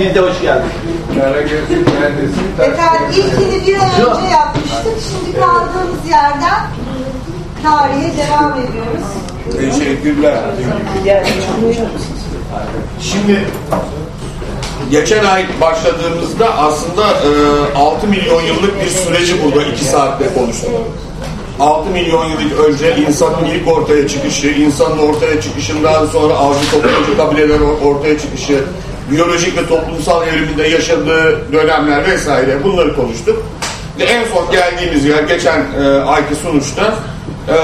Biz de hoş geldik. Efendim ilkini bir ay önce yapmıştık. Şimdi kaldığımız yerden tarihe devam ediyoruz. Teşekkürler. Şimdi geçen ay başladığımızda aslında e, 6 milyon yıllık bir süreci burada 2 saatte konuştuk. 6 milyon yıl önce insanın ilk ortaya çıkışı, insanın ortaya çıkışından sonra avcı toplayıcı kabilelerin ortaya çıkışı, biyolojik ve toplumsal evriminde yaşadığı dönemler vesaire bunları konuştuk. Ve en son geldiğimiz yer geçen e, ayki sonuçta e,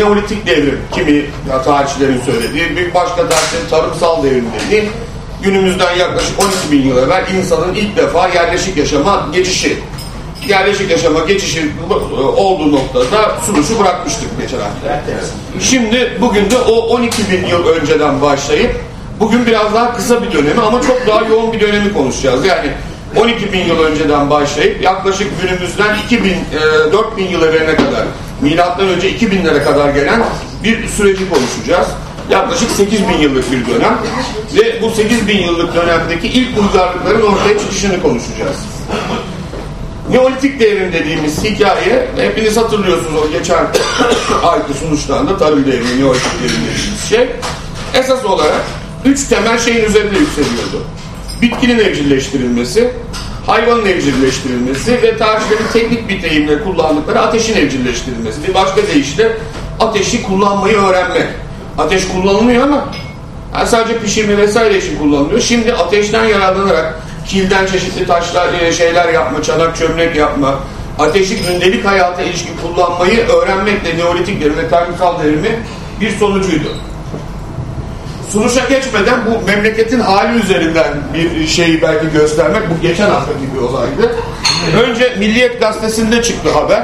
Neolitik devrim kimi tarihçilerin söylediği bir başka tarihçilerin tarımsal devrim dediği günümüzden yaklaşık 12 bin yıl evvel insanın ilk defa yerleşik yaşama geçişi yerleşik yaşama geçişi olduğu noktada sunuşu bırakmıştık geçen hafta. Şimdi bugün de o 12 bin yıl önceden başlayıp bugün biraz daha kısa bir dönemi ama çok daha yoğun bir dönemi konuşacağız. Yani 12 bin yıl önceden başlayıp yaklaşık günümüzden 2000, e, 4000 yıl evveline kadar milattan önce 2000'lere kadar gelen bir süreci konuşacağız. Yaklaşık 8 bin yıllık bir dönem ve bu 8 bin yıllık dönemdeki ilk uygarlıkların ortaya çıkışını konuşacağız. Neolitik devrim dediğimiz hikaye hepiniz hatırlıyorsunuz o geçen ayki sonuçlarında tarım devrimi, Neolitik devrim dediğimiz şey. Esas olarak üç temel şeyin üzerinde yükseliyordu. Bitkinin evcilleştirilmesi, hayvanın evcilleştirilmesi ve tarihçilerin teknik bir deyimle kullandıkları ateşin evcilleştirilmesi. Bir başka deyişle ateşi kullanmayı öğrenmek. Ateş kullanılmıyor ama yani sadece pişirme vesaire için kullanılıyor. Şimdi ateşten yararlanarak kilden çeşitli taşlar, e, şeyler yapma, çanak çömlek yapma, ateşi gündelik hayata ilişkin kullanmayı öğrenmekle Neolitik devrim ve tarımsal devrimi bir sonucuydu. Sunuşa geçmeden bu memleketin hali üzerinden bir şeyi belki göstermek, bu geçen haftaki bir olaydı. Önce Milliyet Gazetesi'nde çıktı haber,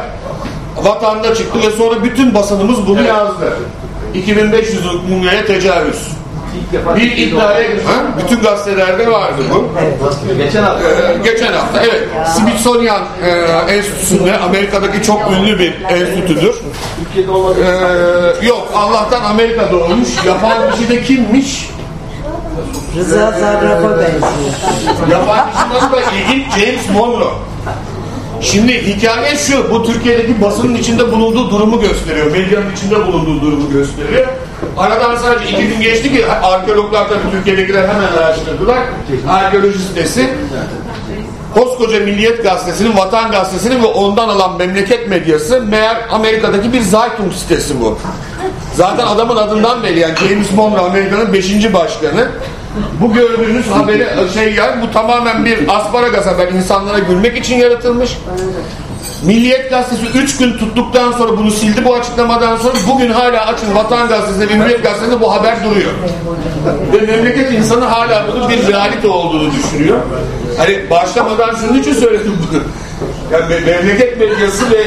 vatanda çıktı ve sonra bütün basınımız bunu yazdı. 2500 mumyaya tecavüz. Bir iddiaya ha? bütün gazetelerde vardı bu. Geçen hafta. Ee, geçen hafta evet. Smithsonian e, Enstitüsü'nde Amerika'daki çok ünlü bir enstitüdür. Türkiye'de olmadı. Ee, yok Allah'tan Amerika'da olmuş. Yapan kişi de kimmiş? Rıza Zarrab'a benziyor. Yapan kişi da ilginç James Monroe. Şimdi hikaye şu, bu Türkiye'deki basının içinde bulunduğu durumu gösteriyor. Medyanın içinde bulunduğu durumu gösteriyor. Aradan sadece iki gün geçti ki arkeologlar tabii Türkiye'dekiler hemen araştırdılar. Arkeoloji sitesi. Koskoca Milliyet Gazetesi'nin, Vatan Gazetesi'nin ve ondan alan memleket medyası meğer Amerika'daki bir Zeitung sitesi bu. Zaten adamın adından belli yani James Monroe Amerika'nın 5. başkanı. Bu gördüğünüz haberi şey yani bu tamamen bir asparagas haber insanlara gülmek için yaratılmış. Milliyet Gazetesi 3 gün tuttuktan sonra bunu sildi bu açıklamadan sonra bugün hala açın Vatan Gazetesi ve Milliyet Gazetesi'nde bu haber duruyor. Ve memleket insanı hala bunun bir realite olduğunu düşünüyor. Hani başlamadan şunun için söyledim bunu. Yani me- memleket medyası ve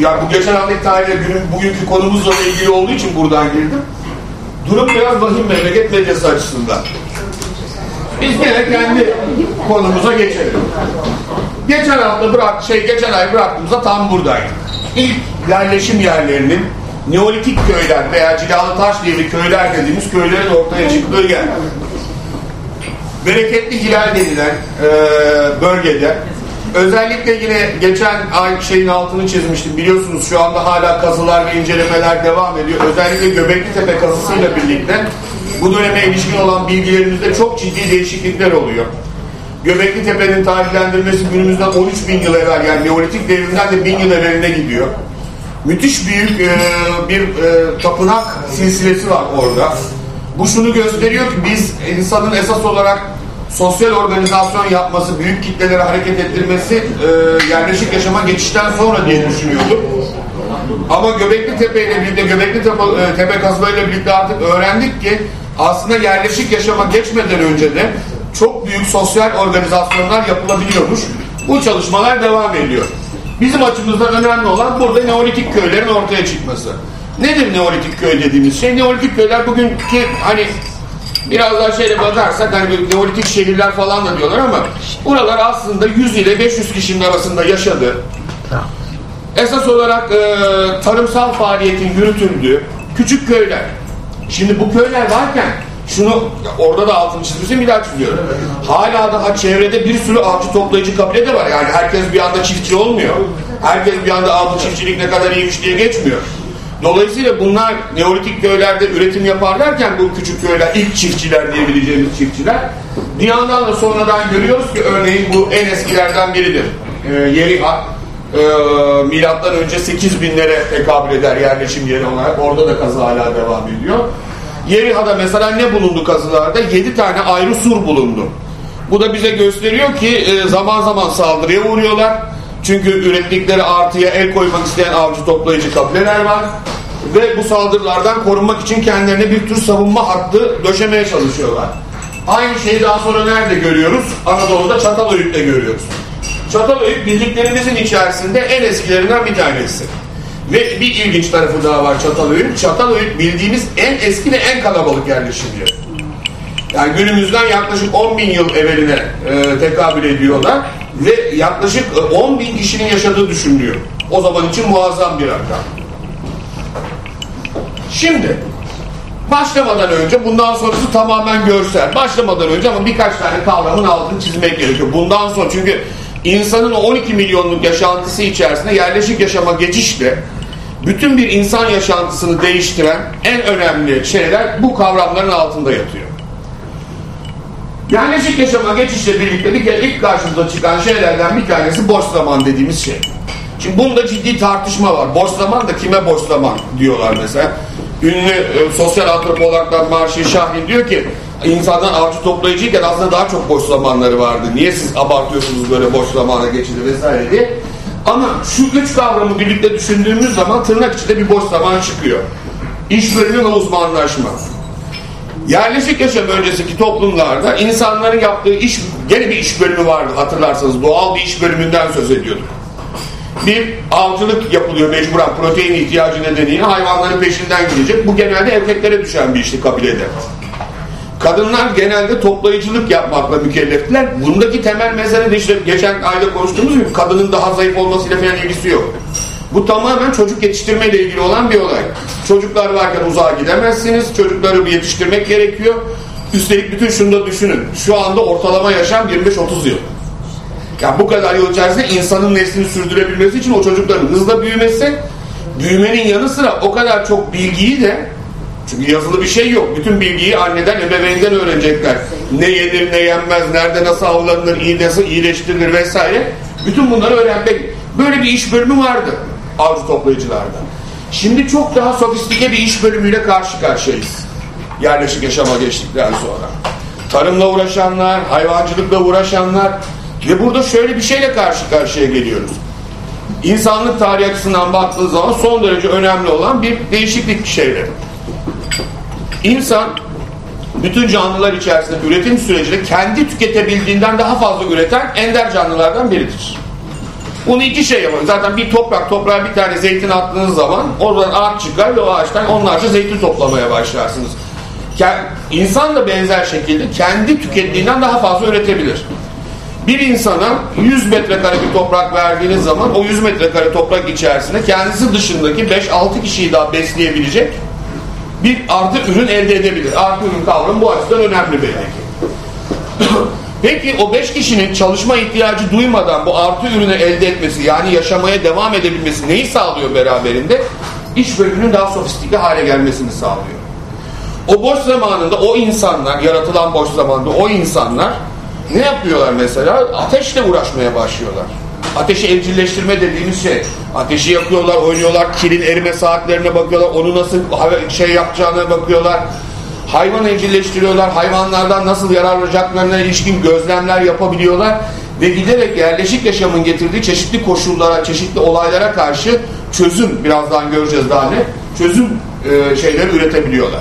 ya bu geçen haftaki tarihe günün bugünkü konumuzla ilgili olduğu için buradan girdim. Durum biraz vahim memleket medyası açısından. Biz gene kendi konumuza geçelim. Geçen hafta bırak şey geçen ay bıraktığımızda tam buradaydık. İlk yerleşim yerlerinin Neolitik köyler veya Cilalı Taş bir köyler dediğimiz köylerin ortaya çıktığı yer. Bereketli Hilal denilen e, bölgede özellikle yine geçen ay şeyin altını çizmiştim. Biliyorsunuz şu anda hala kazılar ve incelemeler devam ediyor. Özellikle Göbekli Tepe kazısıyla birlikte bu döneme ilişkin olan bilgilerimizde çok ciddi değişiklikler oluyor. Göbekli Tepe'nin tarihlendirmesi günümüzden 13 bin yıl evvel yani Neolitik devrimden de bin yıl evveline gidiyor. Müthiş büyük e, bir e, tapınak silsilesi var orada. Bu şunu gösteriyor ki biz insanın esas olarak sosyal organizasyon yapması, büyük kitleleri hareket ettirmesi e, yerleşik yaşama geçişten sonra diye düşünüyorduk. Ama Göbekli Tepe ile birlikte Göbekli Tepe, e, Tepe kazılarıyla birlikte artık öğrendik ki aslında yerleşik yaşama geçmeden önce de çok büyük sosyal organizasyonlar yapılabiliyormuş. Bu çalışmalar devam ediyor. Bizim açımızdan önemli olan burada Neolitik köylerin ortaya çıkması. Nedir Neolitik köy dediğimiz şey? Neolitik köyler bugünkü hani biraz daha şeyle bakarsak hani böyle Neolitik şehirler falan da diyorlar ama buralar aslında 100 ile 500 kişinin arasında yaşadı. Esas olarak e, tarımsal faaliyetin yürütüldüğü küçük köyler. Şimdi bu köyler varken şunu orada da altını çizmişim bir daha çiziyorum. Hala daha çevrede bir sürü avcı toplayıcı kabile de var. Yani herkes bir anda çiftçi olmuyor. Herkes bir anda avcı çiftçilik ne kadar iyiymiş diye geçmiyor. Dolayısıyla bunlar Neolitik köylerde üretim yaparlarken bu küçük köyler ilk çiftçiler diyebileceğimiz çiftçiler bir yandan da sonradan görüyoruz ki örneğin bu en eskilerden biridir. Ee, Yeriha e, milattan önce 8000'lere tekabül eder yerleşim yeri olarak. Orada da kazı hala devam ediyor. Yeriha'da mesela ne bulundu kazılarda? 7 tane ayrı sur bulundu. Bu da bize gösteriyor ki e, zaman zaman saldırıya uğruyorlar. Çünkü ürettikleri artıya el koymak isteyen avcı toplayıcı kabileler var. Ve bu saldırılardan korunmak için kendilerine bir tür savunma hattı döşemeye çalışıyorlar. Aynı şeyi daha sonra nerede görüyoruz? Anadolu'da Çatalhöyük'te görüyoruz. Çatalhöyük bildiklerimizin içerisinde en eskilerinden bir tanesi. Ve bir ilginç tarafı daha var Çatalhöyük. Çatalhöyük bildiğimiz en eski ve en kalabalık yerleşim yeri. Yani günümüzden yaklaşık 10 bin yıl evveline e, tekabül ediyorlar ve yaklaşık e, 10 bin kişinin yaşadığı düşünülüyor. O zaman için muazzam bir rakam. Şimdi başlamadan önce bundan sonrası tamamen görsel. Başlamadan önce ama birkaç tane kavramın altını çizmek gerekiyor. Bundan sonra çünkü insanın o 12 milyonluk yaşantısı içerisinde yerleşik yaşama geçişle bütün bir insan yaşantısını değiştiren en önemli şeyler bu kavramların altında yatıyor. Yerleşik yaşama geçişle birlikte bir kere ilk karşımıza çıkan şeylerden bir tanesi boş zaman dediğimiz şey. Şimdi bunda ciddi tartışma var. Boş zaman da kime boş zaman diyorlar mesela. Ünlü e, sosyal antropologlar Marşi Şahin diyor ki insanlar avcı toplayıcıyken aslında daha çok boş zamanları vardı. Niye siz abartıyorsunuz böyle boş zamana geçidi vesaire diye. Ama şu üç kavramı birlikte düşündüğümüz zaman tırnak içinde bir boş zaman çıkıyor. İş bölümü uzmanlaşma. Yerleşik yaşam öncesiki toplumlarda insanların yaptığı iş, gene bir iş bölümü vardı hatırlarsanız. Doğal bir iş bölümünden söz ediyorduk. Bir avcılık yapılıyor mecburen protein ihtiyacı nedeniyle hayvanların peşinden gidecek. Bu genelde erkeklere düşen bir işti kabilede. Kadınlar genelde toplayıcılık yapmakla mükelleftiler. Bundaki temel mesele de işte geçen ayda konuştuğumuz gibi kadının daha zayıf olmasıyla falan ilgisi yok. Bu tamamen çocuk yetiştirme ile ilgili olan bir olay. Çocuklar varken uzağa gidemezsiniz. Çocukları bir yetiştirmek gerekiyor. Üstelik bütün şunu da düşünün. Şu anda ortalama yaşam 25-30 yıl. Ya bu kadar yıl içerisinde insanın neslini sürdürebilmesi için o çocukların hızla büyümesi, büyümenin yanı sıra o kadar çok bilgiyi de çünkü yazılı bir şey yok. Bütün bilgiyi anneden, ebeveynden öğrenecekler. Ne yenir, ne yenmez, nerede nasıl avlanır, iyi nasıl iyileştirilir vesaire. Bütün bunları öğrenmek. Böyle bir iş bölümü vardı avcı toplayıcılarda. Şimdi çok daha sofistike bir iş bölümüyle karşı karşıyayız. Yerleşik yaşama geçtikten sonra. Tarımla uğraşanlar, hayvancılıkla uğraşanlar ve burada şöyle bir şeyle karşı karşıya geliyoruz. İnsanlık tarihi açısından baktığı zaman son derece önemli olan bir değişiklik şeyleri. İnsan bütün canlılar içerisinde üretim sürecinde kendi tüketebildiğinden daha fazla üreten ender canlılardan biridir. Bunu iki şey yapar. Zaten bir toprak, toprağa bir tane zeytin attığınız zaman oradan ağaç çıkar ve o ağaçtan onlarca zeytin toplamaya başlarsınız. İnsan da benzer şekilde kendi tükettiğinden daha fazla üretebilir. Bir insana 100 metrekare bir toprak verdiğiniz zaman o 100 metrekare toprak içerisinde kendisi dışındaki 5-6 kişiyi daha besleyebilecek bir artı ürün elde edebilir. Artı ürün kavramı bu açıdan önemli belli ki. Peki o 5 kişinin çalışma ihtiyacı duymadan bu artı ürünü elde etmesi yani yaşamaya devam edebilmesi neyi sağlıyor beraberinde? İş bölümünün daha sofistike hale gelmesini sağlıyor. O boş zamanında o insanlar, yaratılan boş zamanda o insanlar ne yapıyorlar mesela? Ateşle uğraşmaya başlıyorlar. Ateşi evcilleştirme dediğimiz şey. Ateşi yakıyorlar, oynuyorlar, kilin erime saatlerine bakıyorlar, onu nasıl şey yapacağına bakıyorlar. Hayvan evcilleştiriyorlar, hayvanlardan nasıl yararlanacaklarına ilişkin gözlemler yapabiliyorlar ve giderek yerleşik yaşamın getirdiği çeşitli koşullara, çeşitli olaylara karşı çözüm, birazdan göreceğiz daha ne, çözüm e, şeyleri üretebiliyorlar.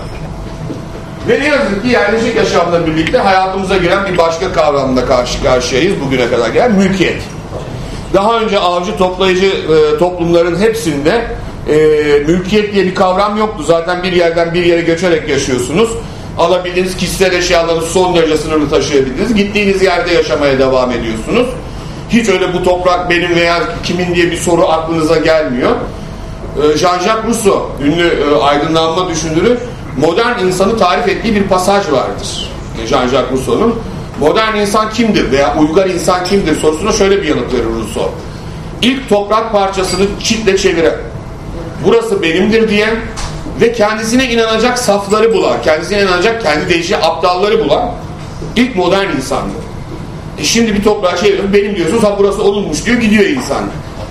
Ve ne yazık ki yerleşik yaşamla birlikte hayatımıza giren bir başka kavramla karşı karşıyayız bugüne kadar gelen mülkiyet. Daha önce avcı toplayıcı e, toplumların hepsinde e, mülkiyet diye bir kavram yoktu. Zaten bir yerden bir yere göçerek yaşıyorsunuz. Alabildiğiniz kişisel eşyalarınızı son derece sınırlı taşıyabildiniz. Gittiğiniz yerde yaşamaya devam ediyorsunuz. Hiç öyle bu toprak benim veya kimin diye bir soru aklınıza gelmiyor. E, Jean-Jacques Rousseau, ünlü e, aydınlanma düşünürü modern insanı tarif ettiği bir pasaj vardır. Jean-Jacques Rousseau'nun. Modern insan kimdir veya uygar insan kimdir sorusuna şöyle bir yanıt verir Rousseau. İlk toprak parçasını çitle çeviren, burası benimdir diyen ve kendisine inanacak safları bulan, kendisine inanacak kendi değişik aptalları bulan ilk modern insandır. E şimdi bir toprağa çeviriyorum benim diyorsunuz ha burası olunmuş diyor gidiyor insan.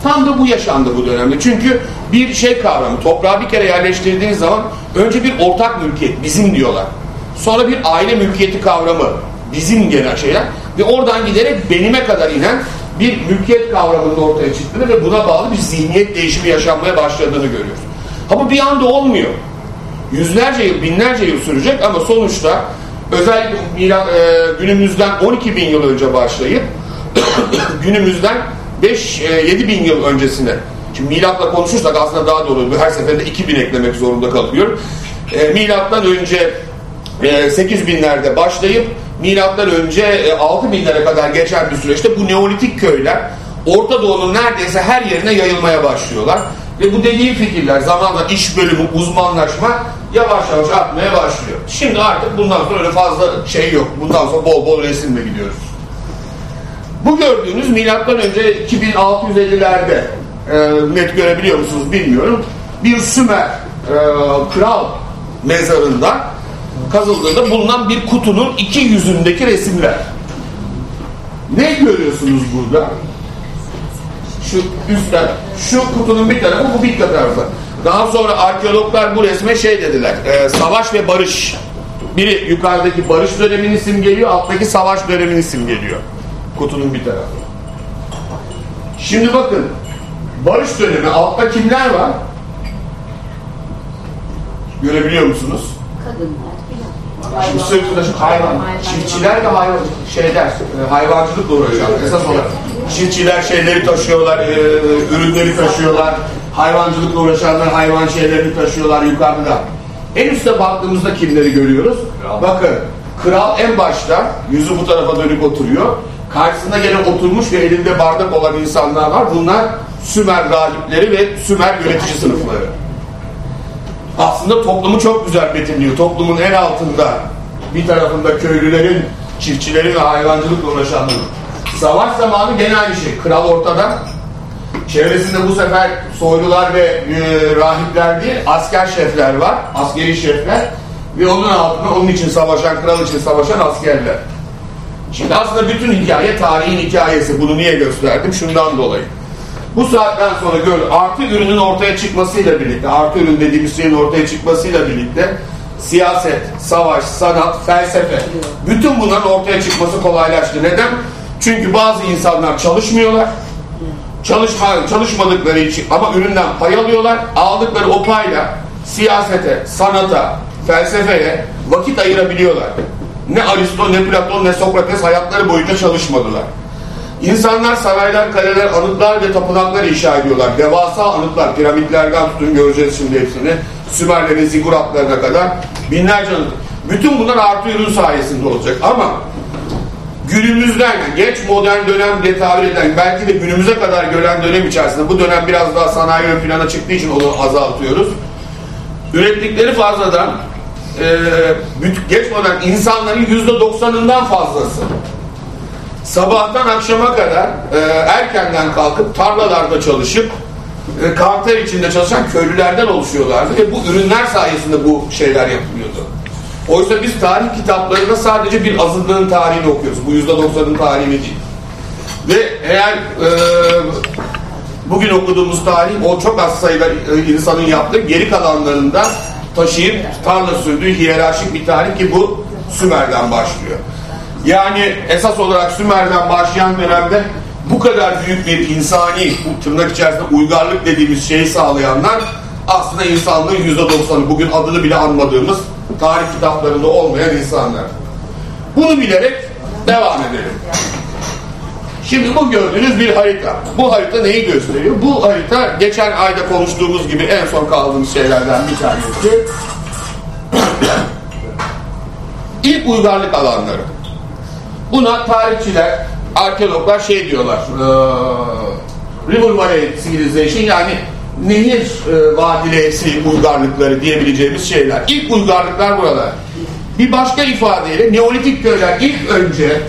Tam da bu yaşandı bu dönemde. Çünkü bir şey kavramı toprağa bir kere yerleştirdiğiniz zaman önce bir ortak mülkiyet bizim diyorlar. Sonra bir aile mülkiyeti kavramı bizim gelen şeyler ve oradan giderek benime kadar inen bir mülkiyet kavramının ortaya çıktığını ve buna bağlı bir zihniyet değişimi yaşanmaya başladığını görüyoruz. Ama bir anda olmuyor. Yüzlerce yıl, binlerce yıl sürecek ama sonuçta özellikle e, günümüzden 12 bin yıl önce başlayıp günümüzden 5-7 bin yıl öncesine şimdi milatla konuşursak aslında daha doğru her seferinde 2000 eklemek zorunda kalıyorum. E, milattan önce e, 8 binlerde başlayıp milattan önce e, 6 binlere kadar geçen bir süreçte bu neolitik köyler Orta Doğu'nun neredeyse her yerine yayılmaya başlıyorlar. Ve bu dediğim fikirler zamanla iş bölümü, uzmanlaşma yavaş yavaş artmaya başlıyor. Şimdi artık bundan sonra öyle fazla şey yok. Bundan sonra bol bol resimle gidiyoruz. Bu gördüğünüz milattan önce 2650'lerde e, net görebiliyor musunuz bilmiyorum. Bir Sümer e, kral mezarında kazıldığında bulunan bir kutunun iki yüzündeki resimler. Ne görüyorsunuz burada? Şu üstten, şu kutunun bir tarafı, bu bir tarafı. Daha sonra arkeologlar bu resme şey dediler, e, savaş ve barış. Biri yukarıdaki barış dönemini simgeliyor, alttaki savaş dönemini simgeliyor. Kutunun bir tarafı. Şimdi bakın, barış dönemi, altta kimler var? Görebiliyor musunuz? Şimdi sırtında şu hayvan, çiftçiler ve hayvan, şeyler, e, hayvancılıkla uğraşan esas olarak. Çiftçiler şeyleri taşıyorlar, e, ürünleri taşıyorlar. Hayvancılıkla uğraşanlar hayvan şeylerini taşıyorlar yukarıda. En üstte baktığımızda kimleri görüyoruz? Bakın, kral en başta, yüzü bu tarafa dönük oturuyor. Karşısında gene oturmuş ve elinde bardak olan insanlar var. Bunlar Sümer rahipleri ve Sümer yönetici sınıfları aslında toplumu çok güzel betimliyor. Toplumun en altında bir tarafında köylülerin, çiftçilerin ve hayvancılıkla uğraşanların. Savaş zamanı gene aynı şey. Kral ortada. Çevresinde bu sefer soylular ve e, rahipler değil, asker şefler var. Askeri şefler. Ve onun altında onun için savaşan, kral için savaşan askerler. Şimdi aslında bütün hikaye tarihin hikayesi. Bunu niye gösterdim? Şundan dolayı. Bu saatten sonra gör artı ürünün ortaya çıkmasıyla birlikte, artı ürün dediğimiz şeyin ortaya çıkmasıyla birlikte siyaset, savaş, sanat, felsefe bütün bunların ortaya çıkması kolaylaştı. Neden? Çünkü bazı insanlar çalışmıyorlar. Çalışma, çalışmadıkları için ama üründen pay alıyorlar. Aldıkları o payla siyasete, sanata, felsefeye vakit ayırabiliyorlar. Ne Aristo, ne Platon, ne Sokrates hayatları boyunca çalışmadılar. İnsanlar saraylar, kaleler, anıtlar ve tapınaklar inşa ediyorlar. Devasa anıtlar, piramitlerden tutun göreceğiz şimdi hepsini. Sümerlerin ziguratlarına kadar binlerce anıt. Bütün bunlar artı ürün sayesinde olacak ama günümüzden geç modern dönem diye tabir edilen belki de günümüze kadar gelen dönem içerisinde bu dönem biraz daha sanayi ön plana çıktığı için onu azaltıyoruz. Ürettikleri fazladan e, geç modern insanların yüzde doksanından fazlası sabahtan akşama kadar e, erkenden kalkıp tarlalarda çalışıp e, karter içinde çalışan köylülerden oluşuyorlardı ve bu ürünler sayesinde bu şeyler yapılıyordu. Oysa biz tarih kitaplarında sadece bir azınlığın tarihini okuyoruz. Bu yüzde doksanın tarihini değil. Ve eğer e, bugün okuduğumuz tarih o çok az sayıda e, insanın yaptığı geri kalanlarında taşıyıp tarla sürdüğü hiyerarşik bir tarih ki bu Sümer'den başlıyor. Yani esas olarak Sümer'den başlayan dönemde bu kadar büyük bir insani, tırnak içerisinde uygarlık dediğimiz şeyi sağlayanlar aslında insanlığın yüzde doksanı, bugün adını bile anmadığımız tarih kitaplarında olmayan insanlar. Bunu bilerek devam edelim. Şimdi bu gördüğünüz bir harita. Bu harita neyi gösteriyor? Bu harita geçen ayda konuştuğumuz gibi en son kaldığımız şeylerden bir tanesi. İlk uygarlık alanları. Buna tarihçiler, arkeologlar şey diyorlar. E, River Valley Civilization yani nehir e, vadilesi uygarlıkları diyebileceğimiz şeyler. İlk uygarlıklar burada. Bir başka ifadeyle Neolitik köyler ilk önce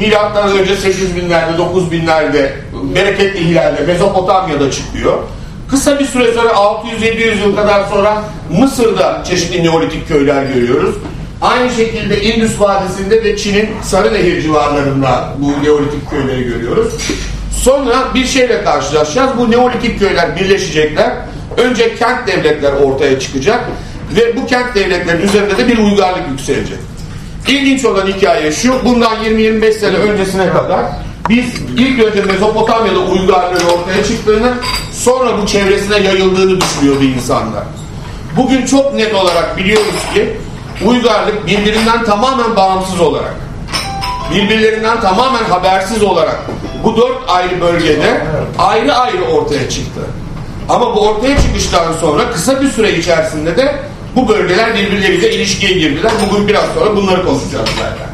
milattan önce 8000'lerde 9000'lerde bereketli hilerde Mezopotamya'da çıkıyor. Kısa bir süre sonra 600-700 yıl kadar sonra Mısır'da çeşitli Neolitik köyler görüyoruz. Aynı şekilde Indus Vadisi'nde ve Çin'in Sarınehir civarlarında bu Neolitik köyleri görüyoruz. Sonra bir şeyle karşılaşacağız. Bu Neolitik köyler birleşecekler. Önce kent devletler ortaya çıkacak ve bu kent devletlerin üzerinde de bir uygarlık yükselecek. İlginç olan hikaye şu, bundan 20-25 sene öncesine kadar biz ilk önce Mezopotamya'da uygarlığın ortaya çıktığını, sonra bu çevresine yayıldığını düşünüyordu insanlar. Bugün çok net olarak biliyoruz ki uygarlık birbirinden tamamen bağımsız olarak, birbirlerinden tamamen habersiz olarak bu dört ayrı bölgede ayrı ayrı ortaya çıktı. Ama bu ortaya çıkıştan sonra kısa bir süre içerisinde de bu bölgeler birbirleriyle ilişkiye girdiler. Bugün biraz sonra bunları konuşacağız zaten.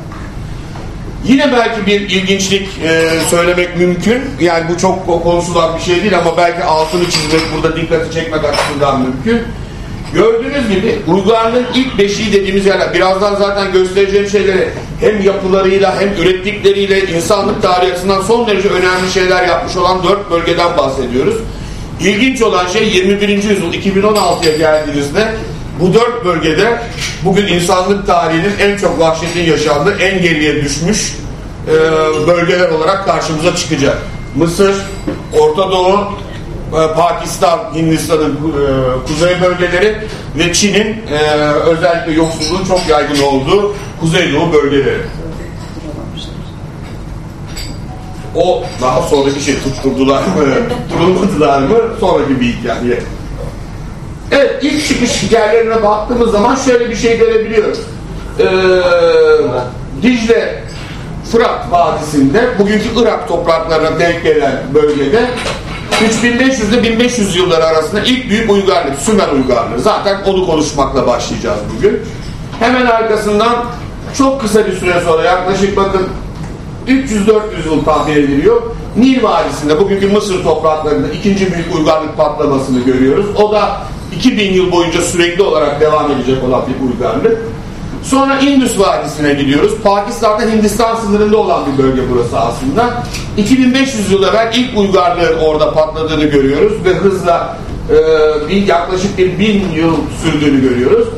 Yine belki bir ilginçlik e, söylemek mümkün. Yani bu çok konuşulan bir şey değil ama belki altını çizmek, burada dikkati çekmek açısından mümkün. Gördüğünüz gibi uygarlığın ilk beşiği dediğimiz yerler, birazdan zaten göstereceğim şeyleri hem yapılarıyla hem ürettikleriyle insanlık tarihi son derece önemli şeyler yapmış olan dört bölgeden bahsediyoruz. İlginç olan şey 21. yüzyıl 2016'ya geldiğinizde bu dört bölgede bugün insanlık tarihinin en çok vahşetin yaşandığı, en geriye düşmüş e, bölgeler olarak karşımıza çıkacak. Mısır, Orta Doğu, Pakistan, Hindistan'ın e, kuzey bölgeleri ve Çin'in e, özellikle yoksulluğun çok yaygın olduğu Kuzeydoğu bölgeleri. O daha sonraki şey tutturdular mı, tutturulmadılar mı sonraki bir hikaye. Evet ilk çıkış hikayelerine baktığımız zaman şöyle bir şey görebiliyoruz. Ee, Dicle Fırat Vadisi'nde bugünkü Irak topraklarına denk gelen bölgede 3500 ile 1500 yılları arasında ilk büyük uygarlık, Sümer uygarlığı. Zaten onu konuşmakla başlayacağız bugün. Hemen arkasından çok kısa bir süre sonra yaklaşık bakın 300-400 yıl tahmin ediliyor. Nil Vadisi'nde bugünkü Mısır topraklarında ikinci büyük uygarlık patlamasını görüyoruz. O da 2000 yıl boyunca sürekli olarak devam edecek olan bir uygarlık. Sonra Indus Vadisi'ne gidiyoruz. Pakistan'da Hindistan sınırında olan bir bölge burası aslında. 2500 yıl evvel ilk uygarlığın orada patladığını görüyoruz ve hızla e, bir, yaklaşık bir bin yıl sürdüğünü görüyoruz.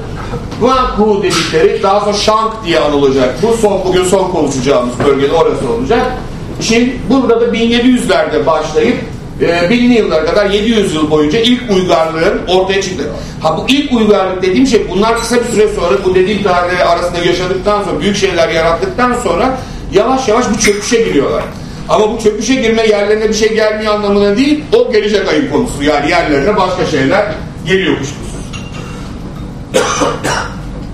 Guanghu dedikleri daha sonra Shang diye anılacak. Bu son bugün son konuşacağımız bölgede orası olacak. Çin burada da 1700'lerde başlayıp e, yıllara kadar 700 yıl boyunca ilk uygarlığın ortaya çıktı. Ha bu ilk uygarlık dediğim şey bunlar kısa bir süre sonra bu dediğim tarihleri arasında yaşadıktan sonra büyük şeyler yarattıktan sonra yavaş yavaş bu çöküşe giriyorlar. Ama bu çöküşe girme yerlerine bir şey gelmiyor anlamına değil o gelecek ayın konusu. Yani yerlerine başka şeyler geliyor kuşkusuz.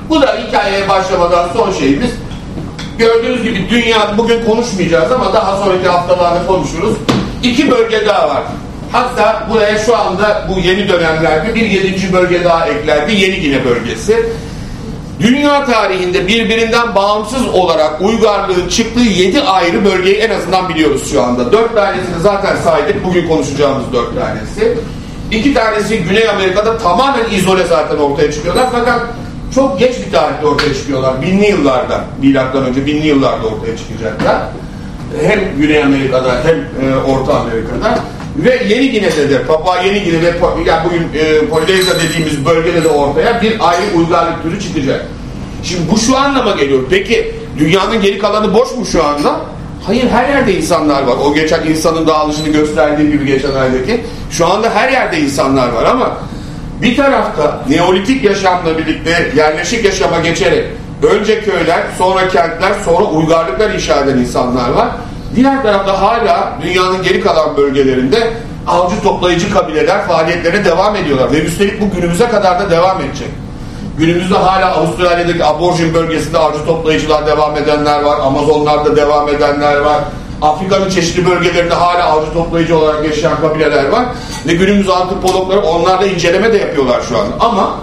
bu da hikayeye başlamadan son şeyimiz. Gördüğünüz gibi dünya bugün konuşmayacağız ama daha sonraki haftalarda konuşuruz. İki bölge daha var. Hatta buraya şu anda bu yeni dönemlerde bir yedinci bölge daha eklendi. Yeni Gine bölgesi. Dünya tarihinde birbirinden bağımsız olarak uygarlığın çıktığı yedi ayrı bölgeyi en azından biliyoruz şu anda. Dört tanesini zaten saydık. Bugün konuşacağımız dört tanesi. İki tanesi Güney Amerika'da tamamen izole zaten ortaya çıkıyorlar. Fakat çok geç bir tarihte ortaya çıkıyorlar. Binli yıllarda, milattan önce binli yıllarda ortaya çıkacaklar. Hem Güney Amerika'da hem e, Orta Amerika'da ve Yeni Gine'de de Papua Yeni Gine ve yani bugün e, Polinezya dediğimiz bölgede de ortaya bir ayrı uygarlık türü çıkacak. Şimdi bu şu anlama geliyor. Peki dünyanın geri kalanı boş mu şu anda? Hayır her yerde insanlar var. O geçen insanın dağılışını gösterdiği gibi geçen aydaki. Şu anda her yerde insanlar var ama bir tarafta Neolitik yaşamla birlikte yerleşik yaşama geçerek önce köyler, sonra kentler, sonra uygarlıklar inşa eden insanlar var. Diğer tarafta hala dünyanın geri kalan bölgelerinde avcı toplayıcı kabileler faaliyetlerine devam ediyorlar. Ve üstelik bu günümüze kadar da devam edecek. Günümüzde hala Avustralya'daki aborjin bölgesinde avcı toplayıcılar devam edenler var. Amazonlarda devam edenler var. Afrika'nın çeşitli bölgelerinde hala avcı toplayıcı olarak yaşayan kabileler var. Ve günümüz antropologları onlarla inceleme de yapıyorlar şu anda. Ama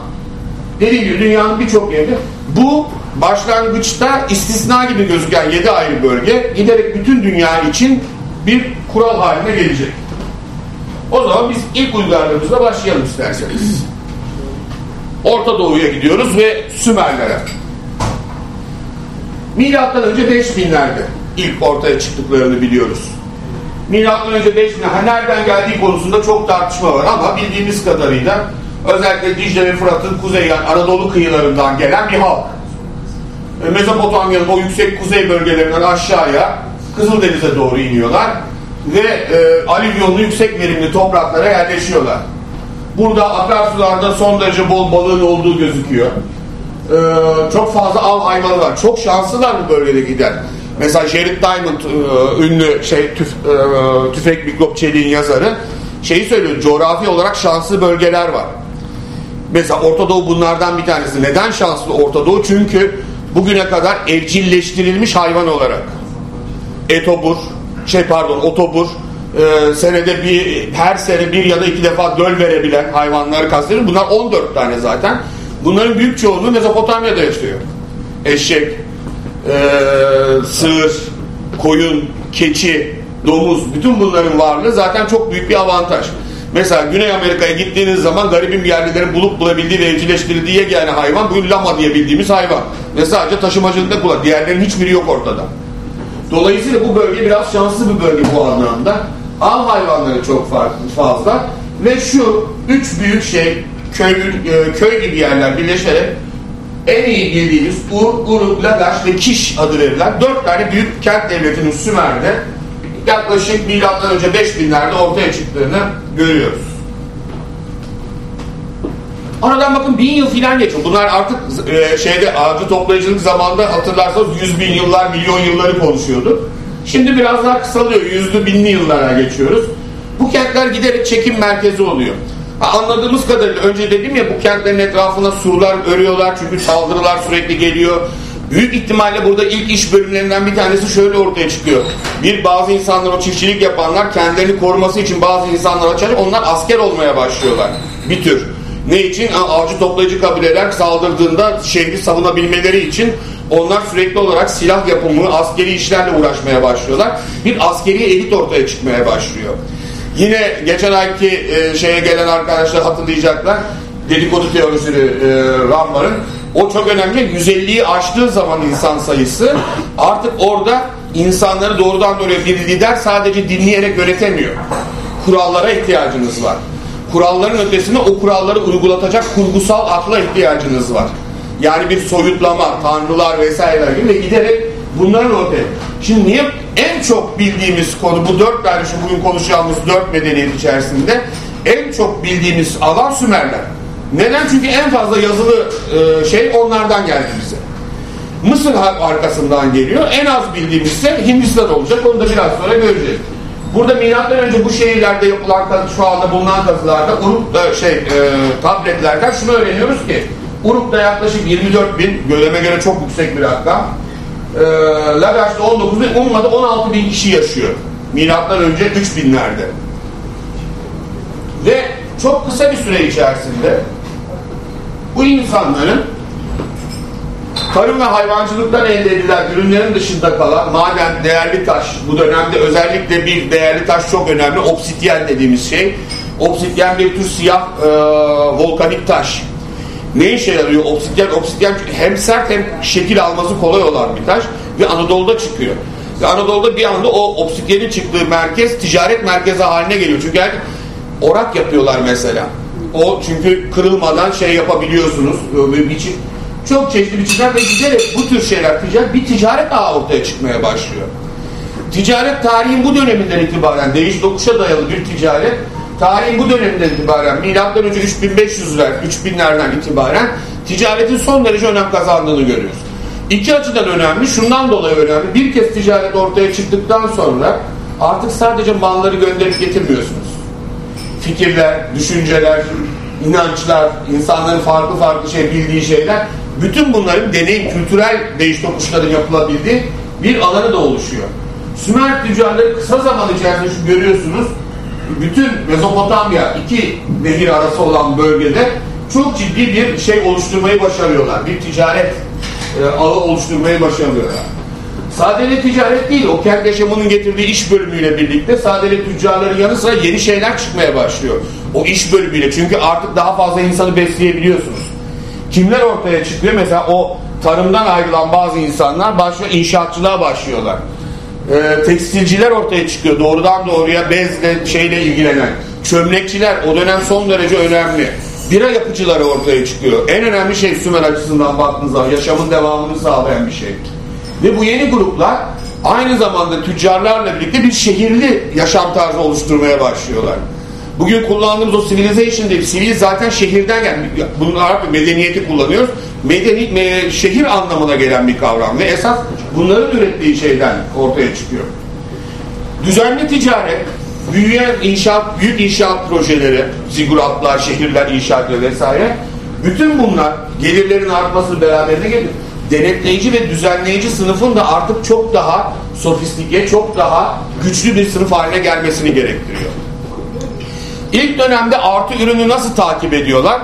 dediğim gibi dünyanın birçok yerinde bu başlangıçta istisna gibi gözüken 7 ayrı bölge giderek bütün dünya için bir kural haline gelecek. O zaman biz ilk uygarlığımızla başlayalım isterseniz. Orta Doğu'ya gidiyoruz ve Sümerlere. Milattan önce 5000'lerde ilk ortaya çıktıklarını biliyoruz. Milattan önce 5000 ha nereden geldiği konusunda çok tartışma var ama bildiğimiz kadarıyla özellikle Dicle ve Fırat'ın kuzey yani Anadolu kıyılarından gelen bir halk. E, Mezopotamya'nın o yüksek kuzey bölgelerinden aşağıya Kızıldeniz'e doğru iniyorlar ve e, alüvyonlu yüksek verimli topraklara yerleşiyorlar. Burada akarsularda son derece bol balığın olduğu gözüküyor. Ee, çok fazla av hayvanı var. Çok şanslılar bu bölgede gider. Mesela Jared Diamond e, ünlü şey tüf, e, tüfek mikrop çeliğin yazarı şeyi söylüyor. Coğrafi olarak şanslı bölgeler var. Mesela Orta Doğu bunlardan bir tanesi. Neden şanslı Orta Doğu? Çünkü bugüne kadar evcilleştirilmiş hayvan olarak etobur, şey pardon otobur, e, senede bir her sene bir ya da iki defa döl verebilen hayvanları kastediyor. Bunlar 14 tane zaten. Bunların büyük çoğunluğu Mezopotamya'da yaşıyor. Eşek, e, sığır, koyun, keçi, domuz bütün bunların varlığı zaten çok büyük bir avantaj. Mesela Güney Amerika'ya gittiğiniz zaman garibim yerlilerin bulup bulabildiği ve evcilleştirildiği yegane hayvan bugün lama diye bildiğimiz hayvan. Ve sadece taşımacılıkta kullan. Diğerlerinin hiçbiri yok ortada. Dolayısıyla bu bölge biraz şanslı bir bölge bu anlamda. Av hayvanları çok fazla ve şu üç büyük şey köy, e, köy gibi yerler birleşerek en iyi bildiğimiz Ur, Uruk, Lagaş ve Kiş adı verilen dört tane büyük kent devletinin Sümer'de yaklaşık milattan önce 5000'lerde ortaya çıktığını görüyoruz. Aradan bakın bin yıl filan geçiyor. Bunlar artık e, şeyde avcı toplayıcılık zamanında hatırlarsanız yüz bin yıllar, milyon yılları konuşuyordu. Şimdi biraz daha kısalıyor. Yüzlü binli yıllara geçiyoruz. Bu kentler giderek çekim merkezi oluyor. Ha, anladığımız kadarıyla önce dedim ya bu kentlerin etrafına surlar örüyorlar çünkü saldırılar sürekli geliyor. Büyük ihtimalle burada ilk iş bölümlerinden bir tanesi şöyle ortaya çıkıyor. Bir bazı insanlar o çiftçilik yapanlar kendilerini koruması için bazı insanlar açar onlar asker olmaya başlıyorlar. Bir tür. Ne için? Avcı toplayıcı kabileler saldırdığında şehri savunabilmeleri için onlar sürekli olarak silah yapımı, askeri işlerle uğraşmaya başlıyorlar. Bir askeri elit ortaya çıkmaya başlıyor. Yine geçen ayki e, şeye gelen arkadaşlar hatırlayacaklar. Dedikodu teorisini e, Rambar'ın. O çok önemli. 150'yi aştığı zaman insan sayısı artık orada insanları doğrudan doğruya bir lider sadece dinleyerek yönetemiyor. Kurallara ihtiyacınız var. Kuralların ötesinde o kuralları uygulatacak kurgusal akla ihtiyacınız var. Yani bir soyutlama, tanrılar vesaireler gibi giderek bunların ortaya. Şimdi niye en çok bildiğimiz konu bu dört tane şu bugün konuşacağımız dört medeniyet içerisinde en çok bildiğimiz alan Sümerler. Neden? Çünkü en fazla yazılı e, şey onlardan geldi bize. Mısır arkasından geliyor. En az bildiğimiz ise Hindistan olacak. Onu da biraz sonra göreceğiz. Burada milattan önce bu şehirlerde yapılan şu anda bulunan kazılarda Uruk şey e, tabletlerden şunu öğreniyoruz ki Uruk'ta yaklaşık 24 bin, göreme göre çok yüksek bir rakam. E, Lagaş'ta 19 bin, Umma'da 16 bin kişi yaşıyor. Milattan önce 3 binlerde. Ve çok kısa bir süre içerisinde bu insanların tarım ve hayvancılıktan elde edilen ürünlerin dışında kalan maden, değerli taş, bu dönemde özellikle bir değerli taş çok önemli, obsidyen dediğimiz şey. Obsidyen bir tür siyah e, volkanik taş. Ne işe yarıyor obsidyen? Obsidyen hem sert hem şekil alması kolay olan bir taş ve Anadolu'da çıkıyor. Ve Anadolu'da bir anda o obsidyenin çıktığı merkez ticaret merkezi haline geliyor. Çünkü orak yapıyorlar mesela. O çünkü kırılmadan şey yapabiliyorsunuz. Bir biçim çok çeşitli biçimler ve giderek bu tür şeyler ticaret, bir ticaret ağı ortaya çıkmaya başlıyor. Ticaret tarihin bu döneminden itibaren değiş dokuşa dayalı bir ticaret tarihin bu döneminden itibaren milattan önce 3500'ler 3000'lerden itibaren ticaretin son derece önem kazandığını görüyoruz. İki açıdan önemli, şundan dolayı önemli. Bir kez ticaret ortaya çıktıktan sonra artık sadece malları gönderip getirmiyorsunuz. Fikirler, düşünceler, inançlar, insanların farklı farklı şey bildiği şeyler bütün bunların deneyim, kültürel değiş tokuşların yapılabildiği bir alanı da oluşuyor. Sümer tüccarları kısa zaman içerisinde şu görüyorsunuz bütün Mezopotamya iki nehir arası olan bölgede çok ciddi bir şey oluşturmayı başarıyorlar. Bir ticaret e, ağı oluşturmayı başarıyorlar. Sadece ticaret değil, o yaşamının getirdiği iş bölümüyle birlikte sadece tüccarların yanı sıra yeni şeyler çıkmaya başlıyor. O iş bölümüyle çünkü artık daha fazla insanı besleyebiliyorsunuz. Kimler ortaya çıkıyor? Mesela o tarımdan ayrılan bazı insanlar başlıyor inşaatçılığa başlıyorlar. Ee, tekstilciler ortaya çıkıyor doğrudan doğruya bezle şeyle ilgilenen. Çömlekçiler o dönem son derece önemli. Bira yapıcıları ortaya çıkıyor. En önemli şey Sümer açısından baktığınız zaman yaşamın devamını sağlayan bir şey. Ve bu yeni gruplar aynı zamanda tüccarlarla birlikte bir şehirli yaşam tarzı oluşturmaya başlıyorlar. Bugün kullandığımız o civilization değil, sivil zaten şehirden yani bunun Arap medeniyeti kullanıyoruz. Medeni, me- şehir anlamına gelen bir kavram ve esas bunların ürettiği şeyden ortaya çıkıyor. Düzenli ticaret, büyüyen inşaat, büyük inşaat projeleri, ziguratlar, şehirler inşaatları vesaire. Bütün bunlar gelirlerin artması beraberine gelir. Denetleyici ve düzenleyici sınıfın da artık çok daha sofistike, çok daha güçlü bir sınıf haline gelmesini gerektiriyor. İlk dönemde artı ürünü nasıl takip ediyorlar?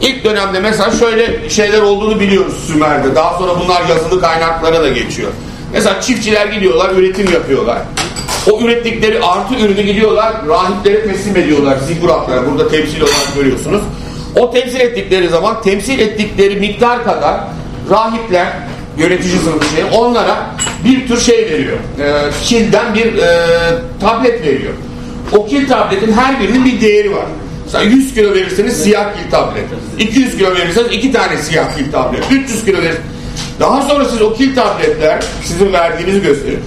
İlk dönemde mesela şöyle şeyler olduğunu biliyoruz Sümer'de. Daha sonra bunlar yazılı kaynaklara da geçiyor. Mesela çiftçiler gidiyorlar, üretim yapıyorlar. O ürettikleri artı ürünü gidiyorlar, rahiplere teslim ediyorlar. Ziguratlar burada temsil olarak görüyorsunuz. O temsil ettikleri zaman temsil ettikleri miktar kadar rahipler, yönetici sınıfı şey, onlara bir tür şey veriyor. E, kilden bir e, tablet veriyor. O kil tabletin her birinin bir değeri var. Mesela 100 kilo verirseniz siyah kil tablet. 200 kilo verirseniz iki tane siyah kil tablet. 300 kilo verirseniz. Daha sonra siz o kil tabletler sizin verdiğinizi gösterir.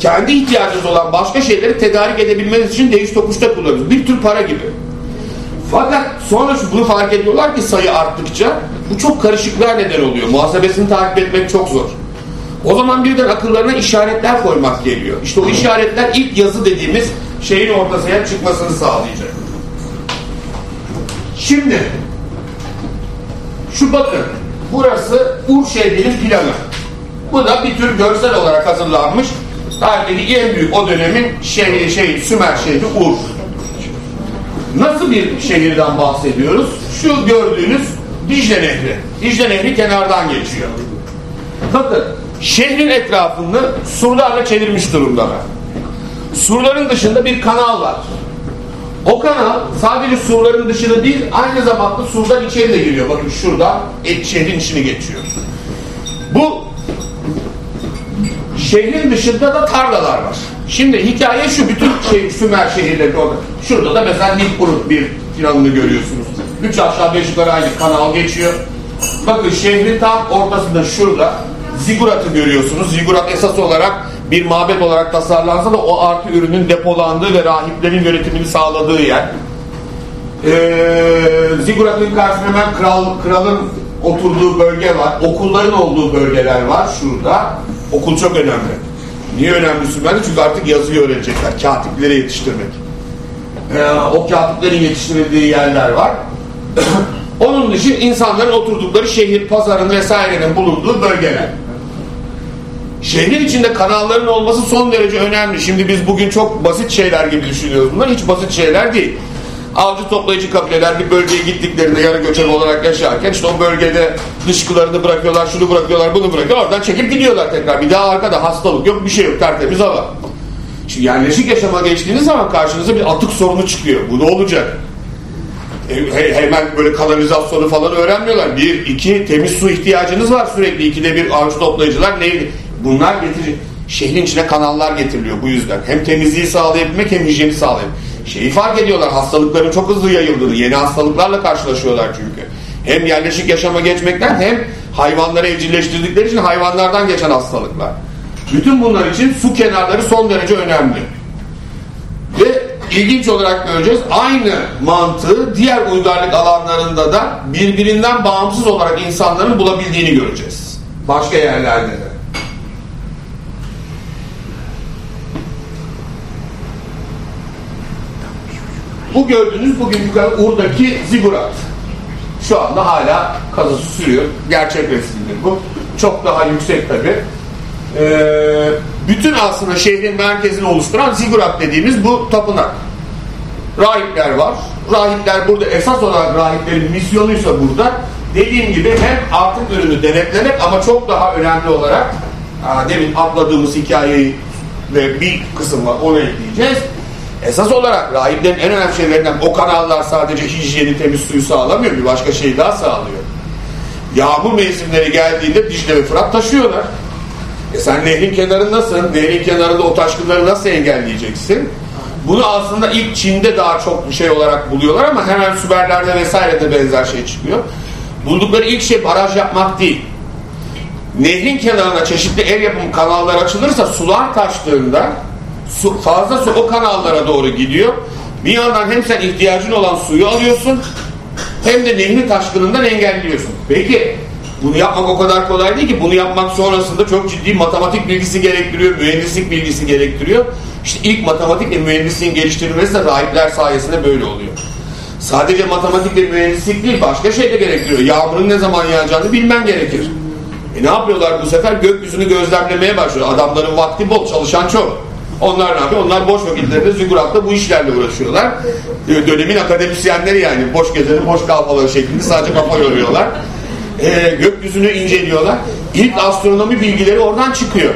Kendi ihtiyacınız olan başka şeyleri tedarik edebilmeniz için değiş tokuşta kullanıyorsunuz. Bir tür para gibi. Fakat sonra şu bunu fark ediyorlar ki sayı arttıkça bu çok karışıklığa neden oluyor. Muhasebesini takip etmek çok zor. O zaman birden akıllarına işaretler koymak geliyor. İşte o işaretler ilk yazı dediğimiz şeyin ortasına çıkmasını sağlayacak. Şimdi şu bakın burası Ur şehrinin planı. Bu da bir tür görsel olarak hazırlanmış tarihteki en büyük o dönemin şehri, şey, Sümer şehri Ur. Nasıl bir şehirden bahsediyoruz? Şu gördüğünüz Dicle Nehri. Dicle Nehri kenardan geçiyor. Bakın şehrin etrafını surlarla çevirmiş durumdalar. Surların dışında bir kanal var. O kanal sadece surların dışında değil aynı zamanda surdan içeri de giriyor. Bakın şurada et şehrin içini geçiyor. Bu şehrin dışında da tarlalar var. Şimdi hikaye şu bütün şey, Sümer şehirleri orada. Şurada da mesela Nilpurut bir planını görüyorsunuz. Üç aşağı beş yukarı aynı kanal geçiyor. Bakın şehrin tam ortasında şurada ziguratı görüyorsunuz. Zigurat esas olarak bir mabet olarak tasarlansa da o artı ürünün depolandığı ve rahiplerin yönetimini sağladığı yer. Ee, ziguratın karşısında hemen kral, kralın oturduğu bölge var. Okulların olduğu bölgeler var şurada. Okul çok önemli. Niye önemli Sümer'de? Çünkü artık yazıyı öğrenecekler. Katipleri yetiştirmek. Ee, o katiplerin yetiştirildiği yerler var. Onun dışı insanların oturdukları şehir, pazarın vesairenin bulunduğu bölgeler. Şehrin içinde kanalların olması son derece önemli. Şimdi biz bugün çok basit şeyler gibi düşünüyoruz. Bunlar hiç basit şeyler değil. Avcı toplayıcı kabileler bir bölgeye gittiklerinde yarı göçebe olarak yaşarken işte o bölgede dışkılarını bırakıyorlar, şunu bırakıyorlar, bunu bırakıyorlar. Oradan çekip gidiyorlar tekrar. Bir daha arkada hastalık yok, bir şey yok. Tertemiz hava. Şimdi yerleşik yaşama geçtiğiniz zaman karşınıza bir atık sorunu çıkıyor. Bu ne olacak? E, hemen böyle kanalizasyonu falan öğrenmiyorlar. Bir, iki, temiz su ihtiyacınız var sürekli. İkide bir avcı toplayıcılar neydi? Bunlar getirecek. Şehrin içine kanallar getiriliyor bu yüzden. Hem temizliği sağlayabilmek hem hijyeni sağlayabilmek. Şeyi fark ediyorlar hastalıkların çok hızlı yayıldığını. Yeni hastalıklarla karşılaşıyorlar çünkü. Hem yerleşik yaşama geçmekten hem hayvanları evcilleştirdikleri için hayvanlardan geçen hastalıklar. Bütün bunlar için su kenarları son derece önemli. Ve ilginç olarak göreceğiz aynı mantığı diğer uygarlık alanlarında da birbirinden bağımsız olarak insanların bulabildiğini göreceğiz. Başka yerlerde de. Bu gördüğünüz bugün yukarı Ur'daki zigurat. Şu anda hala kazısı sürüyor. Gerçek resimdir bu. Çok daha yüksek tabi. Ee, bütün aslında şehrin merkezini oluşturan zigurat dediğimiz bu tapınak. Rahipler var. Rahipler burada esas olarak rahiplerin misyonuysa burada dediğim gibi hem artık ürünü denetlemek ama çok daha önemli olarak demin atladığımız hikayeyi ve bir kısım var onu ekleyeceğiz. Esas olarak rahiplerin en önemli şeylerinden o kanallar sadece hijyeni temiz suyu sağlamıyor bir başka şey daha sağlıyor. Yağmur mevsimleri geldiğinde Dicle ve Fırat taşıyorlar. E sen nehrin kenarındasın. Nehrin kenarında o taşkınları nasıl engelleyeceksin? Bunu aslında ilk Çin'de daha çok bir şey olarak buluyorlar ama hemen Sümerler'de vesairede benzer şey çıkıyor. Buldukları ilk şey baraj yapmak değil. Nehrin kenarına çeşitli el yapımı kanallar açılırsa sular taştığında su, fazla su o kanallara doğru gidiyor. Bir yandan hem sen ihtiyacın olan suyu alıyorsun hem de nehrin taşkınından engelliyorsun. Peki bunu yapmak o kadar kolay değil ki. Bunu yapmak sonrasında çok ciddi matematik bilgisi gerektiriyor, mühendislik bilgisi gerektiriyor. İşte ilk matematik ve mühendisliğin geliştirilmesi de rahipler sayesinde böyle oluyor. Sadece matematik ve mühendislik değil başka şey de gerektiriyor. Yağmurun ne zaman yağacağını bilmen gerekir. E ne yapıyorlar bu sefer? Gökyüzünü gözlemlemeye başlıyor. Adamların vakti bol, çalışan çok. Onlar ne yapıyor? Onlar boş vakitlerinde züguratla bu işlerle uğraşıyorlar. E, Dönemin akademisyenleri yani boş gezenin boş kalmaları şeklinde sadece kafa yoruyorlar. E, gökyüzünü inceliyorlar. İlk astronomi bilgileri oradan çıkıyor.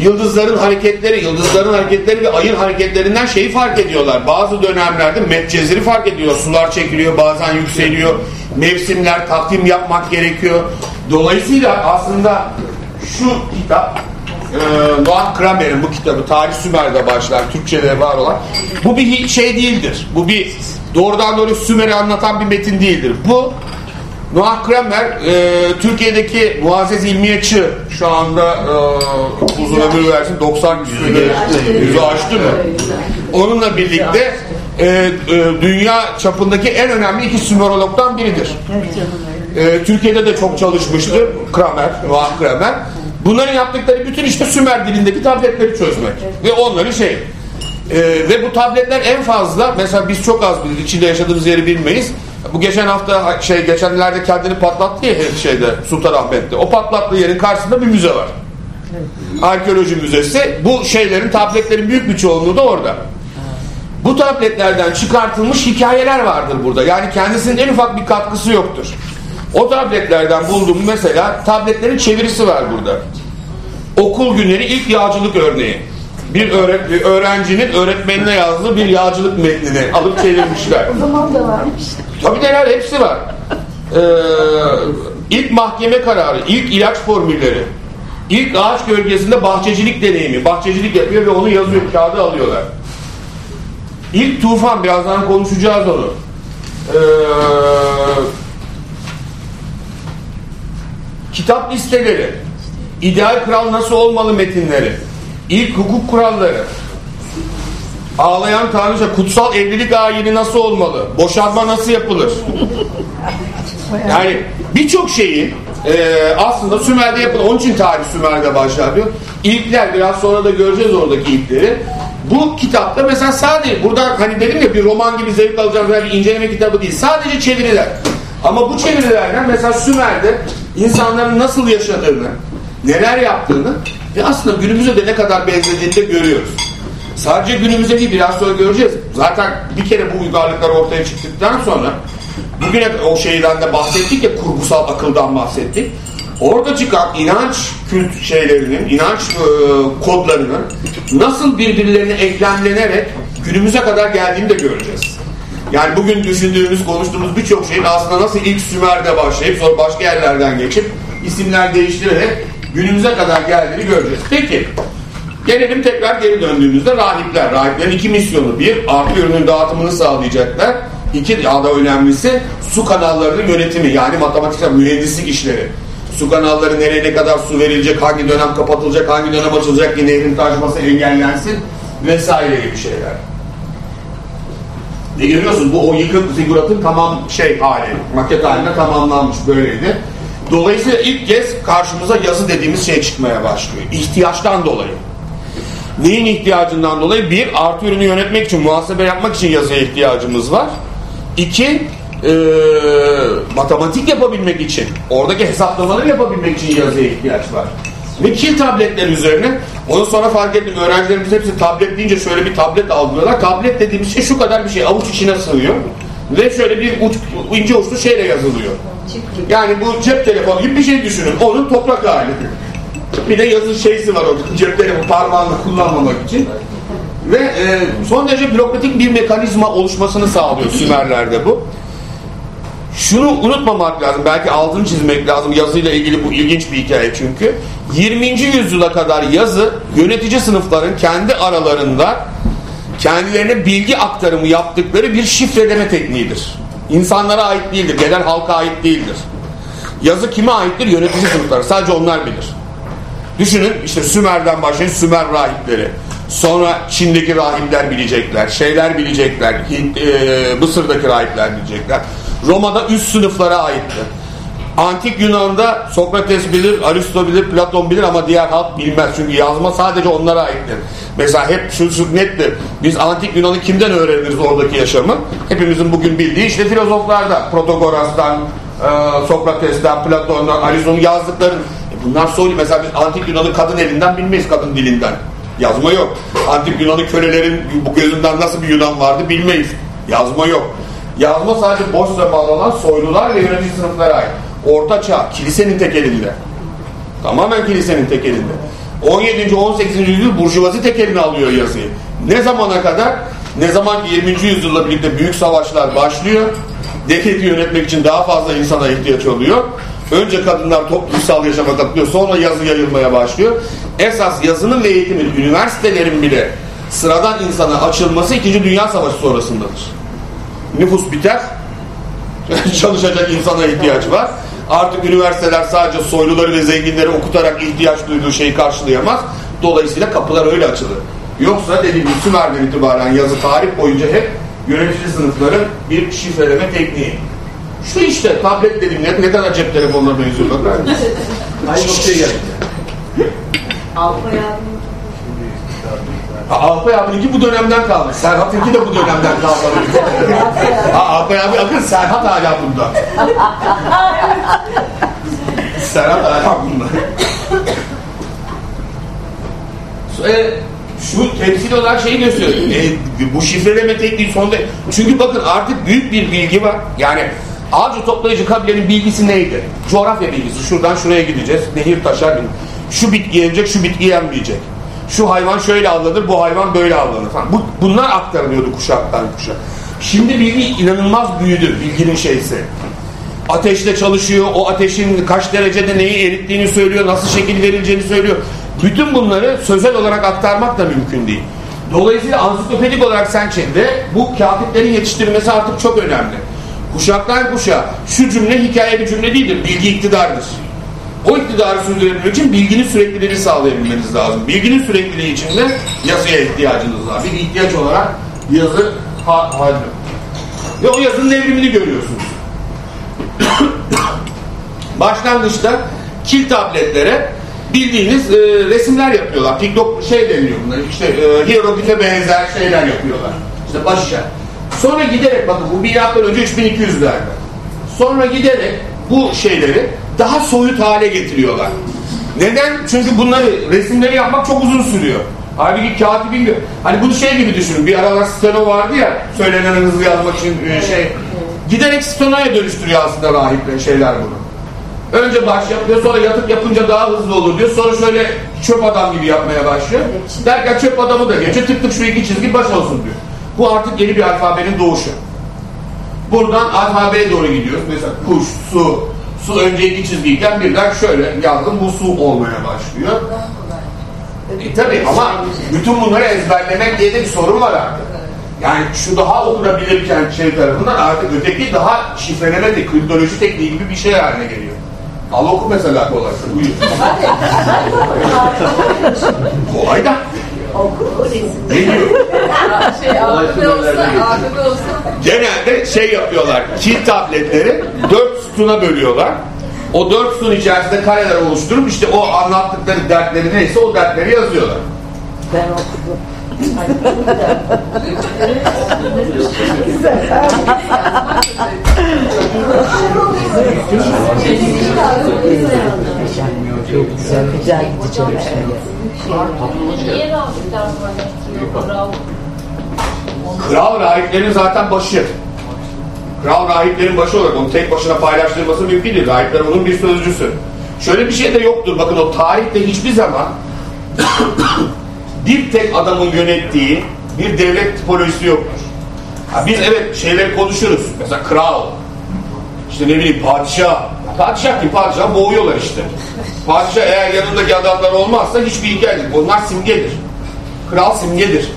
Yıldızların hareketleri, yıldızların hareketleri ve ayın hareketlerinden şeyi fark ediyorlar. Bazı dönemlerde metceziri fark ediyor. Sular çekiliyor, bazen yükseliyor. Mevsimler, takvim yapmak gerekiyor. Dolayısıyla aslında şu kitap e, Noah Kramer'in bu kitabı Tarih Sümer'de başlar, Türkçe'de var olan bu bir şey değildir. Bu bir doğrudan doğru Sümer'i anlatan bir metin değildir. Bu Noah Kramer e, Türkiye'deki muazzez ilmiyatçı şu anda e, uzun ömür versin 90 küsürde yüzü aştı mı? Onunla birlikte e, e, dünya çapındaki en önemli iki Sümerolog'dan biridir. E, Türkiye'de de çok çalışmıştı Kramer, Noah Kramer. Bunların yaptıkları bütün işte Sümer dilindeki tabletleri çözmek. Ve onları şey e, ve bu tabletler en fazla mesela biz çok az biliriz içinde yaşadığımız yeri bilmeyiz. Bu geçen hafta şey geçenlerde kendini patlattı ya şeyde Sultanahmet'te. O patlattığı yerin karşısında bir müze var. Arkeoloji müzesi. Bu şeylerin tabletlerin büyük bir çoğunluğu da orada. Bu tabletlerden çıkartılmış hikayeler vardır burada. Yani kendisinin en ufak bir katkısı yoktur. O tabletlerden bulduğum mesela tabletlerin çevirisi var burada. Okul günleri ilk yağcılık örneği. Bir öğret öğrencinin öğretmenine yazdığı bir yağcılık metnini alıp çevirmişler. O zaman da varmış. Tabii neler hepsi var. Ee, ilk mahkeme kararı, ilk ilaç formülleri, ilk ağaç gölgesinde bahçecilik deneyimi. Bahçecilik yapıyor ve onu yazıyor, kağıda alıyorlar. İlk tufan, birazdan konuşacağız onu. Ee, kitap listeleri, ideal kral nasıl olmalı metinleri, ilk hukuk kuralları, ağlayan tanrıça, kutsal evlilik ayini nasıl olmalı, boşanma nasıl yapılır? Yani birçok şeyi e, aslında Sümer'de yapılır. Onun için tarih Sümer'de başlar diyor. İlkler biraz sonra da göreceğiz oradaki ilkleri. Bu kitapta mesela sadece burada hani dedim ya bir roman gibi zevk alacağımız bir inceleme kitabı değil. Sadece çeviriler. Ama bu çevirilerden mesela Sümer'de insanların nasıl yaşadığını, neler yaptığını ve aslında günümüze de ne kadar benzediğini de görüyoruz. Sadece günümüze değil biraz sonra göreceğiz. Zaten bir kere bu uygarlıklar ortaya çıktıktan sonra bugüne o şeyden de bahsettik ya kurgusal akıldan bahsettik. Orada çıkan inanç kült şeylerinin, inanç e, kodlarının nasıl birbirlerine eklemlenerek günümüze kadar geldiğini de göreceğiz. Yani bugün düşündüğümüz, konuştuğumuz birçok şeyin aslında nasıl ilk Sümer'de başlayıp sonra başka yerlerden geçip isimler değiştirerek günümüze kadar geldiğini göreceğiz. Peki, gelelim tekrar geri döndüğümüzde rahipler. Rahiplerin iki misyonu. Bir, artı ürünün dağıtımını sağlayacaklar. İki, daha da önemlisi su kanallarının yönetimi. Yani matematiksel mühendislik işleri. Su kanalları nereye ne kadar su verilecek, hangi dönem kapatılacak, hangi dönem açılacak ki nehrin taşması engellensin vesaire gibi şeyler. Ve görüyorsunuz bu o yıkık figüratın tamam şey hali, maket halinde tamamlanmış böyleydi. Dolayısıyla ilk kez karşımıza yazı dediğimiz şey çıkmaya başlıyor. İhtiyaçtan dolayı. Neyin ihtiyacından dolayı? Bir, artı ürünü yönetmek için, muhasebe yapmak için yazıya ihtiyacımız var. İki, e, matematik yapabilmek için, oradaki hesaplamaları yapabilmek için yazıya ihtiyaç var. Ve kil tabletler üzerine, onu sonra fark ettim, öğrencilerimiz hepsi tablet deyince şöyle bir tablet algılıyorlar. Tablet dediğimiz şey şu kadar bir şey, avuç içine sığıyor. Ve şöyle bir uç, ince uçlu şeyle yazılıyor. Yani bu cep telefonu gibi bir şey düşünün. Onun toprak hali. Bir de yazı şeysi var orada. Cep telefonu parmağını kullanmamak için. Ve e, son derece bürokratik bir mekanizma oluşmasını sağlıyor Sümerler'de bu. Şunu unutmamak lazım. Belki altını çizmek lazım. Yazıyla ilgili bu ilginç bir hikaye çünkü. 20. yüzyıla kadar yazı yönetici sınıfların kendi aralarında kendilerine bilgi aktarımı yaptıkları bir şifreleme tekniğidir. İnsanlara ait değildir. Genel halka ait değildir. Yazı kime aittir? Yönetici sınıfları. Sadece onlar bilir. Düşünün işte Sümer'den başlayın Sümer rahipleri. Sonra Çin'deki rahipler bilecekler. Şeyler bilecekler. Hint, e, Mısır'daki rahipler bilecekler. Roma'da üst sınıflara aitti. Antik Yunan'da Sokrates bilir, Aristo bilir, Platon bilir ama diğer halk bilmez. Çünkü yazma sadece onlara aittir. Mesela hep şu, şu nettir. Biz Antik Yunan'ı kimden öğreniriz oradaki yaşamı? Hepimizin bugün bildiği işte filozoflardan. Protagoras'tan, e, Sokrates'ten, Platon'dan, Aristo'nun yazdıkların. E bunlar soylu. Mesela biz Antik Yunan'ı kadın elinden bilmeyiz, kadın dilinden. Yazma yok. Antik Yunan'ı kölelerin bu gözünden nasıl bir Yunan vardı bilmeyiz. Yazma yok. Yazma sadece boş zaman olan soylular ve yönetici sınıflara ait. Orta Çağ, kilisenin tek elinde. Tamamen kilisenin tek elinde. 17. 18. yüzyıl burjuvazi tek eline alıyor yazıyı. Ne zamana kadar? Ne zaman ki 20. yüzyılla birlikte büyük savaşlar başlıyor. Devleti yönetmek için daha fazla insana ihtiyaç oluyor. Önce kadınlar toplumsal yaşama katılıyor. Sonra yazı yayılmaya başlıyor. Esas yazının ve eğitimin, üniversitelerin bile sıradan insana açılması 2. Dünya Savaşı sonrasındadır. Nüfus biter. Çalışacak insana ihtiyaç var. Artık üniversiteler sadece soyluları ve zenginleri okutarak ihtiyaç duyduğu şeyi karşılayamaz. Dolayısıyla kapılar öyle açılır. Yoksa dediğim gibi Sümer'den itibaren yazı tarih boyunca hep yönetici sınıfların bir şifreleme tekniği. Şu işte tablet dediğim ne, ne kadar cep telefonuna benziyor bakar mısın? Aynı noktaya geldik. Avrupa yardımı. Alpay abininki bu dönemden kalmış. Serhat'ınki de bu dönemden kalmış. Alpay abi akın Serhat hala bunda. Serhat hala bunda. e, şu temsil olarak şeyi gösteriyor. E, bu şifreleme tekniği sonunda... Çünkü bakın artık büyük bir bilgi var. Yani avcı toplayıcı kabilenin bilgisi neydi? Coğrafya bilgisi. Şuradan şuraya gideceğiz. Nehir taşar. Şu bitki yenecek, şu bitki yenmeyecek. Şu hayvan şöyle avlanır, bu hayvan böyle avlanır falan. Bu, bunlar aktarılıyordu kuşaktan kuşak. Şimdi bilgi inanılmaz büyüdü bilginin şeysi. Ateşle çalışıyor, o ateşin kaç derecede neyi erittiğini söylüyor, nasıl şekil verileceğini söylüyor. Bütün bunları sözel olarak aktarmak da mümkün değil. Dolayısıyla ansiklopedik olarak sen Çin'de bu katiplerin yetiştirilmesi artık çok önemli. Kuşaktan kuşağa şu cümle hikaye bir cümle değildir, bilgi iktidardır. O iktidarı sürdürebilmek için bilginin sürekliliğini sağlayabilmeniz lazım. Bilginin sürekliliği için de yazıya ihtiyacınız var. Bir ihtiyaç olarak yazı ha halde. Ve o yazının evrimini görüyorsunuz. Başlangıçta kil tabletlere bildiğiniz e, resimler yapıyorlar. TikTok şey deniliyor bunlar. İşte e, hieroglife benzer şeyler yapıyorlar. İşte baş. Sonra giderek bakın bu milattan önce 3200'lerde. Sonra giderek bu şeyleri daha soyut hale getiriyorlar. Neden? Çünkü bunları resimleri yapmak çok uzun sürüyor. Halbuki katibin de hani bunu şey gibi düşünün. Bir aralar steno vardı ya söylenen hızlı yazmak için e, şey giderek stenoya dönüştürüyor aslında rahipler şeyler bunu. Önce baş yapıyor sonra yatıp yapınca daha hızlı olur diyor. Sonra şöyle çöp adam gibi yapmaya başlıyor. Derken çöp adamı da geçiyor. Tık tık şu iki çizgi baş olsun diyor. Bu artık yeni bir alfabenin doğuşu. Buradan alfabeye doğru gidiyoruz. Mesela kuş, su, su önce iki çizgiyken birden şöyle yazdım bu su olmaya başlıyor. E, tabii ama bütün bunları ezberlemek diye de bir sorun var artık. Yani şu daha okunabilirken şey tarafından artık öteki daha şifreleme de kriptoloji tekniği gibi bir şey haline geliyor. Al oku mesela kolay. Buyur. kolay da. Oku resim. Ne diyor? Şey, AKP olsa, AKP olsa Genelde şey yapıyorlar. Kil tabletleri dört sütuna bölüyorlar. O dört sütun içerisinde kareler oluşturup işte o anlattıkları dertleri neyse o dertleri yazıyorlar. Ben okudum. Çok güzel, güzel gideceğim şimdi. rahipler paylaştırıyor? Kral. Kral rahiplerin zaten başı. Kral rahiplerin başı olarak onu tek başına paylaştırması mümkün değil. Rahipler onun bir sözcüsü. şöyle bir şey de yoktur. Bakın o tarihte hiçbir zaman bir tek adamın yönettiği bir devlet tipolojisi yoktur. Ha, biz evet şeyleri konuşuruz. Mesela kral, işte ne bileyim padişah. Padişah ki padişah boğuyorlar işte. Padişah eğer yanındaki adamlar olmazsa hiçbir hikaye değil. Onlar simgedir. Kral simgedir.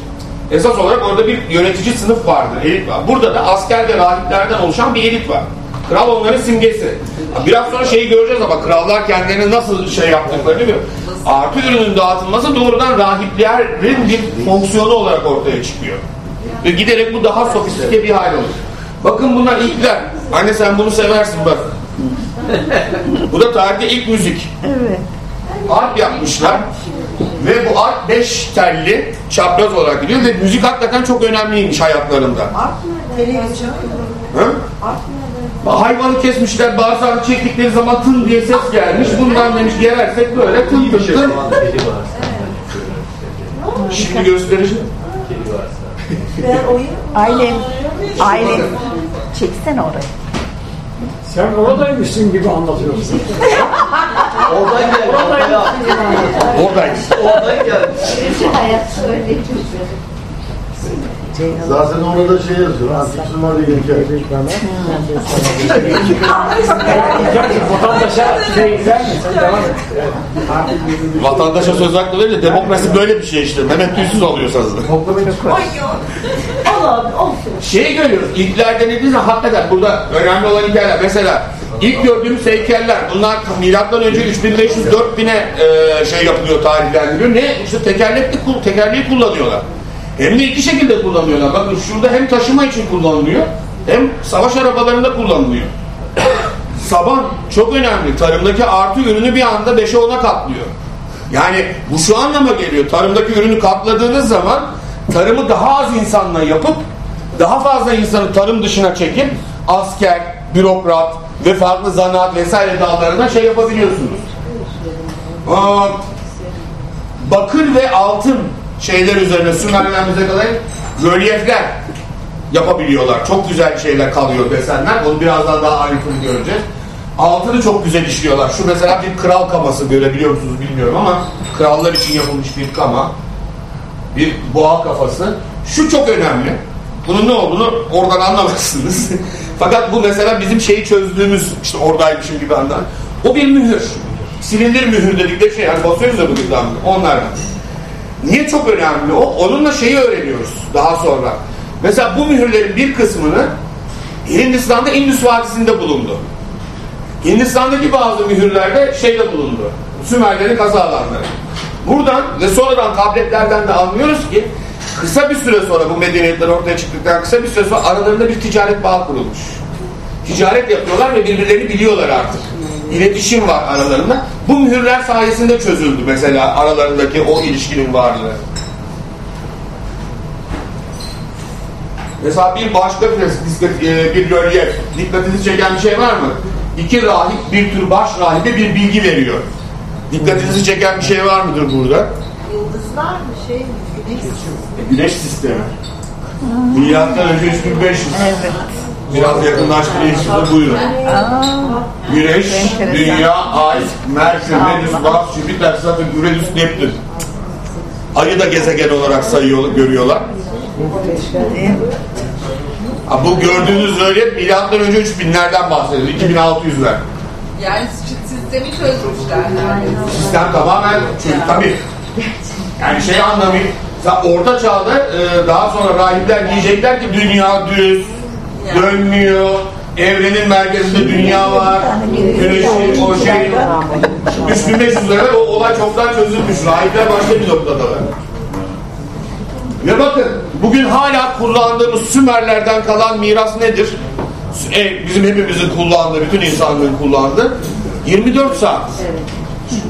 Esas olarak orada bir yönetici sınıf vardır, elit var. Burada da asker ve rahiplerden oluşan bir elit var. Kral onların simgesi. Biraz sonra şeyi göreceğiz ama krallar kendilerini nasıl şey yaptıklarını bir artı ürünün dağıtılması doğrudan rahiplerin bir fonksiyonu olarak ortaya çıkıyor. Ve giderek bu daha sofistike bir hal olur. Bakın bunlar ilkler. Anne sen bunu seversin bak. bu da tarihte ilk müzik. Evet. Arp yapmışlar. Ve bu arp beş telli çapraz olarak gidiyor ve müzik hakikaten çok önemliymiş hayatlarında. Televizyon. Hı? Hayvanı kesmişler, bağırsağını çektikleri zaman tın diye ses gelmiş. Bundan demiş gerersek böyle tın tın tın. Şimdi göstereceğim. Ailem, ailem. Çeksene orayı. Sen oradaymışsın gibi anlatıyorsun. Oradan geldi. Oradan, Oradayız. oradan geldi. Zaten orada şey yazıyor. Antik Sümer'de geçer. Vatandaşa şey et. Vatandaşa söz hakkı verince demokrasi böyle bir şey işte. Mehmet Tüysüz oluyorsanız. Şeyi görüyoruz. İlklerde ne diyorsa hakikaten burada önemli olan hikayeler. Mesela ilk gördüğümüz heykeller bunlar milattan önce 3500-4000'e e, şey yapılıyor tarihlendiriliyor. Ne? İşte tekerlekli kul- tekerleği kullanıyorlar. Hem de iki şekilde kullanıyorlar. Bakın şurada hem taşıma için kullanılıyor hem savaş arabalarında kullanılıyor. Saban çok önemli. Tarımdaki artı ürünü bir anda 5'e 10'a katlıyor. Yani bu şu anlama geliyor. Tarımdaki ürünü katladığınız zaman tarımı daha az insanla yapıp daha fazla insanı tarım dışına çekip asker, bürokrat ve farklı zanaat vesaire dallarına şey yapabiliyorsunuz. Aa, bakır ve altın şeyler üzerine Sümerlerimize kadar rölyefler yapabiliyorlar. Çok güzel şeyler kalıyor desenler. Onu birazdan daha ayrıntılı göreceğiz. Altını çok güzel işliyorlar. Şu mesela bir kral kaması görebiliyor musunuz bilmiyorum ama krallar için yapılmış bir kama. Bir boğa kafası. Şu çok önemli. Bunun ne olduğunu oradan anlamazsınız. Fakat bu mesela bizim şeyi çözdüğümüz işte oradaymışım gibi andan. O bir mühür. Silindir mühür dedikleri şey. Yani basıyoruz ya bu gıdamı. Onlardan. Niye çok önemli o? Onunla şeyi öğreniyoruz daha sonra. Mesela bu mühürlerin bir kısmını Hindistan'da Indus Vadisi'nde bulundu. Hindistan'daki bazı mühürlerde şeyde bulundu. Sümerlerin kazı. Buradan ve sonradan tabletlerden de anlıyoruz ki kısa bir süre sonra bu medeniyetler ortaya çıktıktan kısa bir süre sonra aralarında bir ticaret bağı kurulmuş. Ticaret yapıyorlar ve birbirlerini biliyorlar artık. İletişim var aralarında. Bu mühürler sayesinde çözüldü mesela aralarındaki o ilişkinin varlığı. Mesela bir başka bir, e, bir rölyef. Dikkatinizi çeken bir şey var mı? İki rahip bir tür baş rahibe bir bilgi veriyor. Dikkatinizi çeken bir şey var mıdır burada? Yıldızlar mı şey mi? Güneş Güneş sistemi. Milattan önce 3500. Evet. Biraz yakınlaştırayım size buyurun. Güneş, Dünya, Ay, Merkür, Venüs, Mars, Jüpiter, Satürn, Uranüs, Neptün. Ayı da gezegen olarak sayıyor, görüyorlar. Ha, bu gördüğünüz öyle milattan önce 3000'lerden bahsediyor. 2600'ler. Yani sistemi çözmüşler. Sistem tamamen çözüm. Tabii. Yani şey anlamı orta çağda e, daha sonra rahipler diyecekler ki dünya düz, dönmüyor, evrenin merkezinde dünya var, güneşin o şey 3500 lira o olay çoktan çözülmüş. Rahipler başka bir noktadalar. Ve bakın bugün hala kullandığımız Sümerlerden kalan miras nedir? E, bizim hepimizin kullandığı, bütün insanlığın kullandığı 24 saat.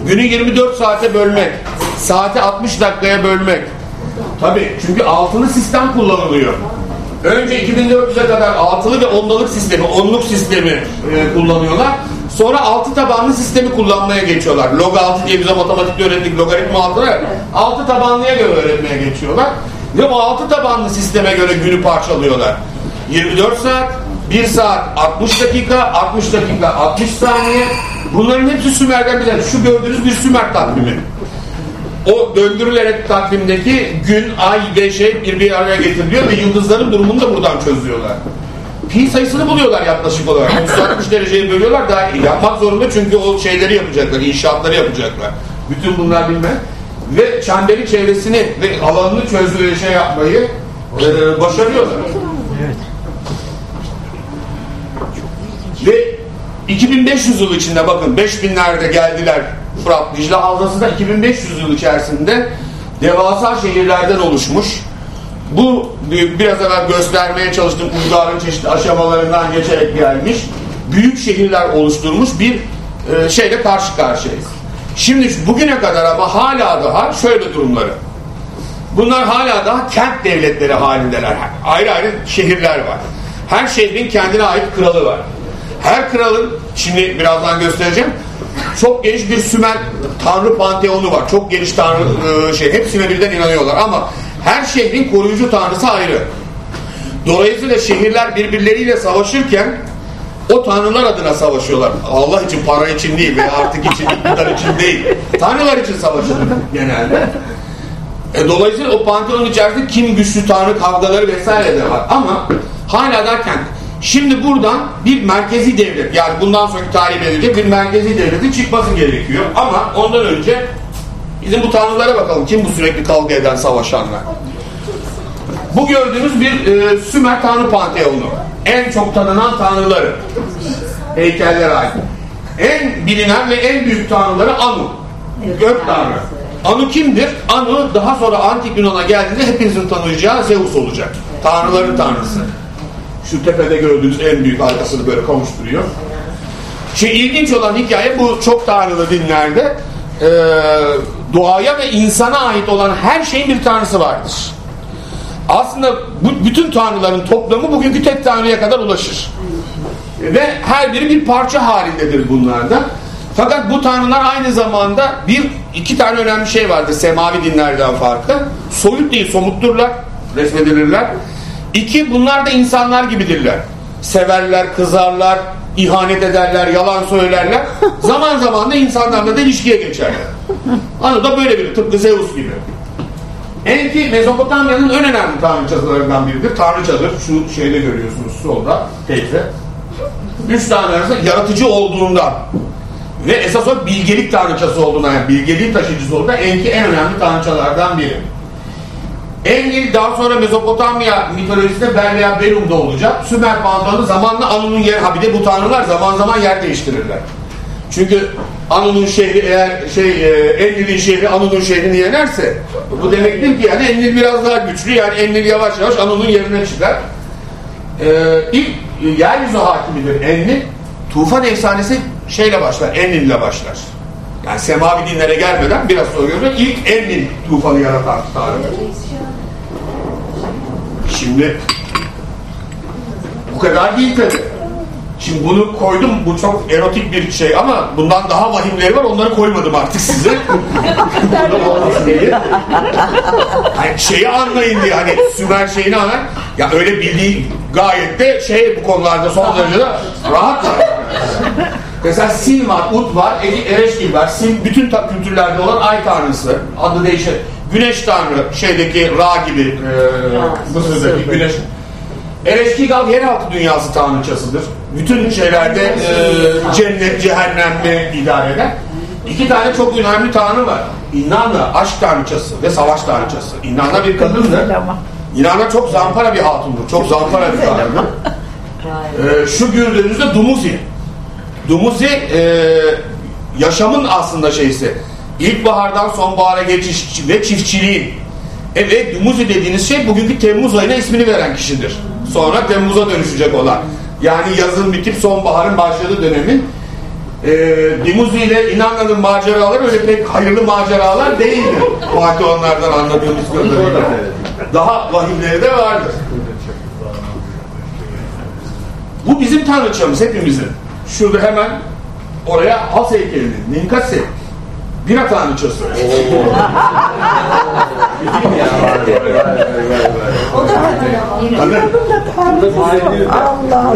Günü 24 saate bölmek, saati 60 dakikaya bölmek. Tabii çünkü altılı sistem kullanılıyor. Önce 2400'e kadar altılı ve ondalık sistemi, onluk sistemi e, kullanıyorlar. Sonra altı tabanlı sistemi kullanmaya geçiyorlar. Log 6 diye bize matematikte öğrettik. Logaritma 6 var. Altı tabanlıya göre öğretmeye geçiyorlar. Ve o altı tabanlı sisteme göre günü parçalıyorlar. 24 saat, 1 saat 60 dakika, 60 dakika 60 saniye, Bunların hepsi Sümer'den tane. Şu gördüğünüz bir Sümer takvimi. O döndürülerek takvimdeki gün, ay ve şey bir bir araya getiriliyor ve yıldızların durumunu da buradan çözüyorlar. Pi sayısını buluyorlar yaklaşık olarak. 360 dereceyi bölüyorlar daha yapmak zorunda çünkü o şeyleri yapacaklar, inşaatları yapacaklar. Bütün bunlar bilmem. Ve çemberin çevresini ve alanını çözdüğü şey yapmayı e, başarıyorlar. Ve 2500 yıl içinde bakın 5000'lerde geldiler Fırat Dicle Havzası da 2500 yıl içerisinde devasa şehirlerden oluşmuş. Bu biraz evvel göstermeye çalıştığım uygarlığın çeşitli aşamalarından geçerek gelmiş. Büyük şehirler oluşturmuş bir e, şeyle karşı karşıyayız. Şimdi bugüne kadar ama hala daha şöyle durumları. Bunlar hala daha kent devletleri halindeler. Ayrı ayrı şehirler var. Her şehrin kendine ait kralı var. Her kralın, şimdi birazdan göstereceğim, çok geniş bir Sümer tanrı panteonu var. Çok geniş tanrı e, şey, hepsine birden inanıyorlar ama her şehrin koruyucu tanrısı ayrı. Dolayısıyla şehirler birbirleriyle savaşırken o tanrılar adına savaşıyorlar. Allah için, para için değil veya artık için, iktidar için değil. Tanrılar için savaşılır genelde. E, dolayısıyla o panteonun içerisinde kim güçlü tanrı kavgaları vesaire de var. Ama hala derken şimdi buradan bir merkezi devlet yani bundan sonraki tarih belirleyecek bir merkezi devletin çıkması gerekiyor. Ama ondan önce bizim bu tanrılara bakalım. Kim bu sürekli kavga eden savaşanlar? Bu gördüğünüz bir e, Sümer tanrı panteonu. En çok tanınan tanrıları. Heykeller ait. En bilinen ve en büyük tanrıları Anu. Gök tanrı. Anu kimdir? Anu daha sonra Antik Yunan'a geldiğinde hepinizin tanıyacağı Zeus olacak. Tanrıların tanrısı. Şu tepede gördüğünüz en büyük arkasını böyle kavuşturuyor. Şimdi ilginç olan hikaye bu çok tanrılı dinlerde e, doğaya ve insana ait olan her şeyin bir tanrısı vardır. Aslında bu, bütün tanrıların toplamı bugünkü tek tanrıya kadar ulaşır. Ve her biri bir parça halindedir bunlarda. Fakat bu tanrılar aynı zamanda bir iki tane önemli şey vardır semavi dinlerden farkı. Soyut değil somutturlar, resmedilirler. İki bunlar da insanlar gibidirler. Severler, kızarlar, ihanet ederler, yalan söylerler. Zaman zaman da insanlarla da ilişkiye geçerler. Anı da böyle biri tıpkı Zeus gibi. Enki Mezopotamya'nın en önemli tanrıçalarından biridir. Tanrıçadır. Şu şeyde görüyorsunuz solda teyze. Üç tane arasında yaratıcı olduğundan ve esas olarak bilgelik tanrıçası olduğundan yani bilgeliğin taşıyıcısı olduğundan Enki en önemli tanrıçalardan biri. Enlil daha sonra Mezopotamya mitolojisinde Bel veya Belum'da olacak. Sümer panteonu zamanla Anu'nun yer, ha bir de bu tanrılar zaman zaman yer değiştirirler. Çünkü Anu'nun şehri eğer şey e, Enlil'in şehri Anu'nun şehrini yenerse bu demektir ki yani Enlil biraz daha güçlü yani Enlil yavaş yavaş Anu'nun yerine çıkar. Ee, ilk yeryüzü hakimidir Enlil. Tufan efsanesi şeyle başlar, Enlil ile başlar. Yani semavi dinlere gelmeden biraz sonra görüyoruz. İlk Enlil tufanı yaratan tanrı. Şimdi bu kadar değil tabi. Şimdi bunu koydum. Bu çok erotik bir şey ama bundan daha vahimleri var. Onları koymadım artık size. Burada olmasın diye. Hani şeyi anlayın diye hani Sümer şeyini anlayın. Ya öyle bildiği gayet de şey bu konularda son derece de rahat var. Mesela Sin var, Ut var, Ereşkil var. Sin bütün kültürlerde olan ay tanrısı. Adı değişir. Güneş tanrı şeydeki Ra gibi e, Mısır'daki güneş. Ereşkigal yeraltı dünyası tanrıçasıdır. Bütün şeylerde e, cennet, cehennemi idare eder. İki tane çok önemli tanrı var. İnanna aşk tanrıçası ve savaş tanrıçası. İnanna bir kadındır. İnanna çok zampara bir hatundur. Çok zampara bir tanrı. E, şu gördüğünüzde Dumuzi. Dumuzi e, yaşamın aslında şeysi. İlkbahardan sonbahara geçiş ve çiftçiliğin. Evet Dumuzi dediğiniz şey bugünkü Temmuz ayına ismini veren kişidir. Sonra Temmuz'a dönüşecek olan. Yani yazın bitip sonbaharın başladığı dönemin e, Dimuzi ile İnanla'nın maceraları öyle pek hayırlı maceralar değildir. Panteonlardan anladığımız kadarıyla. Daha vahimleri de vardır. Bu bizim tanrıçamız hepimizin. Şurada hemen oraya has heykelini, Ninkasi. Bira tanrıçası. Allah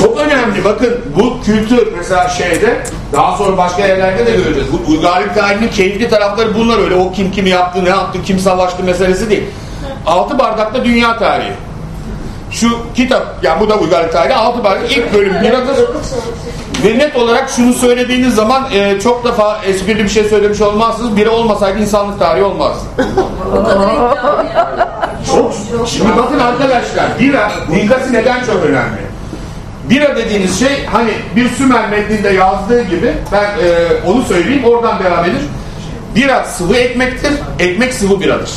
Çok önemli. Bakın bu kültür mesela şeyde daha sonra başka yerlerde de göreceğiz. Bu uygarlık tarihinin keyifli tarafları bunlar öyle. O kim kimi yaptı, ne yaptı, kim savaştı meselesi değil. Altı bardakta dünya tarihi. Şu kitap, yani bu da uygarlık tarihi. Altı bardak ilk bölüm biradır. Ve net olarak şunu söylediğiniz zaman e, çok defa esprili bir şey söylemiş olmazsınız. Biri olmasaydı insanlık tarihi olmazdı. Çok. Şimdi bakın arkadaşlar bira, Nikası neden çok önemli? Bira dediğiniz şey hani bir Sümer metninde yazdığı gibi ben e, onu söyleyeyim oradan devam edir. Bira sıvı ekmektir, ekmek sıvı biradır.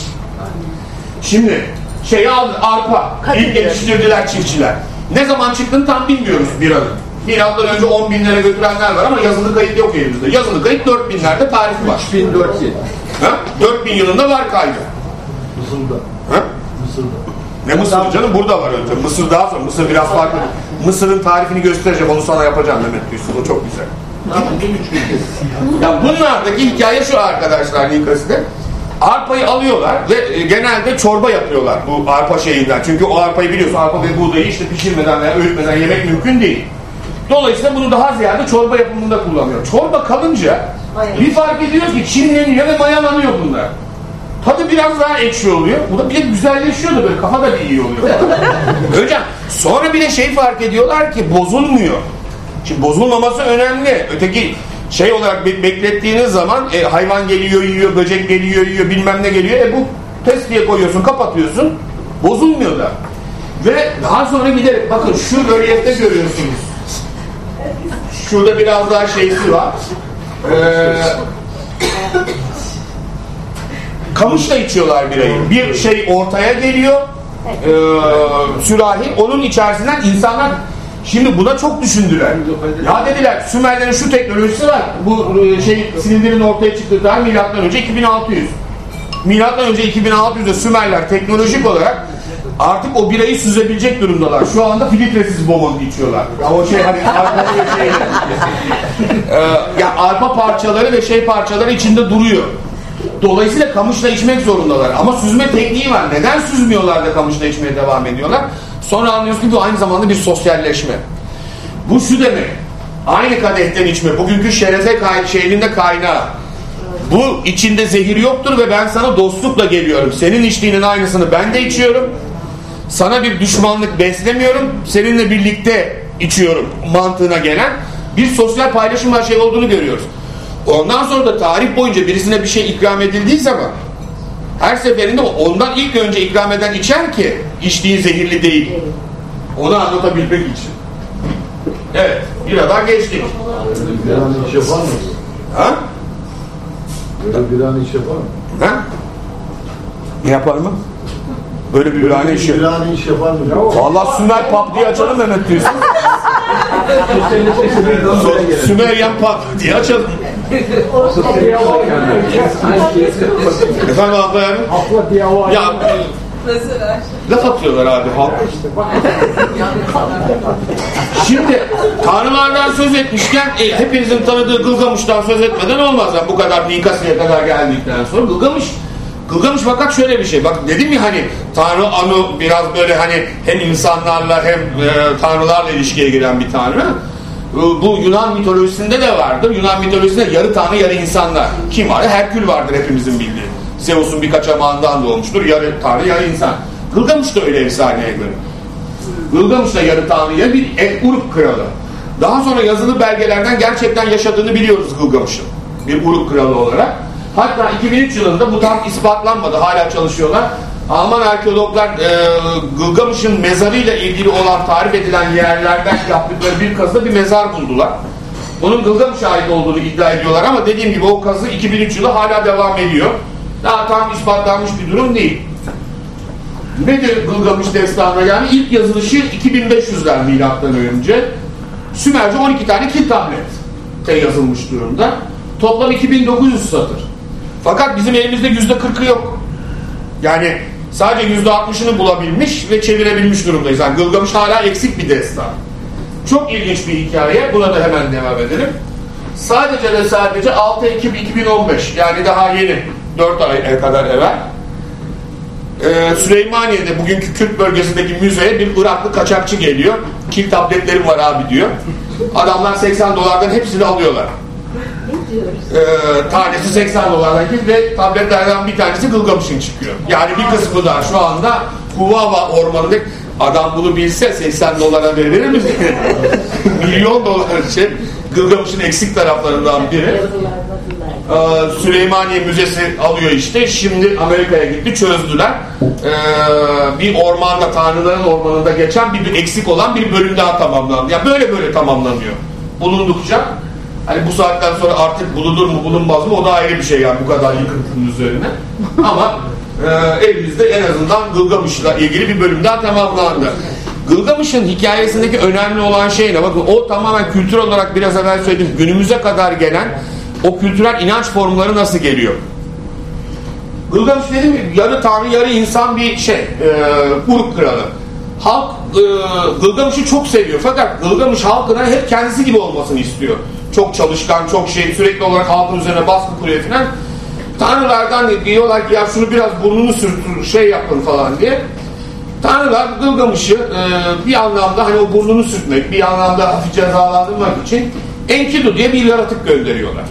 Şimdi şeyi aldı arpa. İlk geliştirdiler çiftçiler. Ne zaman çıktığını tam bilmiyoruz biranın. Milattan önce 10 binlere götürenler var ama yazılı kayıt yok elimizde. Yazılı kayıt 4 binlerde tarifi var. 1004 Ha? 4000 yılında var kaydı. Mısır'da. Ha? Mısır'da. Ne Mısır canım burada var önce. Mısır daha sonra. Mısır biraz farklı. Mısır'ın tarifini göstereceğim. Onu sana yapacağım Mehmet Yusuf. O çok güzel. ya bunlardaki hikaye şu arkadaşlar Nikasi'de. Arpayı alıyorlar ve e, genelde çorba yapıyorlar bu arpa şeyinden. Çünkü o arpayı biliyorsun arpa ve buğdayı işte pişirmeden veya öğütmeden yemek mümkün değil. Dolayısıyla bunu daha ziyade çorba yapımında kullanıyor. Çorba kalınca bir fark ediyor ki çimleniyor ve mayalanıyor bunlar. Tadı biraz daha ekşi oluyor. Bu da bir de güzelleşiyor da böyle kafa da bir iyi oluyor. Hocam sonra bir de şey fark ediyorlar ki bozulmuyor. Şimdi bozulmaması önemli. Öteki şey olarak be- beklettiğiniz zaman e, hayvan geliyor yiyor, böcek geliyor yiyor, bilmem ne geliyor. E bu testiye koyuyorsun, kapatıyorsun. Bozulmuyor da. Ve daha sonra giderek bakın şu rölyefte görüyorsunuz. Şurada biraz daha şeysi var. Ee, kamışla içiyorlar birayı. Bir şey ortaya geliyor. E, sürahi. Onun içerisinden insanlar Şimdi buna çok düşündüler. Ya dediler Sümerlerin şu teknolojisi var. Bu e, şey silindirin ortaya çıktığı tarih milattan önce 2600. Milattan önce 2600'de Sümerler teknolojik olarak artık o birayı süzebilecek durumdalar. Şu anda filtresiz bomon içiyorlar. Ya o şey hani arpa şey. Ee, ya arpa parçaları ve şey parçaları içinde duruyor. Dolayısıyla kamışla içmek zorundalar. Ama süzme tekniği var. Neden süzmüyorlar da kamışla içmeye devam ediyorlar? Sonra anlıyoruz ki bu aynı zamanda bir sosyalleşme. Bu şu demek. Aynı kadehten içme. Bugünkü şerefe kay şehrinde kaynağı. Bu içinde zehir yoktur ve ben sana dostlukla geliyorum. Senin içtiğinin aynısını ben de içiyorum. Sana bir düşmanlık beslemiyorum. Seninle birlikte içiyorum mantığına gelen bir sosyal paylaşım şey olduğunu görüyoruz. Ondan sonra da tarih boyunca birisine bir şey ikram edildiği zaman her seferinde ondan ilk önce ikram eden içer ki içtiğin zehirli değil. Onu anlatabilmek için. Evet. Biradan geçtik. Bir an iş yapar mı? Ha? Böyle bir an iş yapar mı? Ha? Ne yapar mı? Böyle bir birane işi. Bir an iş yapar mı? Vallahi Sümer Pub diye açalım Mehmet diyorsun. Sümeryen Pub diye açalım. Efendim abla yani? Hafla diyaloğu Ya laf atıyorlar abi halk. Şimdi tanrılardan söz etmişken e, hepinizin tanıdığı Gılgamış'tan söz etmeden olmaz. Yani bu kadar Nikasi'ye kadar geldikten sonra Gılgamış Gılgamış fakat şöyle bir şey. Bak dedim ya hani Tanrı anı biraz böyle hani hem insanlarla hem e, tanrılarla ilişkiye giren bir tanrı. Bu Yunan mitolojisinde de vardır. Yunan mitolojisinde yarı tanrı yarı insanlar. Kim var? Herkül vardır hepimizin bildiği. Zeus'un bir kaçamağından doğmuştur. Yarı tanrı yarı insan. Gılgamış da öyle efsaneye göre. Gılgamış da yarı tanrıya bir et Uruk kralı. Daha sonra yazılı belgelerden gerçekten yaşadığını biliyoruz Gılgamış'ın. Bir Uruk kralı olarak. Hatta 2003 yılında bu tam ispatlanmadı. Hala çalışıyorlar. Alman arkeologlar e, Gılgamış'ın mezarıyla ilgili olan tarif edilen yerlerden yaptıkları bir kazıda bir mezar buldular. Bunun Gılgamış'a ait olduğunu iddia ediyorlar ama dediğim gibi o kazı 2003 yılı hala devam ediyor. Daha tam ispatlanmış bir durum değil. Nedir Gılgamış destanı? Yani ilk yazılışı 2500'ler milattan önce. Sümerce 12 tane kiltahmet yazılmış durumda. Toplam 2900 satır. Fakat bizim elimizde yüzde 40'ı yok. Yani sadece yüzde 60'ını bulabilmiş ve çevirebilmiş durumdayız. Yani Gılgamış hala eksik bir destan. Çok ilginç bir hikaye. Buna da hemen devam edelim. Sadece ve sadece 6 Ekim 2015 yani daha yeni 4 ay kadar evvel ee, Süleymaniye'de bugünkü Kürt bölgesindeki müzeye bir Iraklı kaçakçı geliyor. Kil tabletlerim var abi diyor. Adamlar 80 dolardan hepsini alıyorlar. Ee, tanesi 80 dolardan kil ve tabletlerden bir tanesi Gılgamış'ın çıkıyor. Yani bir kısmı da şu anda Huvava ormanında adam bunu bilse 80 dolara verir mi? Milyon dolar için Gılgamış'ın eksik taraflarından biri. Ee, Süleymaniye Müzesi alıyor işte. Şimdi Amerika'ya gitti çözdüler. Ee, bir ormanda Tanrıların ormanında geçen bir, bir eksik olan bir bölüm daha tamamlandı. Yani böyle böyle tamamlanıyor. Bulundukça hani bu saatten sonra artık bulunur mu bulunmaz mı o da ayrı bir şey yani bu kadar yıkıntının üzerine. Ama e, elimizde en azından Gılgamış'la ilgili bir bölüm daha tamamlandı. Gılgamış'ın hikayesindeki önemli olan şey ne? Bakın o tamamen kültür olarak biraz evvel söyledim. Günümüze kadar gelen o kültürel inanç formları nasıl geliyor? Gılgamış dedim? Yarı tanrı yarı insan bir şey. E, Uruk kralı. Halk e, Gılgamış'ı çok seviyor. Fakat Gılgamış halkına hep kendisi gibi olmasını istiyor. Çok çalışkan, çok şey, sürekli olarak halkın üzerine baskı kuruyor falan. Tanrılardan diyorlar ki ya şunu biraz burnunu sürtün, şey yapın falan diye. Tanrılar Gılgamış'ı e, bir anlamda hani o burnunu sürtmek, bir anlamda hafif cezalandırmak için Enkidu diye bir yaratık gönderiyorlar.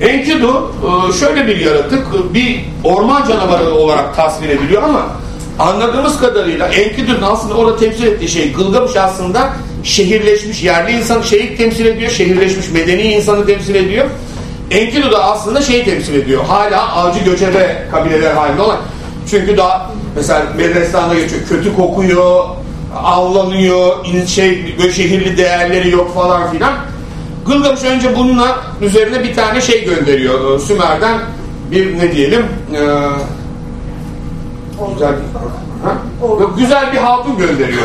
Enkidu e, şöyle bir yaratık, bir orman canavarı olarak tasvir ediliyor ama anladığımız kadarıyla Enkidu'nun aslında orada temsil ettiği şey Gılgamış aslında şehirleşmiş yerli insan şeyi temsil ediyor, şehirleşmiş medeni insanı temsil ediyor. Enkidu da aslında şeyi temsil ediyor. Hala avcı göçebe kabileler halinde olan. Çünkü daha mesela Medrestan'da geçiyor. Kötü kokuyor, avlanıyor, şey, böyle şehirli değerleri yok falan filan. Gılgamış önce bununla üzerine bir tane şey gönderiyor. Sümer'den bir ne diyelim e, güzel bir, ha? Yok, güzel bir hatun gönderiyor.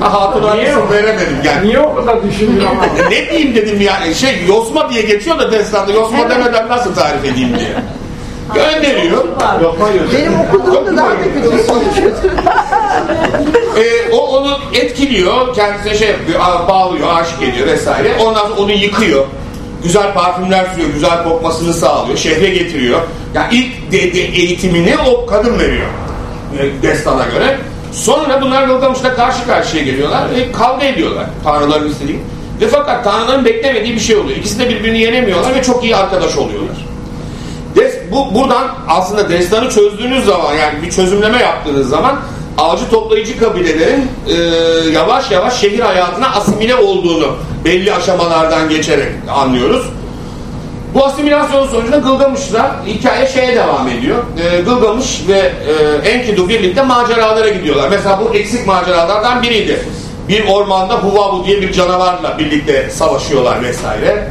Ha, Hatuna isim veremedim yani. Niye o kadar düşündün ama? ne diyeyim dedim yani şey Yosma diye geçiyor da destanda Yosma demeden nasıl tarif edeyim diye. Gönderiyor. Benim okuduğumda daha da kötü. Ee, o onu etkiliyor, kendisine şey yapıyor, bağlıyor, aşık ediyor vesaire. Ondan sonra onu yıkıyor. Güzel parfümler sürüyor, güzel kokmasını sağlıyor, şehre getiriyor. Yani ilk de, de eğitimini o kadın veriyor. e, Destana göre. Sonra bunlar Gılgamış'la karşı karşıya geliyorlar ve kavga ediyorlar. Tanrıların istediği. Ve fakat Tanrıların beklemediği bir şey oluyor. İkisi de birbirini yenemiyorlar ve çok iyi arkadaş oluyorlar. Des, bu buradan aslında destanı çözdüğünüz zaman yani bir çözümleme yaptığınız zaman avcı toplayıcı kabilelerin e, yavaş yavaş şehir hayatına asimile olduğunu belli aşamalardan geçerek anlıyoruz. Bu asimilasyon sonucunda Gılgamış'la hikaye şeye devam ediyor. E, Gılgamış ve e, Enkidu birlikte maceralara gidiyorlar. Mesela bu eksik maceralardan biriydi. Bir ormanda Huvabu diye bir canavarla birlikte savaşıyorlar vesaire.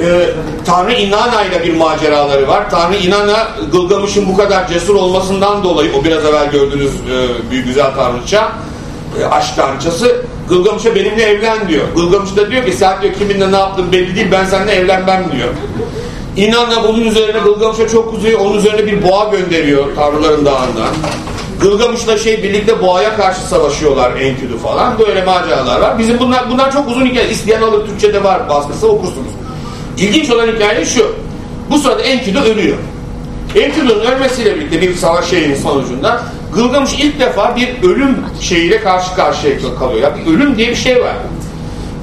Ee, Tanrı İnanna ile bir maceraları var. Tanrı İnanna Gılgamış'ın bu kadar cesur olmasından dolayı o biraz evvel gördüğünüz e, büyük güzel tanrıça e, aşk tanrıçası Gılgamış'a benimle evlen diyor. Gılgamış da diyor ki sen diyor kiminle ne yaptın belli değil ben seninle evlenmem diyor. İnanna bunun üzerine Gılgamış'a çok kızıyor. Onun üzerine bir boğa gönderiyor Tanrıların dağından. Gılgamış'la şey birlikte boğaya karşı savaşıyorlar Enkidu falan. Böyle maceralar var. Bizim bunlar bunlar çok uzun hikaye. İsteyen alır Türkçe'de var baskısı okursunuz. İlginç olan hikaye şu. Bu sırada Enkidu ölüyor. Enkidu'nun ölmesiyle birlikte bir savaş şeyinin sonucunda Gılgamış ilk defa bir ölüm şeyiyle karşı karşıya kalıyor. Ya bir ölüm diye bir şey var.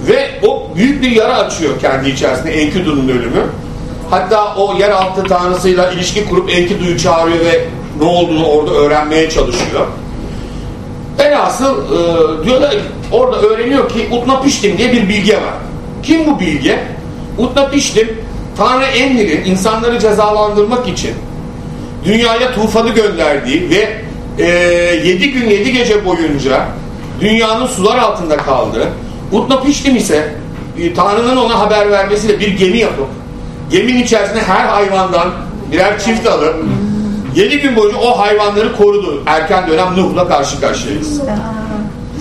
Ve o büyük bir yara açıyor kendi içerisinde Enkidu'nun ölümü. Hatta o yeraltı tanrısıyla ilişki kurup Enkidu'yu çağırıyor ve ne olduğunu orada öğrenmeye çalışıyor. Velhasıl e, diyorlar orada öğreniyor ki Utnapiştim diye bir bilge var. Kim bu bilge? Utnapiştim Tanrı Enlil'in insanları cezalandırmak için dünyaya tufanı gönderdiği ve e, yedi gün yedi gece boyunca dünyanın sular altında kaldığı Utnapiştim ise e, Tanrı'nın ona haber vermesiyle bir gemi yapıp geminin içerisinde her hayvandan birer çift alıp yedi gün boyunca o hayvanları korudu. Erken dönem Nuh'la karşı karşıyayız.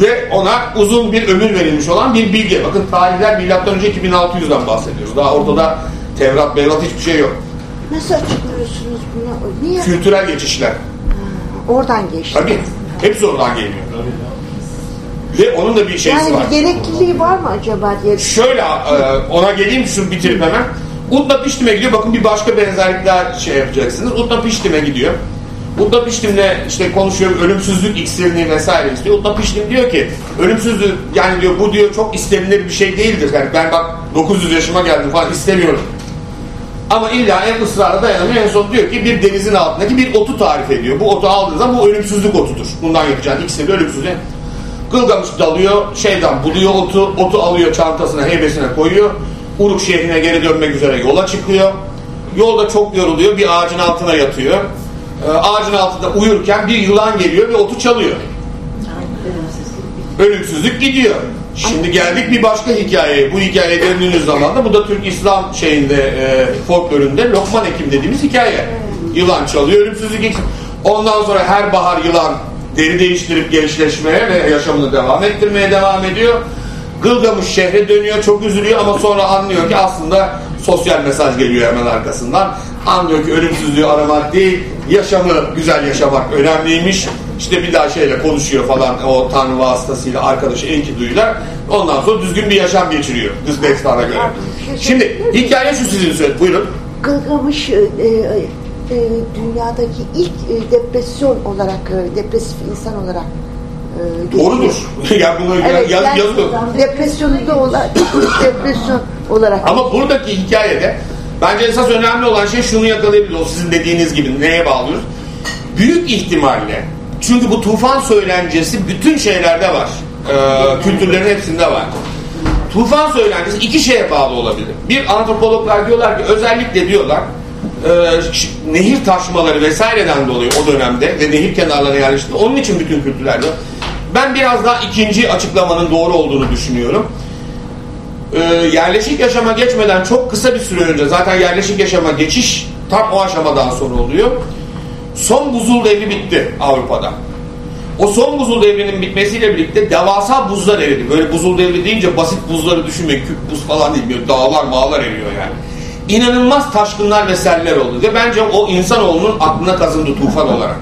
Ve ona uzun bir ömür verilmiş olan bir bilgi. Bakın tarihler milattan önce 2600'den bahsediyoruz. Daha ortada Tevrat, Mevrat hiçbir şey yok. Nasıl açıklıyorsunuz bunu? Niye? Kültürel geçişler. Oradan geçti. Tabii. Hepsi oradan geliyor. Ve onun da bir şeysi Yani var. bir gerekliliği var mı acaba diye. Şöyle e, ona geleyim şunu bitirip hemen. Utnapiştim'e gidiyor. Bakın bir başka benzerlik daha şey yapacaksınız. Utnapiştim'e gidiyor. Utnapiştim'le işte konuşuyor. Ölümsüzlük iksirini vesaire istiyor. Utnapiştim diyor ki ölümsüzlük yani diyor bu diyor çok istenilir bir şey değildir. Yani ben bak 900 yaşıma geldim falan istemiyorum. Ama illa en ısrarla dayanamıyor. En son diyor ki bir denizin altındaki bir otu tarif ediyor. Bu otu aldığı zaman bu ölümsüzlük otudur. Bundan yapacağın ikisi ölümsüzlük. Gılgamış dalıyor, şeyden buluyor otu, otu alıyor çantasına, heybesine koyuyor. Uruk şehrine geri dönmek üzere yola çıkıyor. Yolda çok yoruluyor, bir ağacın altına yatıyor. Ee, ağacın altında uyurken bir yılan geliyor ve otu çalıyor. Ölümsüzlük gidiyor. Şimdi geldik bir başka hikayeye. Bu hikayeye döndüğünüz zaman da bu da Türk İslam şeyinde e, folkloründe Lokman Hekim dediğimiz hikaye. Yılan çalıyor, ölümsüzlük. Ondan sonra her bahar yılan deri değiştirip gençleşmeye ve yaşamını devam ettirmeye devam ediyor. Gılgamış şehre dönüyor, çok üzülüyor ama sonra anlıyor ki aslında sosyal mesaj geliyor hemen arkasından. Anlıyor ki ölümsüzlüğü aramak değil, yaşamı güzel yaşamak önemliymiş. İşte bir daha şeyle konuşuyor falan o tanrı vasıtasıyla arkadaşı Enkidu'yla. Ondan sonra düzgün bir yaşam geçiriyor. Düz Destan'a göre. Şimdi hikaye şu sizin söyle. Buyurun. Gılgamış e, e, e, dünyadaki ilk e, depresyon olarak, e, depresif insan olarak e. Doğrudur. ya bunu Evet, yaz, yani yazıyor. depresyonu da olan depresyon olarak. Ama buradaki hikayede bence esas önemli olan şey şunu yakalayabilir. O sizin dediğiniz gibi neye bağlıyoruz? Büyük ihtimalle çünkü bu tufan söylencesi bütün şeylerde var. Ee, kültürlerin hepsinde var. Tufan söylencesi iki şeye bağlı olabilir. Bir antropologlar diyorlar ki özellikle diyorlar e, nehir taşmaları vesaireden dolayı o dönemde ve nehir kenarlarına yerleşti. Onun için bütün kültürlerde. Ben biraz daha ikinci açıklamanın doğru olduğunu düşünüyorum e, yerleşik yaşama geçmeden çok kısa bir süre önce zaten yerleşik yaşama geçiş tam o aşamadan sonra oluyor. Son buzul devri bitti Avrupa'da. O son buzul devrinin bitmesiyle birlikte devasa buzlar eridi. Böyle buzul devri deyince basit buzları düşünmeyin. Küp buz falan değil. Böyle dağlar mağlar eriyor yani. İnanılmaz taşkınlar ve seller oldu. Ve bence o insanoğlunun aklına kazındı tufan olarak.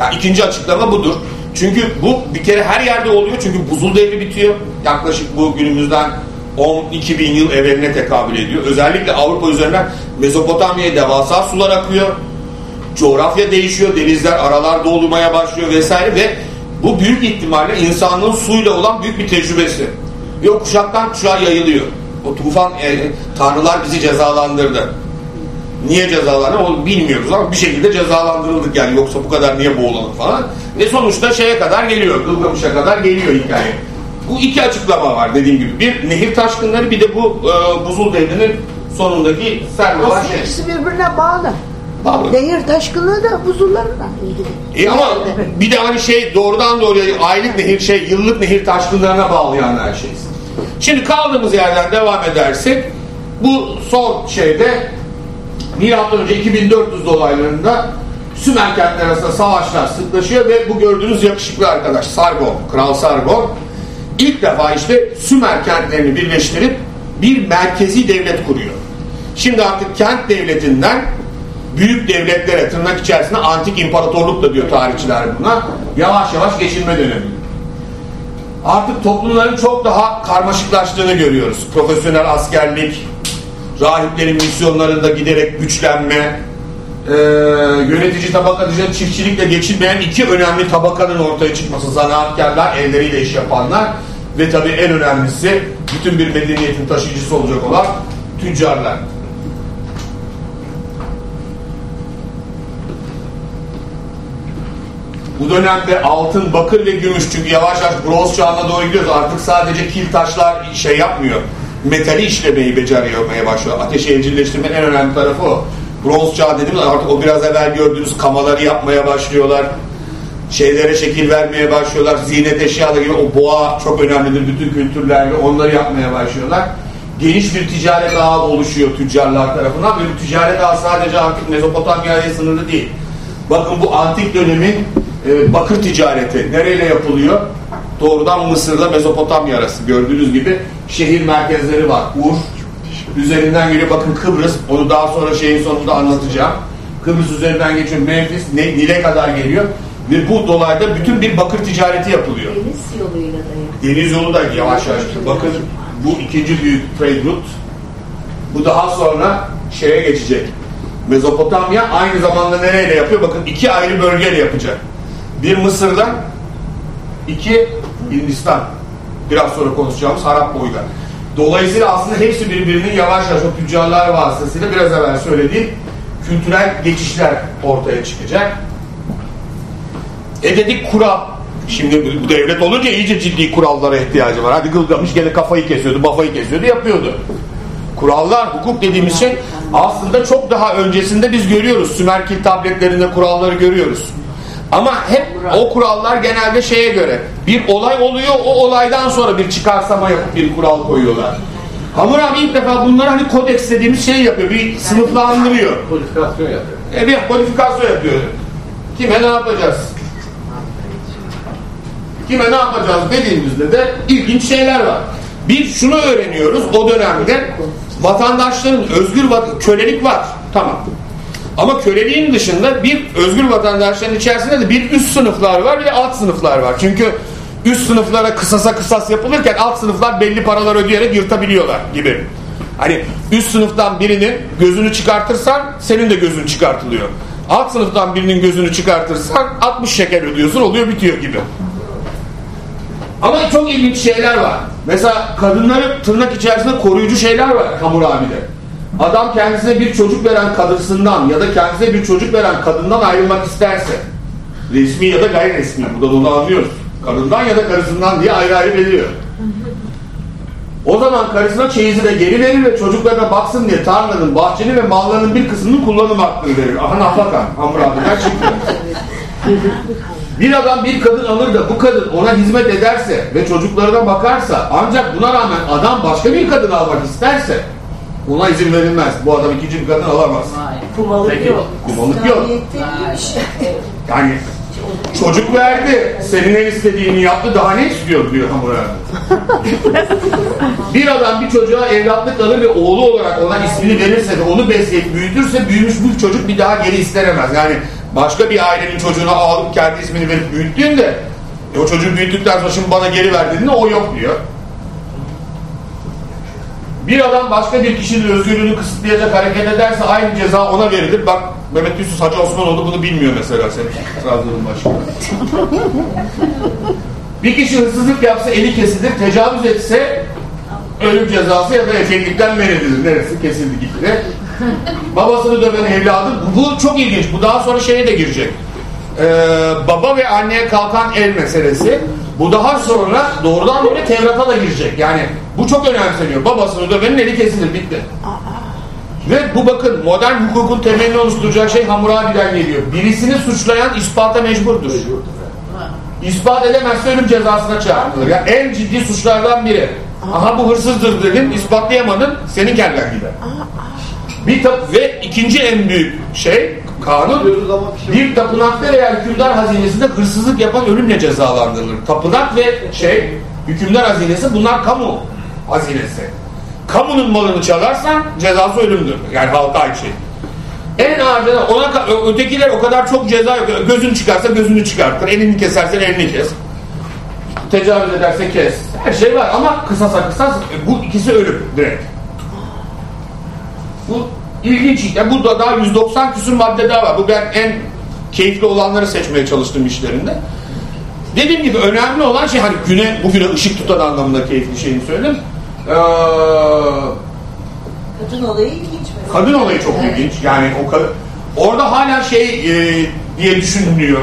Ya ikinci açıklama budur. Çünkü bu bir kere her yerde oluyor. Çünkü buzul devri bitiyor. Yaklaşık bu günümüzden 12 bin yıl evveline tekabül ediyor. Özellikle Avrupa üzerinden Mezopotamya'ya devasa sular akıyor. Coğrafya değişiyor. Denizler aralar dolmaya başlıyor vesaire ve bu büyük ihtimalle insanlığın suyla olan büyük bir tecrübesi. Ve o kuşaktan kuşağa yayılıyor. O tufan e, tanrılar bizi cezalandırdı. Niye cezalandırdı onu bilmiyoruz ama bir şekilde cezalandırıldık yani yoksa bu kadar niye boğulalım falan. Ve sonuçta şeye kadar geliyor, Gılgamış'a kadar geliyor hikaye. Bu iki açıklama var dediğim gibi. Bir nehir taşkınları bir de bu e, buzul devrinin sonundaki sel olan Aslında şey. ikisi birbirine bağlı. Bağlı. Nehir taşkınlığı da buzullarla ilgili. E ama bir de hani şey doğrudan doğruya aylık nehir şey yıllık nehir taşkınlarına bağlayan her şey. Şimdi kaldığımız yerden devam edersek bu son şeyde milattan önce 2400 dolaylarında Sümer kentler arasında savaşlar sıklaşıyor ve bu gördüğünüz yakışıklı arkadaş Sargon, Kral Sargon ilk defa işte Sümer kentlerini birleştirip bir merkezi devlet kuruyor. Şimdi artık kent devletinden büyük devletlere tırnak içerisinde antik imparatorluk da diyor tarihçiler buna yavaş yavaş geçilme dönemi. Artık toplumların çok daha karmaşıklaştığını görüyoruz. Profesyonel askerlik, rahiplerin misyonlarında giderek güçlenme, e, yönetici tabaka dışında çiftçilikle geçinmeyen iki önemli tabakanın ortaya çıkması. Zanaatkarlar, elleriyle iş yapanlar ve tabii en önemlisi bütün bir medeniyetin taşıyıcısı olacak olan tüccarlar. Bu dönemde altın, bakır ve gümüş çünkü yavaş yavaş bronz çağına doğru gidiyoruz. Artık sadece kil taşlar şey yapmıyor. Metali işlemeyi beceriyormaya başlıyor. Ateşi evcilleştirmenin en önemli tarafı o. Bronz çağı dediğimiz artık o biraz evvel gördüğünüz kamaları yapmaya başlıyorlar. Şeylere şekil vermeye başlıyorlar. Ziynet eşyaları gibi o boğa çok önemlidir bütün kültürlerde. Onları yapmaya başlıyorlar. Geniş bir ticaret ağı oluşuyor tüccarlar tarafından ve bu ticaret ağı sadece artık Mezopotamya'ya sınırlı değil. Bakın bu antik dönemin e, bakır ticareti nereyle yapılıyor? Doğrudan Mısır'la Mezopotamya arası gördüğünüz gibi şehir merkezleri var. Ur üzerinden geliyor. Bakın Kıbrıs onu daha sonra şeyin sonunda anlatacağım. Kıbrıs üzerinden geçiyor. Memphis ne, Nil'e kadar geliyor. Ve bu dolayda bütün bir bakır ticareti yapılıyor. Deniz yoluyla da yapıyor. Deniz yolu da yavaş yavaş. Bakın bu ikinci büyük trade route. Bu daha sonra şeye geçecek. Mezopotamya aynı zamanda nereyle yapıyor? Bakın iki ayrı bölgeyle yapacak. Bir Mısır'da, iki Hindistan. Biraz sonra konuşacağımız Harap boyda. Dolayısıyla aslında hepsi birbirinin yavaş yavaş o tüccarlar vasıtasıyla biraz evvel söylediğim kültürel geçişler ortaya çıkacak. E dedik kural. Şimdi bu devlet olunca iyice ciddi kurallara ihtiyacı var. Hadi Gılgamış gene kafayı kesiyordu, bafayı kesiyordu, yapıyordu. Kurallar, hukuk dediğimiz şey aslında çok daha öncesinde biz görüyoruz. Sümerkil tabletlerinde kuralları görüyoruz. Ama hep o kurallar genelde şeye göre bir olay oluyor, o olaydan sonra bir çıkarsama yapıp bir kural koyuyorlar. Hammurabi ilk defa bunları hani kodeks dediğimiz şeyi yapıyor, bir sınıflandırıyor. Kodifikasyon yapıyor. E bir kodifikasyon yapıyor. Kime ne yapacağız? Kime ne yapacağız dediğimizde de ilginç şeyler var. Bir şunu öğreniyoruz o dönemde vatandaşların özgür vat- kölelik var. Tamam. Ama köleliğin dışında bir özgür vatandaşların içerisinde de bir üst sınıflar var bir de alt sınıflar var. Çünkü üst sınıflara kısasa kısas yapılırken alt sınıflar belli paralar ödeyerek yırtabiliyorlar gibi. Hani üst sınıftan birinin gözünü çıkartırsan senin de gözün çıkartılıyor. Alt sınıftan birinin gözünü çıkartırsan 60 şeker ödüyorsun oluyor bitiyor gibi. Ama çok ilginç şeyler var. Mesela kadınları tırnak içerisinde koruyucu şeyler var Hammurabi'de. Adam kendisine bir çocuk veren kadınsından ya da kendisine bir çocuk veren kadından ayrılmak isterse resmi ya da gayri resmi burada bunu anlıyoruz. Kadından ya da karısından diye ayrı ayrı belirliyor. O zaman karısına çeyizi de geri verir ve çocuklarına baksın diye tarlanın, bahçenin ve mallarının bir kısmını kullanım hakkını verir. Aha Nafakan, Hammurabi'den çıktı. Bir adam bir kadın alır da bu kadın ona hizmet ederse ve çocuklarına bakarsa ancak buna rağmen adam başka bir kadın almak isterse ona izin verilmez. Bu adam ikinci bir kadın alamaz. Kumalık Peki, yok. kumalık yok. Yani çocuk verdi, senin en istediğini yaptı, daha ne istiyor diyor Hammurabi. bir adam bir çocuğa evlatlık alır ve oğlu olarak ona ismini verirse ve onu besleyip büyütürse büyümüş bu çocuk bir daha geri istenemez. Yani başka bir ailenin çocuğuna alıp kendi ismini verip büyüttüğünde e, o çocuğu büyüttükten sonra şimdi bana geri ver dediğinde o yok diyor. Bir adam başka bir kişinin özgürlüğünü kısıtlayacak hareket ederse aynı ceza ona verilir. Bak Mehmet Yusuf Hacı Osmanoğlu bunu bilmiyor mesela senin Trabzon'un başında. bir kişi hırsızlık yapsa eli kesilir, tecavüz etse ölüm cezası ya da efelikten men edilir. Neresi kesildi gitti. Babasını döven evladı. Bu, çok ilginç. Bu daha sonra şeye de girecek. Ee, baba ve anneye kalkan el meselesi. Bu daha sonra doğrudan böyle Tevrat'a da girecek. Yani bu çok önemseniyor. Babasını dövenin eli kesilir. Bitti. Ve bu bakın modern hukukun temelini oluşturacak şey Hammurabi'den geliyor. Birisini suçlayan ispata mecburdur. İspat edemezse ölüm cezasına çarpılır. Ya en ciddi suçlardan biri. Aha bu hırsızdır dedin, ispatlayamadın, senin kellen gider. Bir tap ve ikinci en büyük şey kanun bir tapınakta veya hükümdar hazinesinde hırsızlık yapan ölümle cezalandırılır. Tapınak ve şey hükümdar hazinesi bunlar kamu hazinesi. Kamunun malını çalarsan cezası ölümdür. Yani halka ait şey. En ağır ona ötekiler o kadar çok ceza yok. Gözünü çıkarsa gözünü çıkartır. Elini kesersen elini kes. Tecavüz ederse kes. Her şey var ama kısasa kısas bu ikisi ölüm direkt. Bu ilginç. Yani bu da daha 190 küsur madde daha var. Bu ben en keyifli olanları seçmeye çalıştım işlerinde. Dediğim gibi önemli olan şey hani güne bugüne ışık tutan anlamında keyifli şeyini söyledim. Ee, Kadın olayı ilginç mesela. kadın olayı çok ilginç. Yani o kadın orada hala şey e, diye düşünülüyor.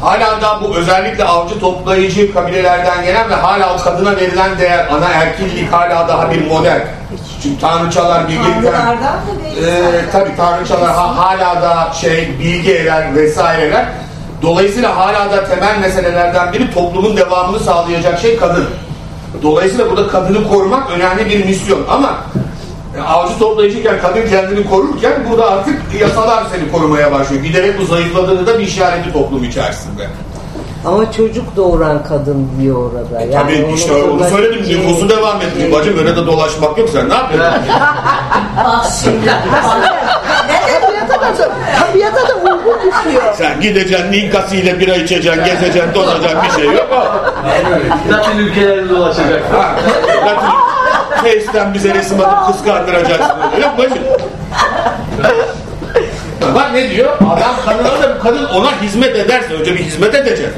Hala da bu özellikle avcı toplayıcı kabilelerden gelen ve hala o kadına verilen değer ana erkillik hala daha bir model. Çünkü tanrıçalar bilgelikten Tanrılardan da ee, tabii tanrıçalar ha- hala da şey bilgeler vesaireler. Dolayısıyla hala da temel meselelerden biri toplumun devamını sağlayacak şey kadın. Dolayısıyla burada kadını korumak önemli bir misyon ama e, avcı toplayıcıyken kadın kendini korurken burada artık yasalar seni korumaya başlıyor. Giderek bu zayıfladığını da bir işareti toplum içerisinde. Ama çocuk doğuran kadın diyor orada. Yani Tabii onu işte onu söyledim. içi- Nüfusu devam etti. Bacım öyle de dolaşmak yok sen ne yapıyorsun? Tabiata da uygun düşüyor. sen gideceksin Ninkası'yla bira içeceksin, gezeceksin, dolaşacaksın bir şey yok o. Latin ülkelerinde dolaşacak. Ha, Latin- Face'ten bize resim atıp kıskandıracaksın. Mi bacım? Bak ne diyor? Adam kadına da kadın ona hizmet ederse önce bir hizmet edecek.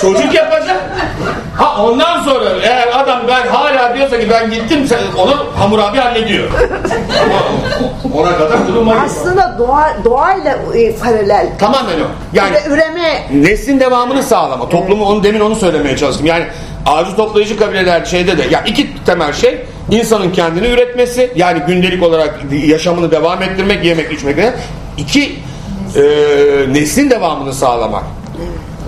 Çocuk yapacak. Ha ondan sonra eğer adam ben hala diyorsa ki ben gittim onu Hamurabi hallediyor. Ama ona kadar durum var. Aslında doğa, doğayla e, paralel. Tamamen o. Yani Üre- üreme neslin devamını sağlama. Toplumu onu demin onu söylemeye çalıştım. Yani avcı toplayıcı kabileler şeyde de ya iki temel şey insanın kendini üretmesi yani gündelik olarak yaşamını devam ettirmek, yemek içmek iki e, neslin devamını sağlamak.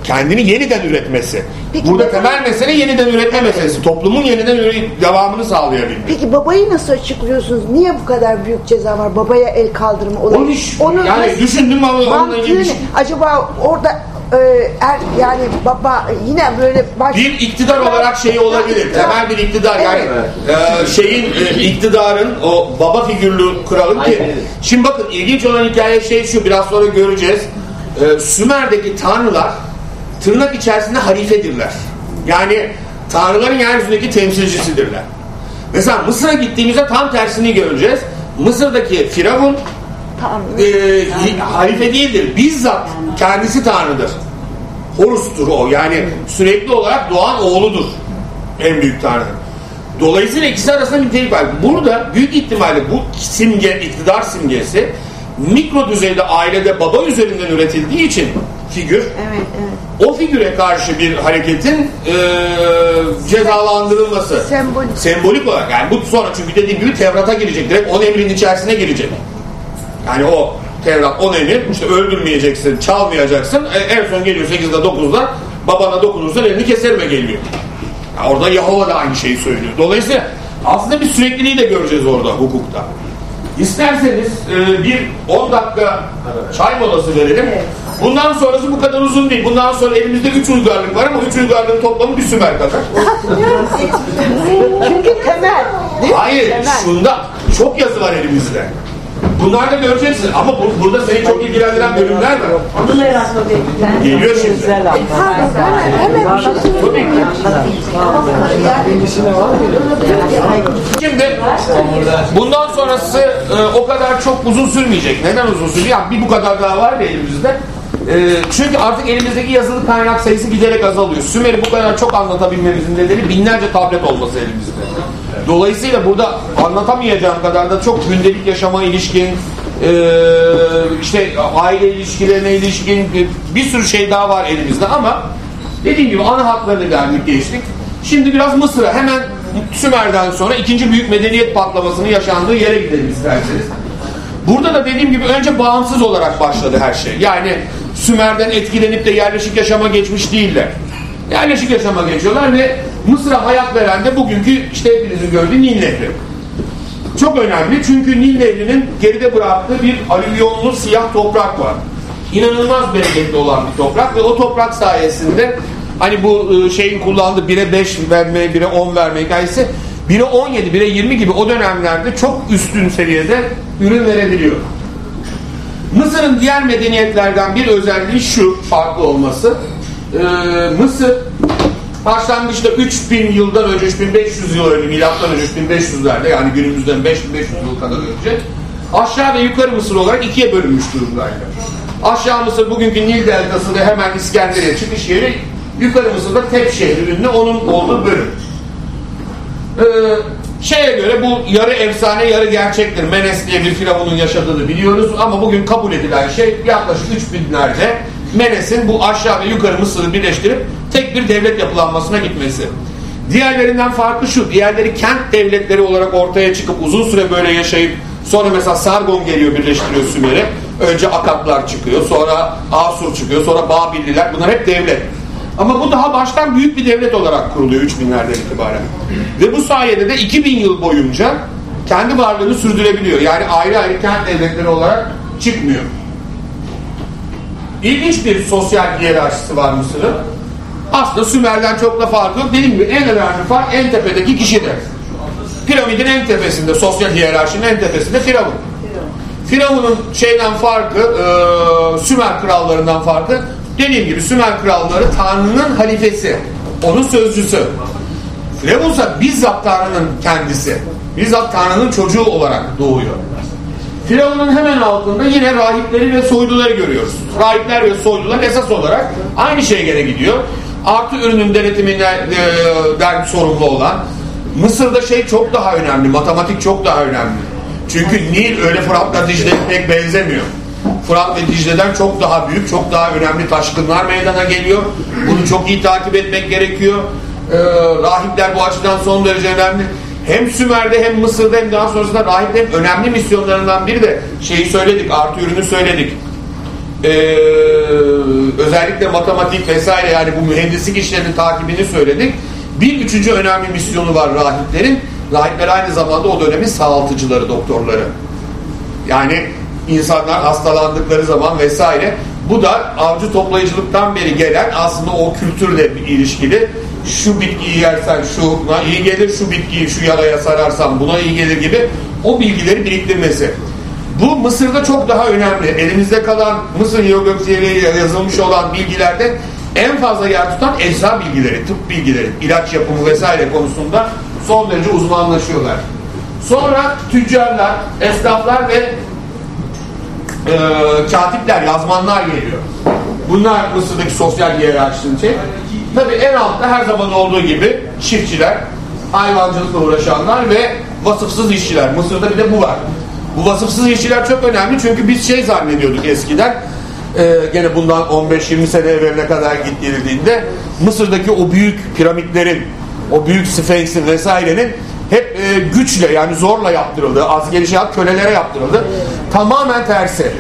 Kendini yeniden üretmesi. Peki Burada neden- temel mesele yeniden üretme meselesi. Toplumun yeniden devamını sağlayabilmek. Peki babayı nasıl açıklıyorsunuz? Niye bu kadar büyük ceza var? Babaya el kaldırma olayı. Onun iş, yani nasıl- düşündüm ama onunla ilgili şey- Acaba orada e, er, yani baba yine böyle baş... bir iktidar olarak şeyi olabilir. Temel bir iktidar yani e, şeyin e, iktidarın o baba figürlü kralın ki şimdi bakın ilginç olan hikaye şey şu biraz sonra göreceğiz. E, Sümer'deki tanrılar tırnak içerisinde halifedirler. Yani tanrıların yeryüzündeki temsilcisidirler. Mesela Mısır'a gittiğimizde tam tersini göreceğiz. Mısır'daki Firavun e, halife değildir. Bizzat kendisi tanrıdır. Horus'tur o. Yani sürekli olarak doğan oğludur. En büyük tanrı. Dolayısıyla ikisi arasında bir tehlike var. Burada büyük ihtimalle bu simge, iktidar simgesi mikro düzeyde ailede baba üzerinden üretildiği için figür Evet, evet. o figüre karşı bir hareketin e, cezalandırılması. Sembolik. Sembolik olarak yani bu sonra çünkü dediğim gibi Tevrat'a girecek. Direkt on emrin içerisine girecek. Yani o Tevrat on emir işte öldürmeyeceksin, çalmayacaksın. E, en son geliyor 8'de 9'da babana dokunursan elini keserime geliyor. Ya orada Yahova da aynı şeyi söylüyor. Dolayısıyla aslında bir sürekliliği de göreceğiz orada hukukta. İsterseniz e, bir 10 dakika çay molası verelim. Bundan sonrası bu kadar uzun değil. Bundan sonra elimizde 3 uygarlık var ama 3 uygarlığın toplamı bir Sümer kadar. Çünkü temel. Hayır, şunda çok yazı var elimizde. Bunlar da göreceksin ama bu, burada seni çok ilgilendiren bölümler var. Onu merak ediyorum. Geliyor şimdi. Güzel anlat. Pardon, hemen, bir şey söyleyeyim. Şimdi bundan sonrası e, o kadar çok uzun sürmeyecek. Neden uzun sürüyor? Yani bir bu kadar daha var ya elimizde. E, çünkü artık elimizdeki yazılı kaynak sayısı giderek azalıyor. Sümer'i bu kadar çok anlatabilmemizin nedeni binlerce tablet olması elimizde. Dolayısıyla burada anlatamayacağım kadar da çok gündelik yaşama ilişkin, e, işte aile ilişkilerine ilişkin bir sürü şey daha var elimizde ama dediğim gibi ana hatlarını verdik geçtik. Şimdi biraz Mısır'a hemen Sümer'den sonra ikinci büyük medeniyet patlamasının yaşandığı yere gidelim isterseniz. Burada da dediğim gibi önce bağımsız olarak başladı her şey. Yani Sümer'den etkilenip de yerleşik yaşama geçmiş değiller. Yerleşik yaşama geçiyorlar ve Mısır'a hayat veren de bugünkü işte hepinizin gördüğü Nil Nehri. Çok önemli çünkü Nil Nehri'nin geride bıraktığı bir alüvyonlu siyah toprak var. İnanılmaz bereketli olan bir toprak ve o toprak sayesinde hani bu e, şeyin kullandığı 1'e 5 verme, 1'e 10 verme hikayesi 1'e 17, 1'e 20 gibi o dönemlerde çok üstün seviyede ürün verebiliyor. Mısır'ın diğer medeniyetlerden bir özelliği şu farklı olması. Ee, Mısır başlangıçta 3000 yıldan önce 3500 yıl önce milattan önce 3500'lerde yani günümüzden 5500 yıl kadar önce aşağı ve yukarı Mısır olarak ikiye bölünmüş durumdaydı. Aşağı Mısır bugünkü Nil Deltası ve hemen İskenderiye çıkış yeri yukarı Mısır'da Tep şehri ünlü onun olduğu bölüm. Ee, şeye göre bu yarı efsane yarı gerçektir. Menes diye bir firavunun yaşadığını biliyoruz ama bugün kabul edilen şey yaklaşık 3000'lerde Menes'in bu aşağı ve yukarı Mısır'ı birleştirip tek bir devlet yapılanmasına gitmesi. Diğerlerinden farkı şu, diğerleri kent devletleri olarak ortaya çıkıp uzun süre böyle yaşayıp sonra mesela Sargon geliyor birleştiriyor Sümer'e. Önce Akatlar çıkıyor, sonra Asur çıkıyor, sonra Babilliler bunlar hep devlet. Ama bu daha baştan büyük bir devlet olarak kuruluyor 3000'lerden itibaren. Ve bu sayede de 2000 yıl boyunca kendi varlığını sürdürebiliyor. Yani ayrı ayrı kent devletleri olarak çıkmıyor. İlginç bir sosyal hiyerarşisi var Mısır'ın. Aslında Sümer'den çok da farkı yok. Dediğim gibi en önemli fark en tepedeki kişidir. Piramidin en tepesinde, sosyal hiyerarşinin en tepesinde Firavun. Firavun'un şeyden farkı, e, Sümer krallarından farkı, dediğim gibi Sümer kralları Tanrı'nın halifesi, onun sözcüsü. Levus'a bizzat Tanrı'nın kendisi, bizzat Tanrı'nın çocuğu olarak doğuyor. Firavun'un hemen altında yine rahipleri ve soyluları görüyoruz. Rahipler ve soylular esas olarak aynı şeye gene gidiyor. Artı ürünün denetiminden e, sorumlu olan Mısır'da şey çok daha önemli, matematik çok daha önemli. Çünkü Nil öyle Fırat'la Dicle'ye pek benzemiyor. Fırat ve Dicle'den çok daha büyük, çok daha önemli taşkınlar meydana geliyor. Bunu çok iyi takip etmek gerekiyor. Ee, rahipler bu açıdan son derece önemli. Hem Sümer'de hem Mısır'da hem daha sonrasında rahiplerin önemli misyonlarından biri de şeyi söyledik, artı ürünü söyledik. Ee, özellikle matematik vesaire yani bu mühendislik işlerinin takibini söyledik. Bir üçüncü önemli misyonu var rahiplerin. Rahipler aynı zamanda o dönemin sağaltıcıları, doktorları. Yani insanlar hastalandıkları zaman vesaire. Bu da avcı toplayıcılıktan beri gelen aslında o kültürle ilişkili şu bitkiyi yersen şuna iyi gelir, şu bitkiyi şu yaraya sararsan buna iyi gelir gibi o bilgileri biriktirmesi. Bu Mısır'da çok daha önemli. Elimizde kalan Mısır hieroglifleriyle yazılmış olan bilgilerde en fazla yer tutan ecza bilgileri, tıp bilgileri, ilaç yapımı vesaire konusunda son derece uzmanlaşıyorlar. Sonra tüccarlar, esnaflar ve e, katipler, yazmanlar geliyor. Bunlar Mısır'daki sosyal hiyerarşinin şey. Tabii en altta her zaman olduğu gibi çiftçiler, hayvancılıkla uğraşanlar ve vasıfsız işçiler. Mısır'da bir de bu var. Bu vasıfsız işçiler çok önemli çünkü biz şey zannediyorduk eskiden e, gene bundan 15-20 sene evveline kadar gittiğinde Mısır'daki o büyük piramitlerin o büyük Sphinx'in vesairenin hep e, güçle yani zorla yaptırıldı. Az gelişat kölelere yaptırıldı. Tamamen tersi.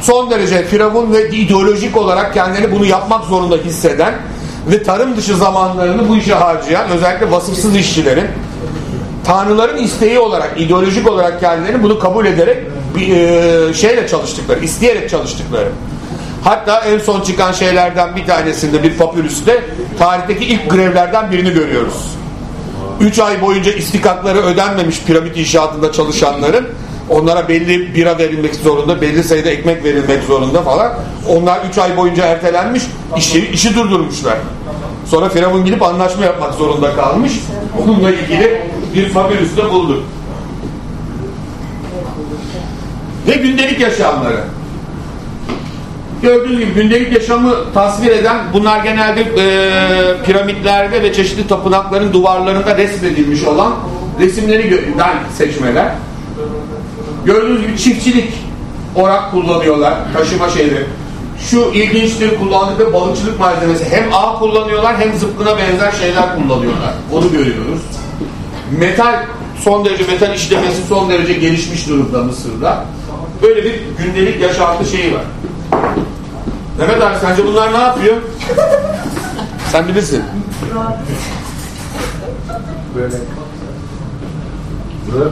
Son derece firavun ve ideolojik olarak kendini bunu yapmak zorunda hisseden ve tarım dışı zamanlarını bu işe harcayan özellikle vasıfsız işçilerin tanrıların isteği olarak, ideolojik olarak kendilerini bunu kabul ederek e, şeyle çalıştıkları, isteyerek çalıştıkları. Hatta en son çıkan şeylerden bir tanesinde bir papürüste tarihteki ilk grevlerden birini görüyoruz. 3 ay boyunca istikakları ödenmemiş piramit inşaatında çalışanların onlara belli bira verilmek zorunda, belli sayıda ekmek verilmek zorunda falan. Onlar 3 ay boyunca ertelenmiş, işi, işi durdurmuşlar. Sonra Firavun gidip anlaşma yapmak zorunda kalmış. Onunla ilgili bir papirüsü bulduk. Ve gündelik yaşamları. Gördüğünüz gibi gündelik yaşamı tasvir eden bunlar genelde e, piramitlerde ve çeşitli tapınakların duvarlarında resmedilmiş olan resimleri seçmeler. Gördüğünüz gibi çiftçilik orak kullanıyorlar. Taşıma şeyleri. Şu ilginçtir kullandıkları balıkçılık malzemesi. Hem ağ kullanıyorlar hem zıpkına benzer şeyler kullanıyorlar. Onu görüyoruz. Metal son derece metal işlemesi son derece gelişmiş durumda Mısır'da. Böyle bir gündelik yaşantı şeyi var. Mehmet abi sence bunlar ne yapıyor? Sen bilirsin. Böyle. Böyle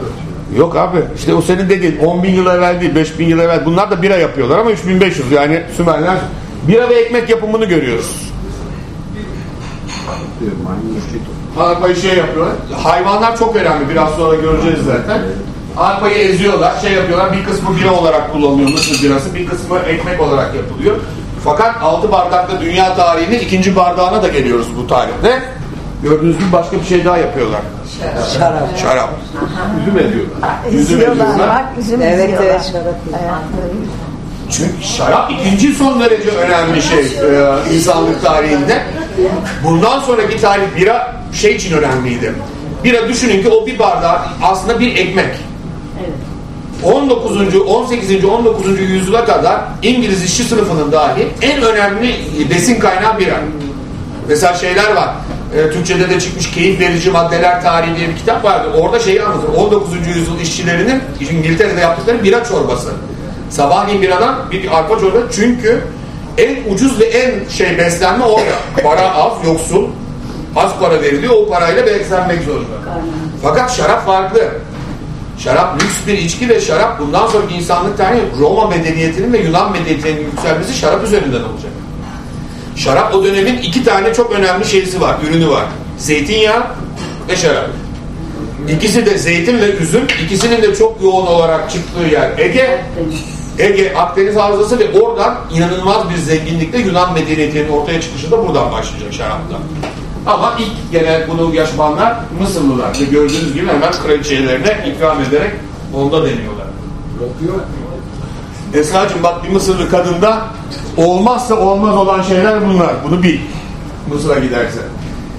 Yok abi işte o senin dediğin 10 bin yıl evvel değil 5 bin yıl evvel bunlar da bira yapıyorlar ama 3500 yani Sümerler bira ve ekmek yapımını görüyoruz. Arpayı şey yapıyorlar. Hayvanlar çok önemli biraz sonra göreceğiz zaten. Arpayı eziyorlar şey yapıyorlar bir kısmı bira olarak kullanılıyor Mısır birası bir kısmı ekmek olarak yapılıyor. Fakat altı bardakta dünya tarihinin ikinci bardağına da geliyoruz bu tarihte. Gördüğünüz gibi başka bir şey daha yapıyorlar. Şarap. Şarap. Üzüm ediyorlar. Üzüm ediyorlar. bak, üzüm Evet evet şarap. Çünkü şarap ikinci son derece önemli şey e, insanlık tarihinde. Bundan sonraki tarih bira şey için önemliydi. Bira düşünün ki o bir bardak aslında bir ekmek. 19. 18. 19. yüzyıla kadar İngiliz işçi sınıfının dahi en önemli besin kaynağı bira. Mesela şeyler var. E, Türkçe'de de çıkmış keyif verici maddeler tarihi diye bir kitap vardı. Orada şeyi anlatır. 19. yüzyıl işçilerinin İngiltere'de yaptıkları bira çorbası. Sabahleyin biradan bir arpa çorba çünkü en ucuz ve en şey beslenme orada. Para az, yoksul. Az para veriliyor. O parayla beslenmek zorunda. Fakat şarap farklı. Şarap lüks bir içki ve şarap bundan sonraki insanlık tarihi Roma medeniyetinin ve Yunan medeniyetinin yükselmesi şarap üzerinden olacak. Şarap o dönemin iki tane çok önemli şeysi var, ürünü var. Zeytinyağı ve şarap. İkisi de zeytin ve üzüm. İkisinin de çok yoğun olarak çıktığı yer Ege. Ege Akdeniz Havzası ve oradan inanılmaz bir zenginlikle Yunan medeniyetinin ortaya çıkışı da buradan başlayacak şarapta. Ama ilk gene bunu yaşayanlar Mısırlılar. Ve gördüğünüz gibi hemen kraliçelerine ikram ederek onda deniyorlar. Esra'cığım bak bir Mısırlı kadında olmazsa olmaz olan şeyler bunlar. Bunu bil. Mısır'a giderse.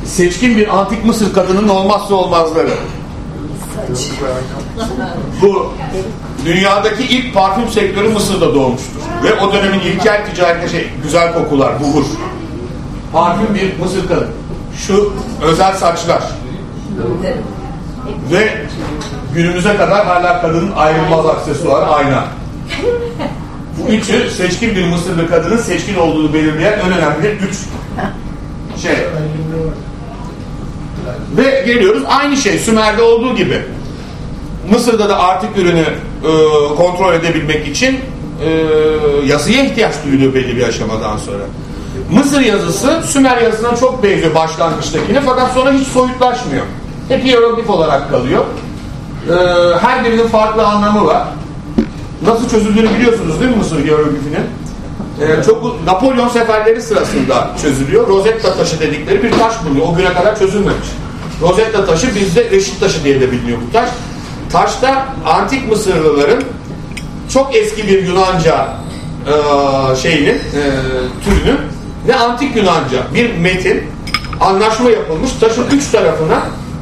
Seçkin bir antik Mısır kadının olmazsa olmazları. Bu dünyadaki ilk parfüm sektörü Mısır'da doğmuştur. Ve o dönemin ilkel ticarette şey güzel kokular, buhur. Parfüm bir Mısır kadın. Şu özel saçlar. Ve günümüze kadar hala kadının ayrılmaz aksesuarı ayna. Bu üçü seçkin bir Mısırlı kadının seçkin olduğunu belirleyen en önemli üç şey. Ve geliyoruz aynı şey Sümer'de olduğu gibi. Mısır'da da artık ürünü e, kontrol edebilmek için e, yazıya ihtiyaç duyuluyor belli bir aşamadan sonra. Mısır yazısı Sümer yazısına çok benziyor başlangıçtakine fakat sonra hiç soyutlaşmıyor. Hep hieroglif olarak kalıyor. E, her birinin farklı anlamı var. Nasıl çözüldüğünü biliyorsunuz değil mi Mısır hieroglifinin? E, çok Napolyon seferleri sırasında çözülüyor. Rosetta taşı dedikleri bir taş bulunuyor. O güne kadar çözülmemiş. Rosetta taşı bizde reşit taşı diye de biliniyor bu taş. Taşta antik Mısırlıların çok eski bir Yunanca e, şeyinin e, türünün ve antik Yunanca bir metin anlaşma yapılmış taşın üç tarafına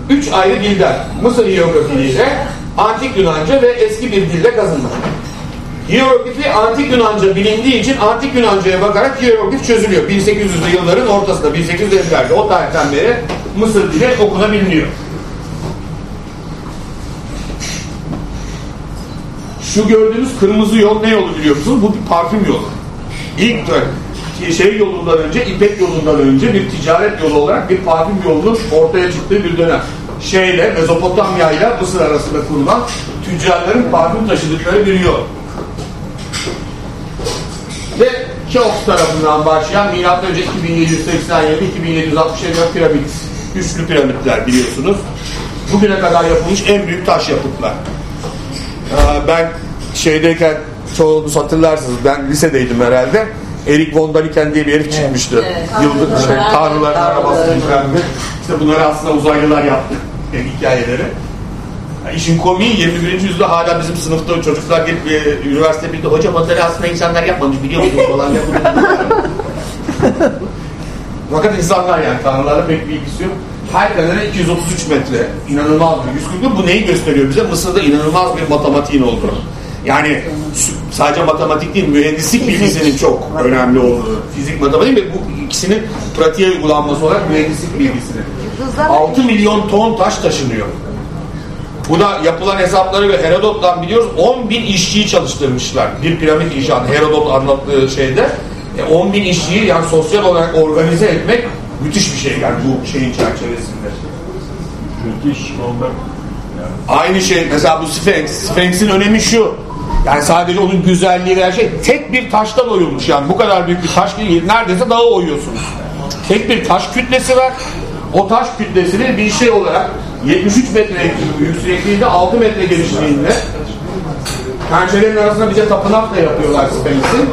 üç ayrı dilden Mısır hieroglifiyle antik Yunanca ve eski bir dilde kazınmış. Hieroglifi antik Yunanca bilindiği için antik Yunanca'ya bakarak hieroglif çözülüyor. 1800'lü yılların ortasında 1850'lerde o tarihten beri Mısır dili okunabiliyor. Şu gördüğünüz kırmızı yol ne yolu biliyor musunuz? Bu bir parfüm yolu. İlk şey yolundan önce, İpek yolundan önce bir ticaret yolu olarak bir parfüm yolunun ortaya çıktığı bir dönem. Şeyle, Mezopotamya ile Mısır arasında kurulan tüccarların parfüm taşıdıkları bir yol. Ve Keops tarafından başlayan M.Ö. 2787-2767 piramit, üçlü piramitler biliyorsunuz. Bugüne kadar yapılmış en büyük taş yapıtlar. Ben şeydeyken çoğunuz hatırlarsınız ben lisedeydim herhalde. Erik von Daniken diye bir herif çıkmıştı. Yıldız şey, Tanrıların arabası ne. İşte bunları aslında uzaylılar yaptı. Yani hikayeleri. Yani işin komiği 21. yüzyılda hala bizim sınıfta çocuklar gelip e, üniversite birde hocam onları aslında insanlar yapmamış biliyor musunuz falan diye. Fakat insanlar yani tanrılarla pek bir ilgisi yok. Her kadere 233 metre. İnanılmaz bir 140 Bu neyi gösteriyor bize? Mısır'da inanılmaz bir matematiğin olduğunu. Yani sadece matematik değil, mühendislik bilgisinin çok önemli olduğunu. Fizik, matematik ve bu ikisinin pratiğe uygulanması olarak mühendislik bilgisinin. 6 milyon ton taş taşınıyor. Bu da yapılan hesapları ve Herodot'tan biliyoruz 10 bin işçiyi çalıştırmışlar. Bir piramit inşaatı Herodot anlattığı şeyde. 10 bin işçiyi yani sosyal olarak organize etmek müthiş bir şey yani bu şeyin çerçevesinde. Müthiş onlar. Aynı şey mesela bu Sphinx. Sphinx'in önemi şu. Yani sadece onun güzelliği veya şey tek bir taştan oyulmuş yani bu kadar büyük bir taş değil neredeyse dağı oyuyorsunuz. Tek bir taş kütlesi var. O taş kütlesini bir şey olarak 73 metre yüksekliğinde 6 metre genişliğinde pencerelerin arasında bize tapınak da yapıyorlar Sphinx'in.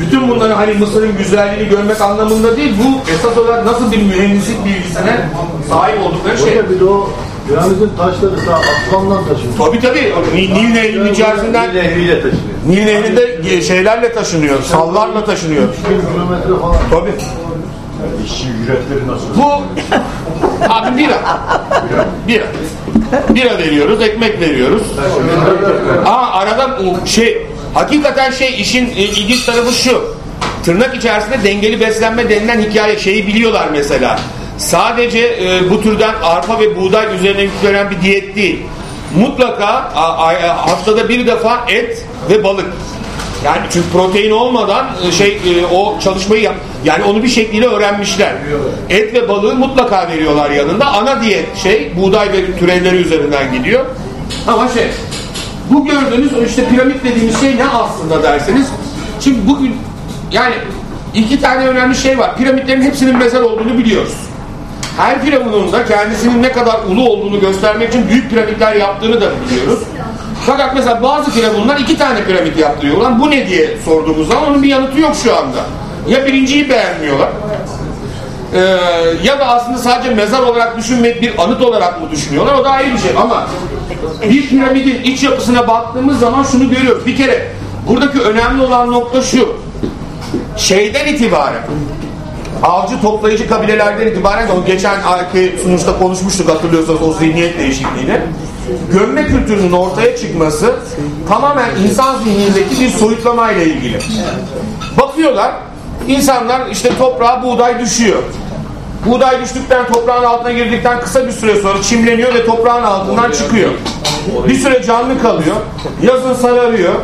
Bütün bunları hani Mısır'ın güzelliğini görmek anlamında değil, bu esas olarak nasıl bir mühendislik bilgisine sahip oldukları şey. Orada bir de o piramidin taşları ta Aslan'dan taşınıyor. Tabii tabii. Nil, Nil Nehri'nin içerisinden Nil Nehri'yle taşınıyor. Nil Nehri'nde şeylerle taşınıyor, sallarla taşınıyor. 1000 kilometre falan. Tabii. Yani işçi ücretleri nasıl? Bu abi bira. Bira. Bira veriyoruz, ekmek veriyoruz. Aa arada şey hakikaten şey işin e, ilginç tarafı şu. Tırnak içerisinde dengeli beslenme denilen hikaye şeyi biliyorlar mesela. Sadece e, bu türden arpa ve buğday üzerine yüklenen bir diyet değil. Mutlaka a, a, haftada bir defa et ve balık. Yani çünkü protein olmadan e, şey e, o çalışmayı yap yani onu bir şekilde öğrenmişler. Et ve balığı mutlaka veriyorlar yanında. Ana diyet şey buğday ve türevleri üzerinden gidiyor. Ama şey bu gördüğünüz işte piramit dediğimiz şey ne aslında derseniz. Şimdi bugün yani iki tane önemli şey var. Piramitlerin hepsinin mezar olduğunu biliyoruz. Her firavunun da kendisinin ne kadar ulu olduğunu göstermek için büyük piramitler yaptığını da biliyoruz. Fakat mesela bazı firavunlar iki tane piramit yaptırıyor. Ulan bu ne diye sorduğumuz zaman onun bir yanıtı yok şu anda. Ya birinciyi beğenmiyorlar Ee, ya da aslında sadece mezar olarak düşünmeyip bir anıt olarak mı düşünüyorlar o da ayrı bir şey ama bir piramidin iç yapısına baktığımız zaman şunu görüyoruz. Bir kere buradaki önemli olan nokta şu. Şeyden itibaren avcı toplayıcı kabilelerden itibaren o geçen ayki sunuşta konuşmuştuk hatırlıyorsanız o zihniyet değişikliğini. Gömme kültürünün ortaya çıkması tamamen insan zihniyetindeki bir soyutlamayla ilgili. Bakıyorlar insanlar işte toprağa buğday düşüyor. Buğday düştükten toprağın altına girdikten kısa bir süre sonra çimleniyor ve toprağın altından çıkıyor. Bir süre canlı kalıyor. Yazın sararıyor.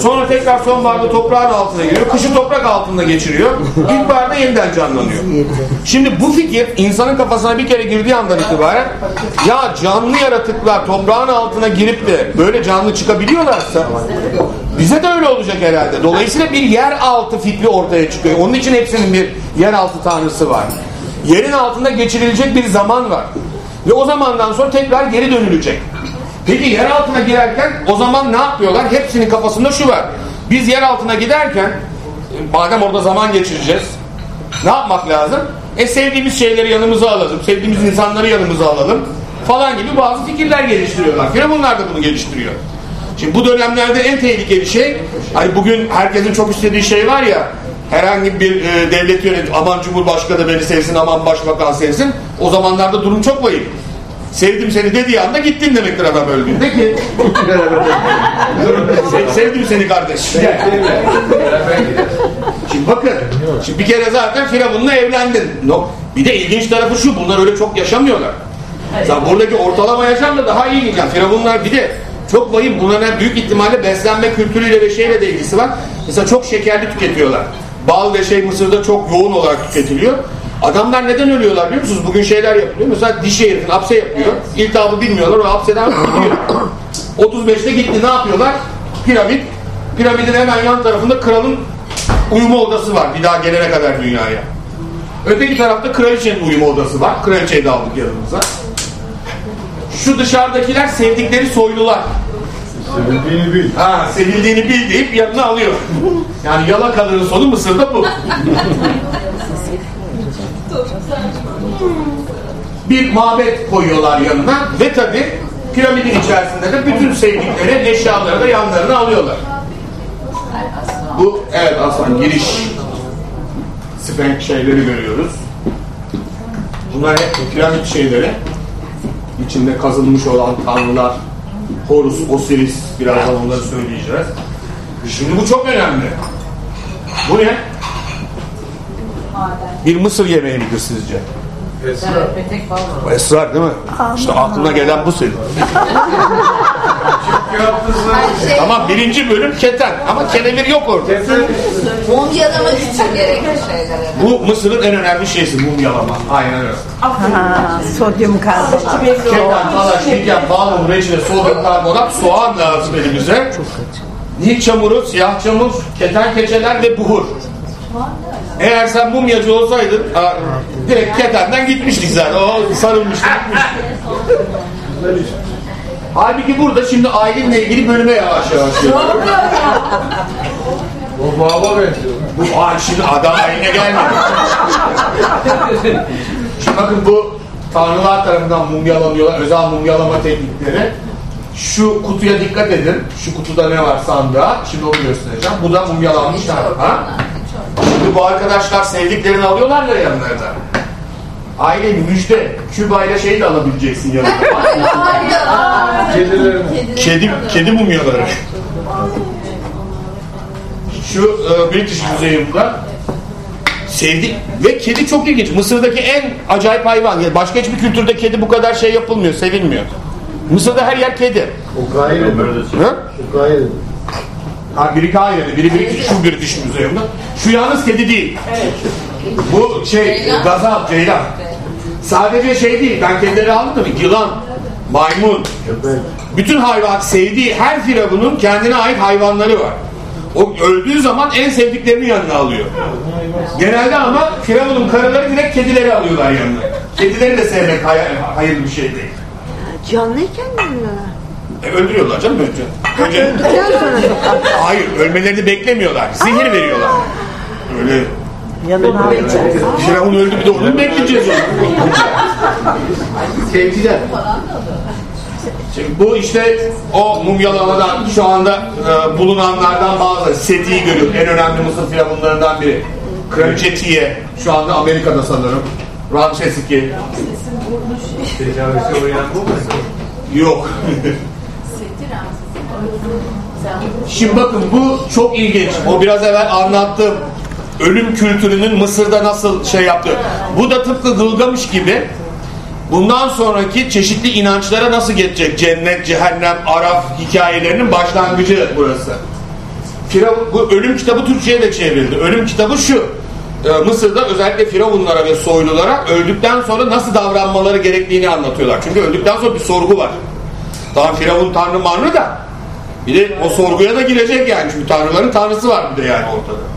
Sonra tekrar sonbaharda toprağın altına giriyor. Kışı toprak altında geçiriyor. İlkbaharda yeniden canlanıyor. Şimdi bu fikir insanın kafasına bir kere girdiği andan itibaren ya canlı yaratıklar toprağın altına girip de böyle canlı çıkabiliyorlarsa bize de öyle olacak herhalde. Dolayısıyla bir yer altı fikri ortaya çıkıyor. Onun için hepsinin bir yer altı tanrısı var. Yerin altında geçirilecek bir zaman var. Ve o zamandan sonra tekrar geri dönülecek. Peki yer altına girerken o zaman ne yapıyorlar? Hepsinin kafasında şu var. Biz yer altına giderken madem orada zaman geçireceğiz ne yapmak lazım? E sevdiğimiz şeyleri yanımıza alalım. Sevdiğimiz insanları yanımıza alalım. Falan gibi bazı fikirler geliştiriyorlar. Firavunlar da bunu geliştiriyor. Şimdi bu dönemlerde en tehlikeli şey hani bugün herkesin çok istediği şey var ya herhangi bir e, devlet yönetim aman cumhurbaşkanı beni sevsin aman başbakan sevsin o zamanlarda durum çok vahim. Sevdim seni dediği anda gittin demektir adam öldüğünde ki Se- sevdim seni kardeş. Şimdi bakın. Şimdi bir kere zaten Firavun'la evlendin. No. Bir de ilginç tarafı şu. Bunlar öyle çok yaşamıyorlar. Mesela buradaki ortalama yaşam da daha ilginç. Yani Firavunlar bir de çok vahim. Bunların büyük ihtimalle beslenme kültürüyle ve şeyle de ilgisi var. Mesela çok şekerli tüketiyorlar. Bal ve şey Mısır'da çok yoğun olarak tüketiliyor. Adamlar neden ölüyorlar biliyor musunuz? Bugün şeyler yapılıyor. Mesela diş herifin hapse yapıyor. İltihabı bilmiyorlar. O hapseden gidiyor. 35'te gitti ne yapıyorlar? Piramit. Piramidin hemen yan tarafında kralın uyuma odası var bir daha gelene kadar dünyaya. Öteki tarafta kraliçenin uyuma odası var. Kraliçeyi de aldık yanımıza. Şu dışarıdakiler sevdikleri soylular. Sevildiğini bil. Ha, sevildiğini bil deyip yanına alıyor. Yani yalakalının sonu Mısır'da bu. Bir mabet koyuyorlar yanına ve tabi piramidin içerisinde de bütün sevdikleri eşyaları da yanlarına alıyorlar. Bu evet aslan giriş spenk şeyleri görüyoruz. Bunlar hep piramit şeyleri. İçinde kazılmış olan tanrılar, Horus, Osiris birazdan onları söyleyeceğiz. Şimdi bu çok önemli. Bu ne? Bir Mısır yemeği midir sizce? Bu Esrar değil mi? İşte aklına gelen bu senin. Şey, Tamam birinci bölüm keten ama kenevir yok orada. Mumyalamak için gerekli şeyler. Bu Mısır'ın en önemli şeysi mumyalama. Aynen öyle. Sodyum karbonat. Keten, talaş, nikel, balon, reçine, sodyum karbonat, soğan lazım elimize. Nil çamuru, siyah çamur, keten keçeler ve buhur. Eğer sen mumyacı olsaydın a, direkt ketenden gitmiştik zaten. O sarılmıştı. gitmiştik. Halbuki burada şimdi ailenle ilgili bölüme yavaş yavaş geliyor. O baba benziyor. Bu ay şimdi adam haline gelmedi. şimdi bakın bu tanrılar tarafından mumyalanıyorlar. Özel mumyalama teknikleri. Şu kutuya dikkat edin. Şu kutuda ne var sandığa. Şimdi onu göstereceğim. Bu da mumyalanmış tanrı. Ha? Şimdi bu arkadaşlar sevdiklerini alıyorlar ya yanlarına. Aile müjde. Küba ile şey de alabileceksin yanına. Kedilerin. Kedi, kedi mumyaları. Şu e, British Museum'da sevdi ve kedi çok ilginç. Mısır'daki en acayip hayvan. Yani başka hiçbir kültürde kedi bu kadar şey yapılmıyor, sevilmiyor. Mısır'da her yer kedi. O Kahire'de. Ha, biri Kahire'de, biri British, şu British Museum'da. Şu yalnız kedi değil. Bu şey, Ceylan. gazap, ceylan. Sadece şey değil, ben kedileri aldım da yılan, maymun, bütün hayvan sevdiği her firavunun kendine ait hayvanları var. O öldüğü zaman en sevdiklerini yanına alıyor. Genelde ama firavunun karıları direkt kedileri alıyorlar yanına. Kedileri de sevmek hay- hayırlı bir şey değil. Canlıyken mi ölüyorlar? E, öldürüyorlar canım önce. Önce hayır ölmelerini beklemiyorlar. Zehir veriyorlar. Öyle Yanına Firavun öldü bir de onu bekleyeceğiz onu? Sevgiler. Şimdi bu işte o mumyalamadan şu anda e, bulunanlardan bazı Seti'yi görüyor. En önemli Mısır firavunlarından biri. Kraliçe Tiye. Şu anda Amerika'da sanırım. Ramses II. Tecavüze uğrayan bu mu? Yok. Şimdi bakın bu çok ilginç. O biraz evvel anlattığım ölüm kültürünün Mısır'da nasıl şey yaptı. Bu da tıpkı Gılgamış gibi bundan sonraki çeşitli inançlara nasıl geçecek? Cennet, cehennem, araf hikayelerinin başlangıcı burası. Firavun, bu ölüm kitabı Türkçe'ye de çevrildi. Ölüm kitabı şu. e, Mısır'da özellikle firavunlara ve soylulara öldükten sonra nasıl davranmaları gerektiğini anlatıyorlar. Çünkü öldükten sonra bir sorgu var. Tamam Firavun tanrı manrı da bir de o sorguya da girecek yani. Çünkü tanrıların tanrısı var bir de yani ortada.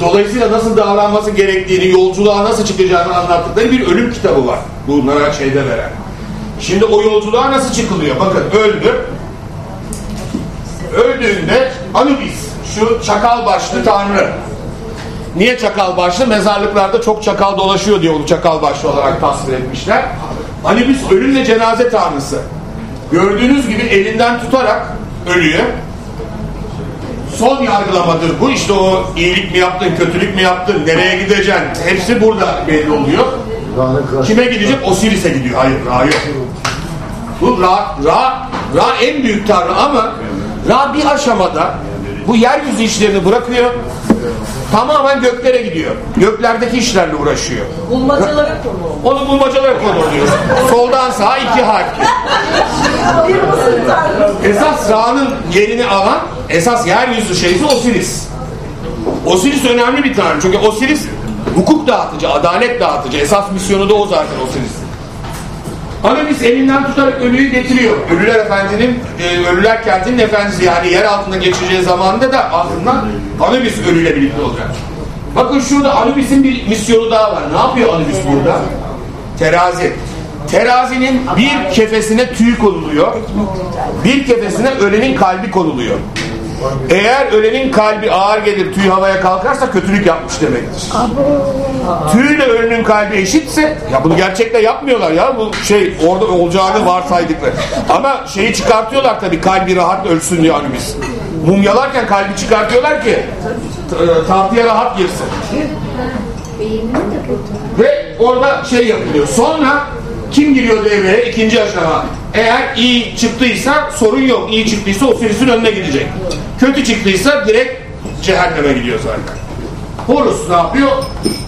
Dolayısıyla nasıl davranması gerektiğini, yolculuğa nasıl çıkacağını anlattıkları bir ölüm kitabı var. Bunlara şeyde veren. Şimdi o yolculuğa nasıl çıkılıyor? Bakın öldü. Öldüğünde Anubis, şu çakal başlı tanrı. Niye çakal başlı? Mezarlıklarda çok çakal dolaşıyor diye onu çakal başlı olarak tasvir etmişler. Anubis ölümle cenaze tanrısı. Gördüğünüz gibi elinden tutarak ölüyor. Son yargılamadır bu. İşte o iyilik mi yaptın, kötülük mü yaptın, nereye gideceksin? Hepsi burada belli oluyor. Kime gidecek? Osiris'e gidiyor. Hayır, Ra yok. Bu Ra, Ra, Ra en büyük tanrı ama Ra bir aşamada bu yeryüzü işlerini bırakıyor. Tamamen göklere gidiyor. Göklerdeki işlerle uğraşıyor. bulmacalara konu. Onu bulmacalara konu oluyor. Soldan sağa iki harf. Esas Ra'nın yerini alan esas yeryüzü şeysi Osiris. Osiris önemli bir tanrı. Çünkü Osiris hukuk dağıtıcı, adalet dağıtıcı. Esas misyonu da o zaten Osiris. Anubis elinden tutarak ölüyü getiriyor. Ölüler Efendi'nin, e, Ölüler Kenti'nin efendisi yani yer altında geçeceği zamanda da aslında Anubis ölüyle birlikte olacak. Bakın şurada Anubis'in bir misyonu daha var. Ne yapıyor Anubis burada? Terazi. Terazinin bir kefesine tüy konuluyor. Bir kefesine ölenin kalbi konuluyor. Eğer ölenin kalbi ağır gelir tüy havaya kalkarsa kötülük yapmış demektir. Tüyle ölünün kalbi eşitse ya bunu gerçekte yapmıyorlar ya bu şey orada olacağını varsaydıkları. Ama şeyi çıkartıyorlar tabii kalbi rahat ölsün diye Anubis. Mumyalarken kalbi çıkartıyorlar ki t- tahtıya rahat girsin. Ve orada şey yapılıyor. Sonra kim giriyor devreye? İkinci aşama. Eğer iyi çıktıysa sorun yok. İyi çıktıysa Osiris'in önüne gidecek. Kötü çıktıysa direkt cehenneme gidiyor zaten. Horus ne yapıyor?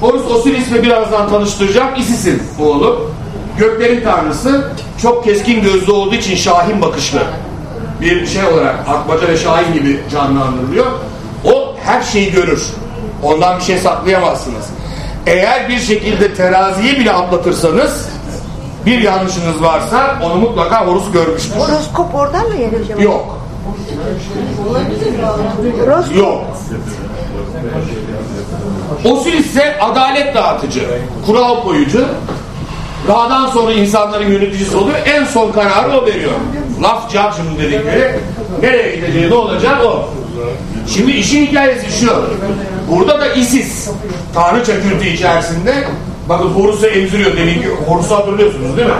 Horus Osiris'le birazdan tanıştıracağım. Isis'in oğlu. Göklerin tanrısı. Çok keskin gözlü olduğu için şahin bakışlı. Bir şey olarak Akbaca ve Şahin gibi canlandırılıyor. O her şeyi görür. Ondan bir şey saklayamazsınız. Eğer bir şekilde teraziyi bile atlatırsanız bir yanlışınız varsa onu mutlaka Horus görmüştür. Horoskop oradan mı geliyor? Yok. Horoskop. Yok. Osiris ise adalet dağıtıcı, kural koyucu. Dağdan sonra insanların yöneticisi oluyor. En son kararı o veriyor. Laf judgment dedikleri. Nereye gideceği ne olacak o. Şimdi işin hikayesi şu. Burada da Isis Tanrı çakırtı içerisinde bakın Horus'u emziriyor demin ki Horus'u hatırlıyorsunuz değil mi?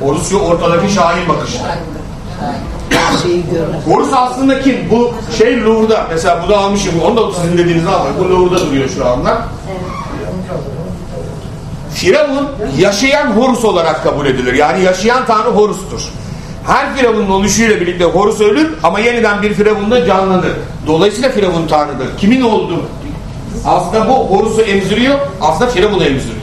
Horus şu ortadaki şahin bakışı. Şeyi görür. Horus aslında kim? Bu şey Louvre'da. Mesela bunu almışım. Onu da sizin dediğinizi almak. Bu Louvre'da duruyor şu anda. Firavun yaşayan Horus olarak kabul edilir. Yani yaşayan tanrı Horus'tur. Her firavunun oluşuyla birlikte Horus ölür ama yeniden bir firavunla canlanır. Dolayısıyla firavun tanrıdır. Kimin olduğu? Aslında bu Horus'u emziriyor, aslında firavunu emziriyor.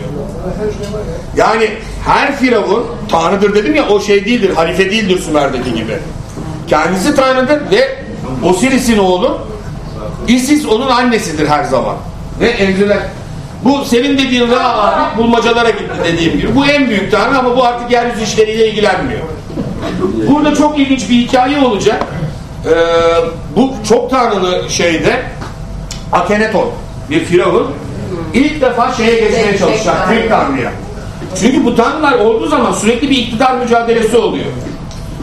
Yani her firavun tanrıdır dedim ya o şey değildir, halife değildir Sümer'deki gibi. Kendisi tanrıdır ve Osiris'in oğlu Isis onun annesidir her zaman. Ve emzirer. Bu senin dediğin Ra abi bulmacalara gitti dediğim gibi. Bu en büyük tanrı ama bu artık yeryüzü işleriyle ilgilenmiyor. Burada çok ilginç bir hikaye olacak. Ee, bu çok tanrılı şeyde Akhenaton bir firavun ilk defa şeye geçmeye çalışacak tek tanrıya. Çünkü bu tanrılar olduğu zaman sürekli bir iktidar mücadelesi oluyor.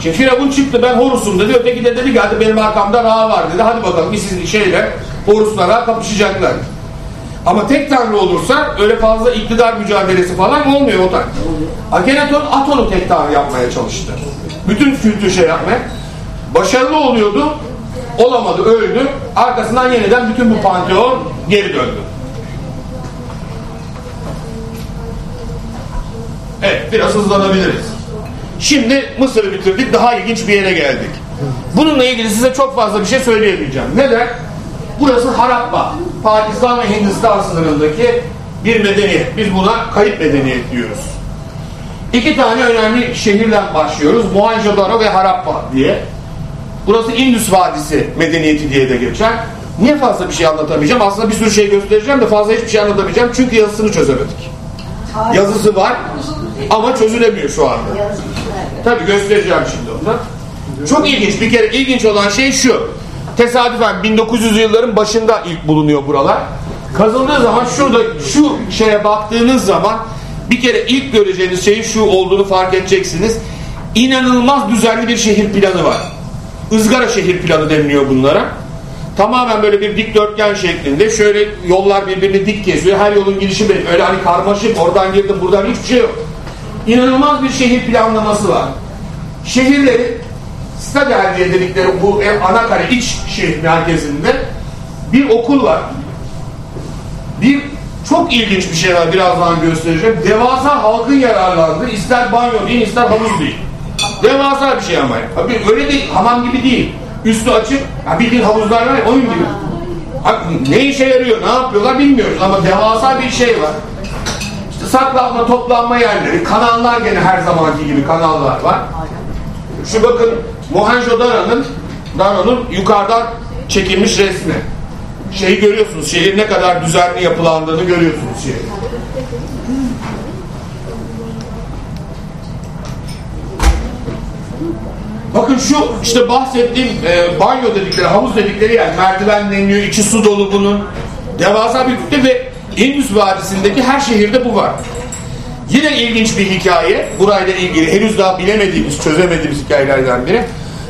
Şimdi Firavun çıktı ben Horus'um dedi. Öteki de dedi ki hadi benim arkamda Ra var dedi. Hadi bakalım biz sizin şeyle Horus'la kapışacaklar. Ama tek tanrı olursa öyle fazla iktidar mücadelesi falan olmuyor o da. Akhenaton Aton'u tek tanrı yapmaya çalıştı. Bütün kültür şey yapmaya. Başarılı oluyordu. Olamadı, öldü. Arkasından yeniden bütün bu panteon geri döndü. Evet, biraz hızlanabiliriz. Şimdi Mısır'ı bitirdik, daha ilginç bir yere geldik. Bununla ilgili size çok fazla bir şey söyleyemeyeceğim. Neden? Burası Harappa, Pakistan ve Hindistan sınırındaki bir medeniyet. Biz buna kayıp medeniyet diyoruz. İki tane önemli şehirden başlıyoruz. Mohenjo-Daro ve Harappa diye. Burası Indus Vadisi medeniyeti diye de geçer. Niye fazla bir şey anlatamayacağım? Aslında bir sürü şey göstereceğim de fazla hiçbir şey anlatamayacağım. Çünkü yazısını çözemedik. Yazısı var ama çözülemiyor şu anda. Tabii göstereceğim şimdi onu. Çok ilginç. Bir kere ilginç olan şey şu. Tesadüfen 1900'lü yılların başında ilk bulunuyor buralar. Kazıldığı zaman şurada şu şeye baktığınız zaman bir kere ilk göreceğiniz şeyin şu olduğunu fark edeceksiniz. İnanılmaz düzenli bir şehir planı var. Izgara şehir planı deniliyor bunlara. Tamamen böyle bir dikdörtgen şeklinde. Şöyle yollar birbirini dik kesiyor. Her yolun girişi belli. Öyle hani karmaşık oradan girdim buradan hiçbir şey yok. İnanılmaz bir şehir planlaması var. Şehirleri Stadel diye dedikleri bu ana kare iç şehir merkezinde bir okul var. Bir çok ilginç bir şey var birazdan göstereceğim. Devasa halkın yararlandığı ister banyo değil ister havuz değil. Devasa bir şey ama. Abi öyle değil hamam gibi değil. Üstü açık. Ya bildiğin havuzlar var ya oyun gibi. Abi ne işe yarıyor ne yapıyorlar bilmiyoruz ama devasa bir şey var. Saklanma toplanma yerleri kanallar gene her zamanki gibi kanallar var. Şu bakın Mohenjo-Daro'nun Daro'nun yukarıdan çekilmiş resmi. Şeyi görüyorsunuz. Şehir ne kadar düzenli yapılandığını görüyorsunuz şehir. Bakın şu işte bahsettiğim e, banyo dedikleri, havuz dedikleri yer merdiven deniliyor, içi su dolu bunun. Devasa büyüklükte ve Indus Vadisi'ndeki her şehirde bu var. Yine ilginç bir hikaye. Burayla ilgili henüz daha bilemediğimiz, çözemediğimiz hikayelerden biri.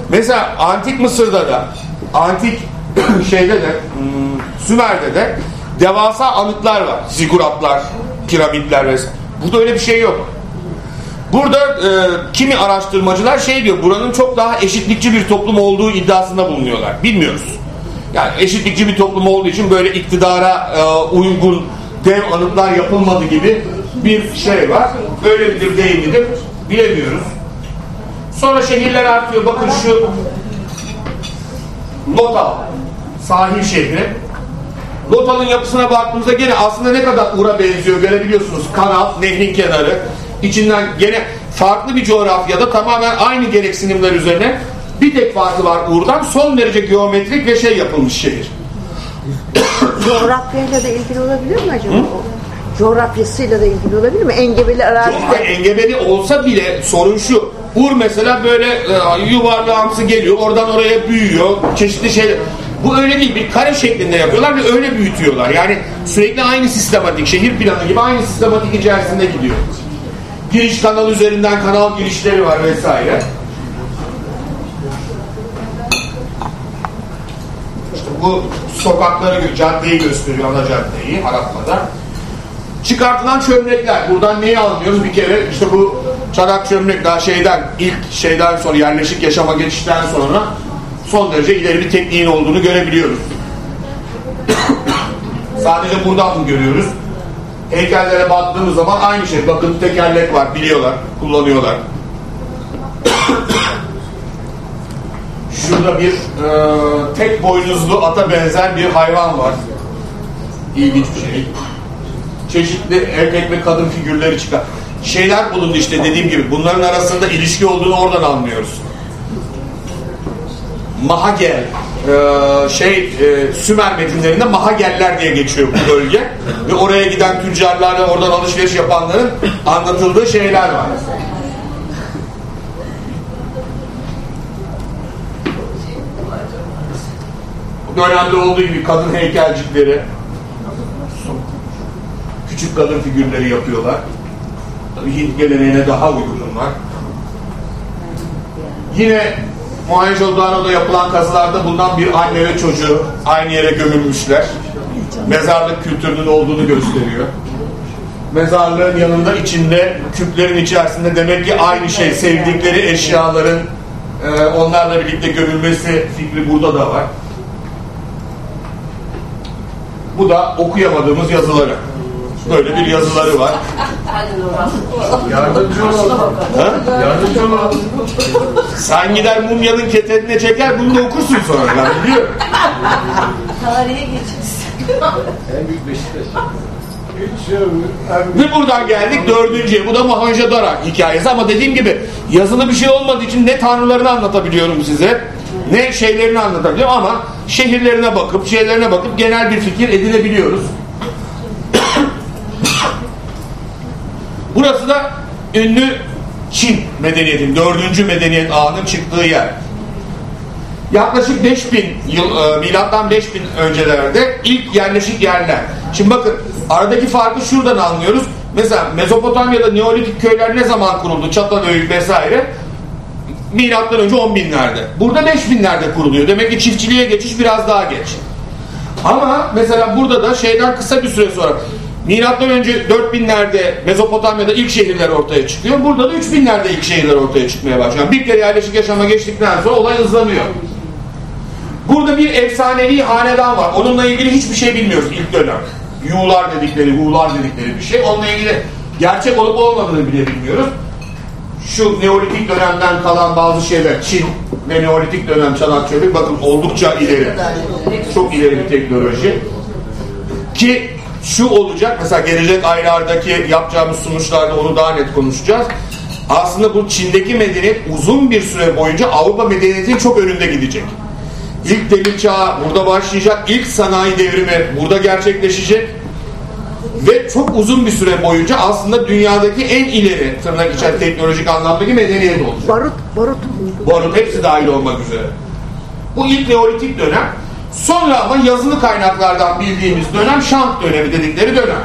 Mesela Antik Mısır'da da, Antik şeyde de, hmm, Sümer'de de devasa anıtlar var. Ziguratlar, piramitler vesaire. Burada öyle bir şey yok. Burada e, kimi araştırmacılar şey diyor, buranın çok daha eşitlikçi bir toplum olduğu iddiasında bulunuyorlar. Bilmiyoruz. Yani eşitlikçi bir toplum olduğu için böyle iktidara e, uygun dev anıtlar yapılmadı gibi bir şey var. Öyle midir değil midir bilemiyoruz. Sonra şehirler artıyor. Bakın şu Lotal sahil şehri. Lotal'ın yapısına baktığımızda gene aslında ne kadar Ur'a benziyor görebiliyorsunuz. Kanal, nehrin kenarı. İçinden gene farklı bir coğrafyada tamamen aynı gereksinimler üzerine bir tek farkı var Ur'dan. Son derece geometrik ve şey yapılmış şehir. Coğrafyayla da ilgili olabilir mi acaba? o? Coğrafyasıyla da ilgili olabilir mi? Engebeli arazide. engebeli olsa bile sorun şu. Ur mesela böyle e, yuvarlağımsı geliyor. Oradan oraya büyüyor. Çeşitli şeyler. Bu öyle değil. Bir kare şeklinde yapıyorlar ve öyle büyütüyorlar. Yani sürekli aynı sistematik, şehir planı gibi aynı sistematik içerisinde gidiyor. Giriş kanal üzerinden kanal girişleri var vesaire. İşte bu sokakları, caddeyi gösteriyor, ana caddeyi Harapma'da. Çıkartılan çömlekler. Buradan neyi anlıyoruz? Bir kere işte bu çanak çömlek daha şeyden ilk şeyden sonra yerleşik yaşama geçişten sonra son derece ileri bir tekniğin olduğunu görebiliyoruz. Sadece buradan mı görüyoruz? Heykellere baktığımız zaman aynı şey. Bakın tekerlek var biliyorlar, kullanıyorlar. Şurada bir e, tek boynuzlu ata benzer bir hayvan var. İlginç bir şey çeşitli erkek ve kadın figürleri çıkar. Şeyler bulundu işte dediğim gibi. Bunların arasında ilişki olduğunu oradan anlıyoruz. Mahagel e, şey e, Sümer metinlerinde Mahageller diye geçiyor bu bölge. Ve oraya giden tüccarlarla oradan alışveriş yapanların anlatıldığı şeyler var. Dönemde olduğu gibi kadın heykelcikleri küçük kadın figürleri yapıyorlar. Tabii Hint geleneğine daha uygunlar. Yine Mohenjo-Daro'da yapılan kazılarda bulunan bir anne ve çocuğu aynı yere gömülmüşler. mezarlık kültürünün olduğunu gösteriyor. Mezarlığın yanında içinde küplerin içerisinde demek ki aynı şey sevdikleri eşyaların e, onlarla birlikte gömülmesi fikri burada da var. Bu da okuyamadığımız yazıları. Böyle bir yazıları var. Yardımcı olalım. Ha? Yardımcı olalım. Sen gider mumyanın ketenine çeker bunu da okursun sonra ben biliyorum. Tarihe geçeceğiz. En büyük Beşiktaş. Ve buradan geldik dördüncüye. Bu da Mohenjo-Daro hikayesi ama dediğim gibi yazılı bir şey olmadığı için ne tanrılarını anlatabiliyorum size ne şeylerini anlatabiliyorum ama şehirlerine bakıp şeylerine bakıp genel bir fikir edinebiliyoruz. Burası da ünlü Çin medeniyetinin, dördüncü medeniyet ağının çıktığı yer. Yaklaşık 5000 yıl, e, milattan 5000 öncelerde ilk yerleşik yerler. Şimdi bakın aradaki farkı şuradan anlıyoruz. Mesela Mezopotamya'da Neolitik köyler ne zaman kuruldu? Çatalhöyük vesaire. Milattan önce 10 binlerde. Burada 5 binlerde kuruluyor. Demek ki çiftçiliğe geçiş biraz daha geç. Ama mesela burada da şeyden kısa bir süre sonra Milattan önce 4000'lerde Mezopotamya'da ilk şehirler ortaya çıkıyor. Burada da 3000'lerde ilk şehirler ortaya çıkmaya başlıyor. Bir kere yerleşik yaşama geçtikten sonra olay hızlanıyor. Burada bir efsanevi hanedan var. Onunla ilgili hiçbir şey bilmiyoruz ilk dönem. Yuğlar dedikleri, Huğlar dedikleri bir şey. Onunla ilgili gerçek olup olmadığını bile bilmiyoruz. Şu Neolitik dönemden kalan bazı şeyler, Çin ve Neolitik dönem Çanakkale bakın oldukça ileri. Çok ileri bir teknoloji. Ki şu olacak, mesela gelecek aylardaki yapacağımız sunuşlarda onu daha net konuşacağız. Aslında bu Çin'deki medeniyet uzun bir süre boyunca Avrupa medeniyetinin çok önünde gidecek. İlk demir çağı burada başlayacak, ilk sanayi devrimi burada gerçekleşecek ve çok uzun bir süre boyunca aslında dünyadaki en ileri tırnak içer teknolojik anlamdaki medeniyet olacak. Barut, barut. Barut hepsi dahil olmak üzere. Bu ilk Neolitik dönem. Sonra ama yazılı kaynaklardan bildiğimiz dönem Şant dönemi dedikleri dönem.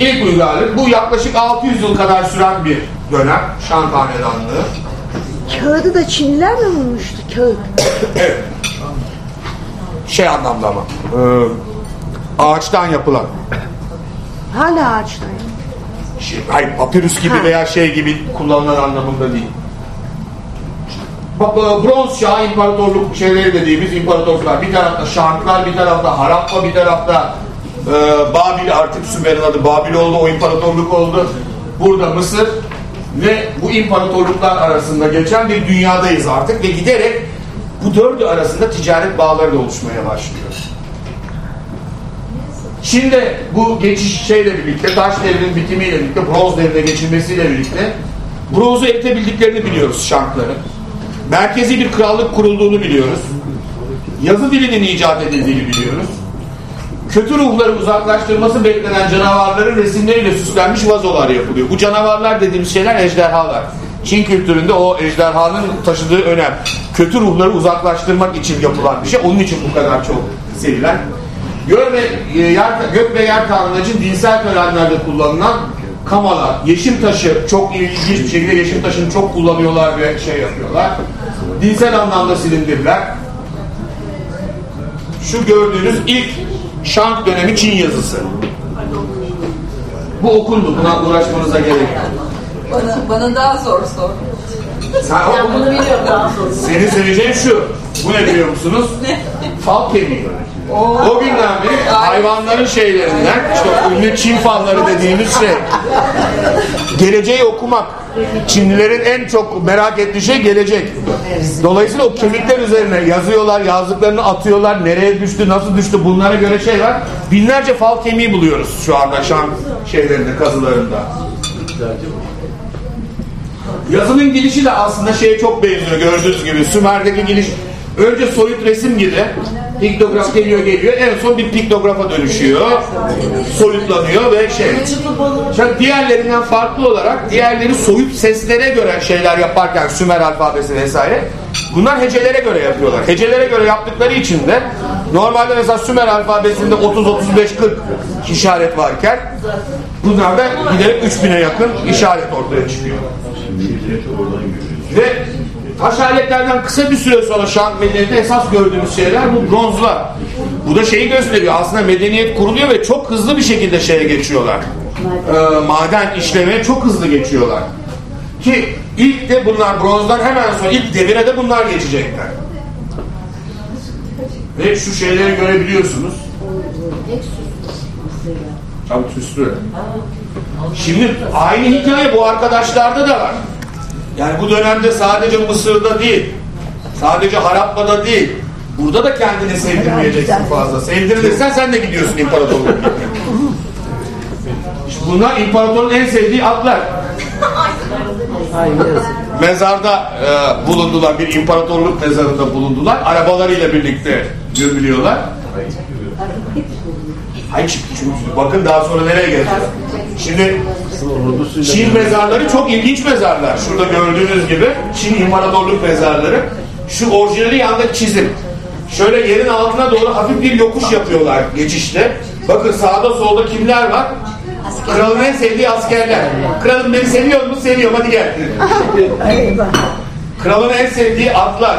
İlk uygarlık bu yaklaşık 600 yıl kadar süren bir dönem Şant hanedanlığı. Kağıdı da Çinliler mi bulmuştu kağıt? Evet. Şey anlamda ama. e, ağaçtan yapılan. Hala ağaçlar. Şey, hayır papyrus gibi Ha. veya şey gibi kullanılan anlamında değil. E, Bronz çağı imparatorluk şeyleri dediğimiz imparatorluklar. Bir tarafta Şarklar, bir tarafta Harappa, bir tarafta e, Babil artık Sümer'in adı Babil oldu, o imparatorluk oldu. Burada Mısır ve bu imparatorluklar arasında geçen bir dünyadayız artık ve giderek bu dördü arasında ticaret bağları da oluşmaya başlıyor. Çin'de bu geçiş şeyle birlikte, taş devrinin bitimiyle birlikte, bronz devrine geçilmesiyle birlikte bronzu eritebildiklerini biliyoruz Şankların. Merkezi bir krallık kurulduğunu biliyoruz. Yazı dilinin icat edildiğini biliyoruz. Kötü ruhları uzaklaştırması beklenen canavarların resimleriyle süslenmiş vazolar yapılıyor. Bu canavarlar dediğimiz şeyler ejderhalar. Çin kültüründe o ejderhanın taşıdığı önem. Kötü ruhları uzaklaştırmak için yapılan bir şey. Onun için bu kadar çok sevilen. Gök ve, e, yer, gök ve yer tanrıları için dinsel törenlerde kullanılan kamala, yeşim taşı çok ilginç bir şekilde yeşim taşını çok kullanıyorlar ve şey yapıyorlar. Dinsel anlamda silindirler. Şu gördüğünüz ilk Şank dönemi Çin yazısı. Bu okundu. Buna uğraşmanıza gerek yok. Bana, bana daha zor sor. Sen, Ben bunu biliyorum daha zor. Senin seveceğin şu. Bu ne biliyor musunuz? Fal kemiği. O günden beri hayvanların şeylerinden, işte ünlü Çin falları dediğimiz şey. Geleceği okumak. Çinlilerin en çok merak ettiği şey gelecek. Dolayısıyla o kemikler üzerine yazıyorlar, yazdıklarını atıyorlar, nereye düştü, nasıl düştü bunlara göre şey var. Binlerce fal kemiği buluyoruz şu anda şan şeylerinde, kazılarında. Yazının gelişi de aslında şeye çok benziyor gördüğünüz gibi. Sümer'deki geliş önce soyut resim gibi piktograf geliyor geliyor en son bir piktografa dönüşüyor. Soyutlanıyor ve şey. Şimdi diğerlerinden farklı olarak diğerleri soyut seslere göre şeyler yaparken Sümer alfabesi vesaire bunlar hecelere göre yapıyorlar. Hecelere göre yaptıkları için de normalde mesela Sümer alfabesinde 30 35 40 işaret varken bunlarda giderek 3000'e yakın işaret ortaya çıkıyor. Ve taş aletlerden kısa bir süre sonra şant medeniyeti esas gördüğümüz şeyler bu bronzlar. Bu da şeyi gösteriyor. Aslında medeniyet kuruluyor ve çok hızlı bir şekilde şeye geçiyorlar. Ee, maden işlemeye çok hızlı geçiyorlar. Ki ilk de bunlar bronzlar hemen sonra ilk devire de bunlar geçecekler. Ve şu şeyleri görebiliyorsunuz. Tabii tüslü. Şimdi aynı hikaye bu arkadaşlarda da var. Yani bu dönemde sadece Mısır'da değil, sadece Harappa'da değil, burada da kendini sevdirmeyeceksin fazla. Sevdirilirsen sen de gidiyorsun imparatorluk. İşte bunlar imparatorun en sevdiği atlar. Mezarda e, bulundular, bir imparatorluk mezarında bulundular. Arabalarıyla birlikte gömülüyorlar. Hayır çünkü bakın daha sonra nereye geleceğiz. Şimdi Çin mezarları çok ilginç mezarlar. Şurada gördüğünüz gibi Çin İmparatorluk mezarları. Şu orijinali yandaki çizim. Şöyle yerin altına doğru hafif bir yokuş yapıyorlar geçişte. Bakın sağda solda kimler var? Kralın en sevdiği askerler. Kralım beni seviyor mu? Seviyorum hadi gel. Kralın en sevdiği atlar.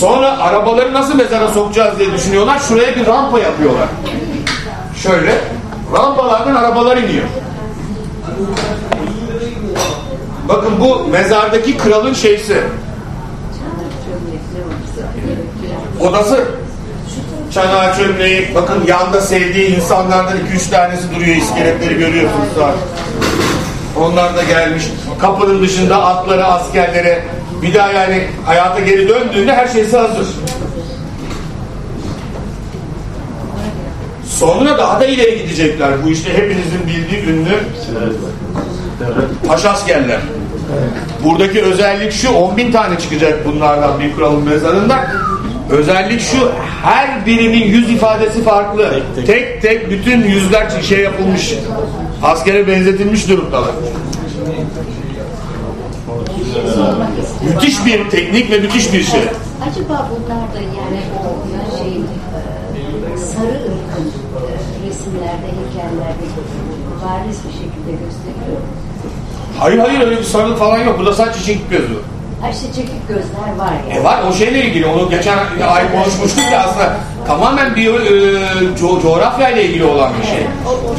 Sonra arabaları nasıl mezara sokacağız diye düşünüyorlar. Şuraya bir rampa yapıyorlar. Şöyle. Rampalardan arabalar iniyor. Bakın bu mezardaki kralın şeysi. Odası. Çanağı çömleği. Bakın yanda sevdiği insanlardan iki üç tanesi duruyor. iskeletleri görüyorsunuz zaten. Onlar da gelmiş. Kapının dışında atları, askerlere bir daha yani hayata geri döndüğünde her şeysi hazır. Sonra daha da ileri gidecekler. Bu işte hepinizin bildiği ünlü taş askerler. Buradaki özellik şu 10 bin tane çıkacak bunlardan bir kralın mezarında. Özellik şu her birinin yüz ifadesi farklı. Tek tek, bütün yüzler şey yapılmış. Askere benzetilmiş durumdalar. Müthiş bir teknik ve müthiş bir şey. Acaba bunlar da yani o şey e, sarı ırkın e, resimlerde, heykellerde bariz bir şekilde gösteriyor. Hayır hayır öyle bir sarılık falan yok. Burada sadece çekik gözü. Her şey çekik gözler var yani. E var o şeyle ilgili. Onu geçen ay konuşmuştuk ya aslında tamamen bir e, co coğrafya ile ilgili olan bir şey.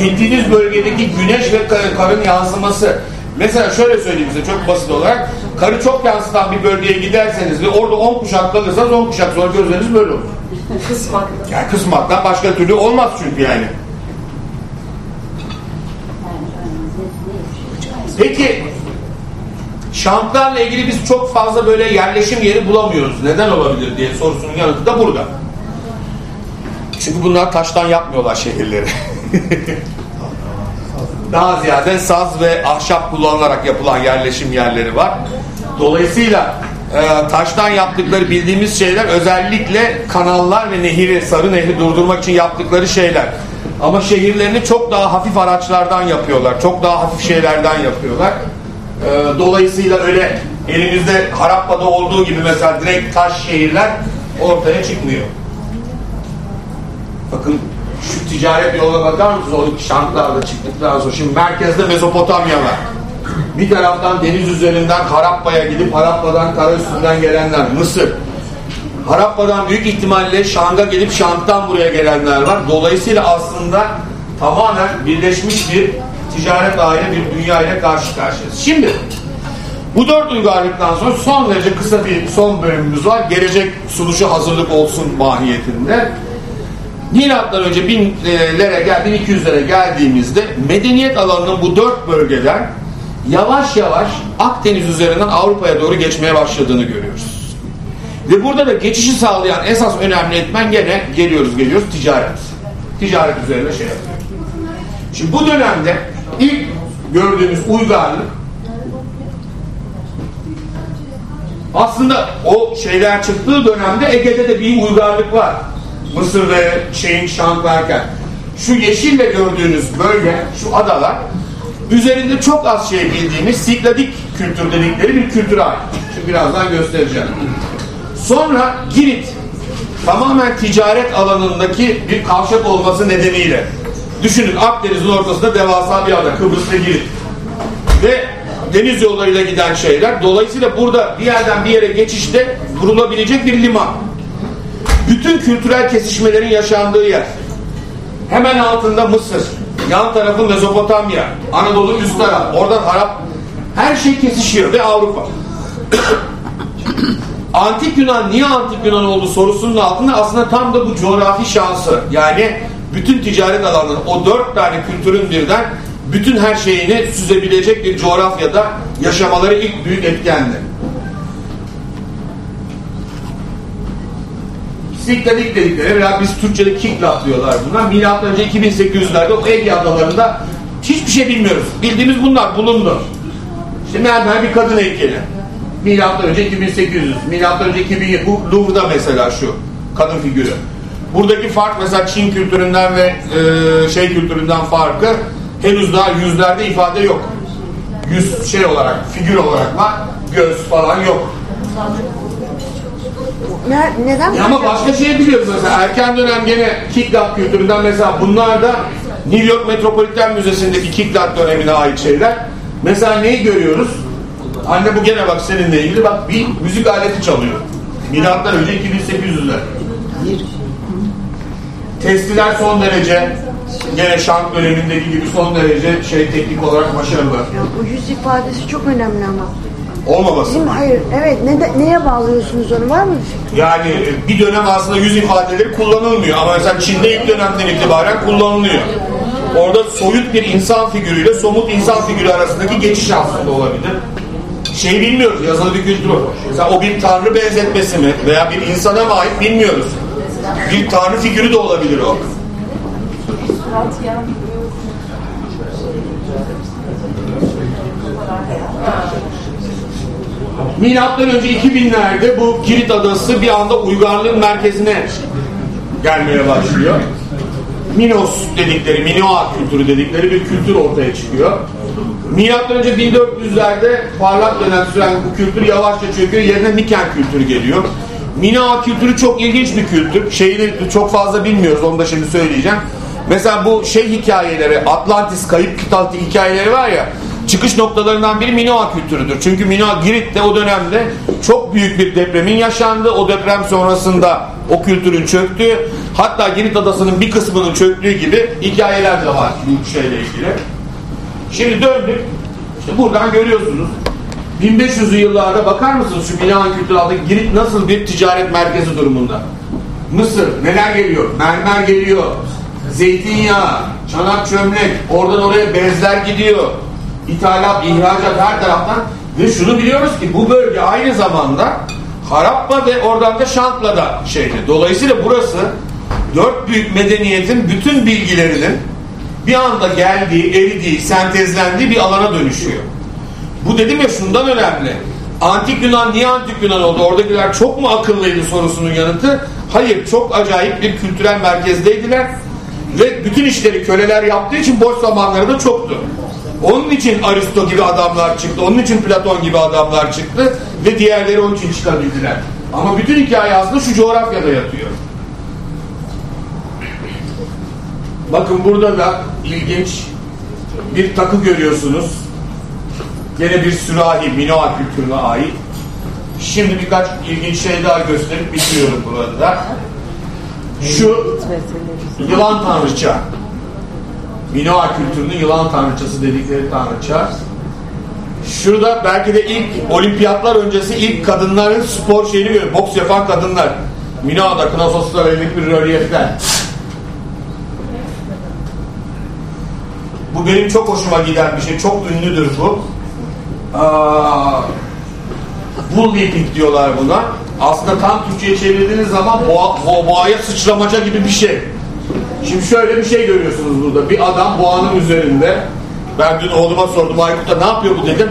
Gittiğiniz bölgedeki güneş ve kar- karın yansıması. Mesela şöyle söyleyeyim size çok basit olarak. Karı çok yansıtan bir bölgeye giderseniz ve orada 10 kuşak kalırsanız 10 kuşak sonra gözleriniz böyle olur. Kısmakta. Yani kısmaktan başka türlü olmaz çünkü yani. Peki şantlarla ilgili biz çok fazla böyle yerleşim yeri bulamıyoruz. Neden olabilir diye sorusunun yanıtı da burada. Çünkü bunlar taştan yapmıyorlar şehirleri. Daha ziyade saz ve ahşap kullanılarak yapılan yerleşim yerleri var. Dolayısıyla e, taştan yaptıkları bildiğimiz şeyler özellikle kanallar ve nehiri, sarı nehri durdurmak için yaptıkları şeyler. Ama şehirlerini çok daha hafif araçlardan yapıyorlar. Çok daha hafif şeylerden yapıyorlar. E, dolayısıyla öyle elimizde Harappa'da olduğu gibi mesela direkt taş şehirler ortaya çıkmıyor. Bakın şu ticaret yoluna bakar mısınız? O şantlarda çıktıktan sonra. Şimdi merkezde Mezopotamya var. Bir taraftan deniz üzerinden Harappa'ya gidip Harappa'dan kara üstünden gelenler. Mısır. Harappa'dan büyük ihtimalle Şang'a gelip Şang'dan buraya gelenler var. Dolayısıyla aslında tamamen birleşmiş bir ticaret aile bir dünya ile karşı karşıyayız. Şimdi bu dört uygarlıktan sonra son derece kısa bir son bölümümüz var. Gelecek sunuşu hazırlık olsun mahiyetinde. Milattan önce binlere gel, 1200'lere geldiğimizde medeniyet alanının bu dört bölgeden yavaş yavaş Akdeniz üzerinden Avrupa'ya doğru geçmeye başladığını görüyoruz. Ve burada da geçişi sağlayan esas önemli etmen gene geliyoruz geliyoruz ticaret. Ticaret üzerine şey yapıyor. Şimdi bu dönemde ilk gördüğümüz uygarlık aslında o şeyler çıktığı dönemde Ege'de de bir uygarlık var. Mısır ve şeyin Şam varken. Şu yeşille gördüğünüz bölge, şu adalar üzerinde çok az şey bildiğimiz Sikladik kültür dedikleri bir kültüre ait. Şimdi birazdan göstereceğim. Sonra Girit tamamen ticaret alanındaki bir kavşak olması nedeniyle düşünün Akdeniz'in ortasında devasa bir ada Kıbrıs ve Girit ve deniz yollarıyla giden şeyler. Dolayısıyla burada bir yerden bir yere geçişte durulabilecek bir liman. Bütün kültürel kesişmelerin yaşandığı yer. Hemen altında Mısır, yan tarafı Mezopotamya, Anadolu üst taraf, oradan Arap, her şey kesişiyor ve Avrupa. Antik Yunan niye Antik Yunan oldu sorusunun altında aslında tam da bu coğrafi şansı. Yani bütün ticaret alanları o dört tane kültürün birden bütün her şeyini süzebilecek bir coğrafyada yaşamaları ilk büyük etkendi. Sikledik dedikleri veya biz Türkçe'de kikla diyorlar bunlar. Milattan önce 2800'lerde o Ege adalarında hiçbir şey bilmiyoruz. Bildiğimiz bunlar bulundu. İşte mermer bir kadın heykeli. Milattan önce 2800, milattan önce 2000, bu Louvre'da mesela şu kadın figürü. Buradaki fark mesela Çin kültüründen ve e, şey kültüründen farkı henüz daha yüzlerde ifade yok. Yüz şey olarak, figür olarak var, göz falan yok. Ne, neden? Ya ama başka şey biliyoruz mesela erken dönem gene Kiklat kültüründen mesela bunlar da New York Metropolitan Müzesi'ndeki Kiklat dönemine ait şeyler. Mesela neyi görüyoruz? Anne bu gene bak seninle ilgili bak bir müzik aleti çalıyor. Milattan önce 2800'ler. Testiler son derece gene şank dönemindeki gibi son derece şey teknik olarak başarılı. Ya, bu yüz ifadesi çok önemli ama. Olmaması. Değil mi? Hayır. Evet. Ne, neye bağlıyorsunuz onu? Var mı bir fikir? Yani e, bir dönem aslında yüz ifadeleri kullanılmıyor ama mesela Çin'de ilk dönemden itibaren kullanılıyor. Orada soyut bir insan figürüyle somut insan figürü arasındaki geçiş aslında olabilir. Şey bilmiyoruz, yazılı bir kültür o. Mesela o bir tanrı benzetmesi mi veya bir insana mı ait bilmiyoruz. Bir tanrı figürü de olabilir o. Milattan önce 2000'lerde bu Girit adası bir anda uygarlığın merkezine gelmeye başlıyor. Minos dedikleri, Minoa kültürü dedikleri bir kültür ortaya çıkıyor. Milattan önce 1400'lerde parlak dönem süren bu kültür yavaşça çöküyor. Yerine Miken kültürü geliyor. Minoa kültürü çok ilginç bir kültür. Şeyini çok fazla bilmiyoruz. Onu da şimdi söyleyeceğim. Mesela bu şey hikayeleri, Atlantis kayıp kitap hikayeleri var ya çıkış noktalarından biri Minoa kültürüdür. Çünkü Minoa Girit'te o dönemde çok büyük bir depremin yaşandığı, o deprem sonrasında o kültürün çöktüğü, hatta Girit adasının bir kısmının çöktüğü gibi hikayeler de var bu şeyle ilgili. Şimdi döndük. İşte buradan görüyorsunuz. 1500'lü yıllarda bakar mısınız şu Minoa kültürü altında Girit nasıl bir ticaret merkezi durumunda? Mısır neler geliyor? Mermer geliyor. Zeytinyağı, çanak çömlek, oradan oraya bezler gidiyor. İthalat, ihracat her taraftan. Ve şunu biliyoruz ki bu bölge aynı zamanda Harappa ve oradan da Şant'la şeydi. Dolayısıyla burası dört büyük medeniyetin bütün bilgilerinin bir anda geldiği, eridiği, sentezlendiği bir alana dönüşüyor. Bu dedim ya şundan önemli. Antik Yunan niye Antik Yunan oldu? Oradakiler çok mu akıllıydı sorusunun yanıtı? Hayır, çok acayip bir kültürel merkezdeydiler. Ve bütün işleri köleler yaptığı için boş zamanları da çoktu. Onun için Aristo gibi adamlar çıktı. Onun için Platon gibi adamlar çıktı. Ve diğerleri onun için çıkabildiler. Ama bütün hikaye aslında şu coğrafyada yatıyor. Bakın burada da ilginç bir takı görüyorsunuz. Gene bir sürahi, Minoa kültürüne ait. Şimdi birkaç ilginç şey daha gösterip bitiriyorum burada da. Şu yılan tanrıça. Minoa kültürünün yılan tanrıçası dedikleri tanrıça. Şurada belki de ilk olimpiyatlar öncesi ilk kadınların spor şeyini görüyor. Boks yapan kadınlar. Minoa'da Knosos'ta verilik bir rölyefler. Bu benim çok hoşuma giden bir şey. Çok ünlüdür bu. Bull leaping diyorlar buna. Aslında tam Türkçe'ye çevirdiğiniz zaman boğa, bo boğaya sıçramaca gibi bir şey. Şimdi şöyle bir şey görüyorsunuz burada. Bir adam boğanın üzerinde. Ben dün oğluma sordum Aykut'a ne yapıyor bu dedim.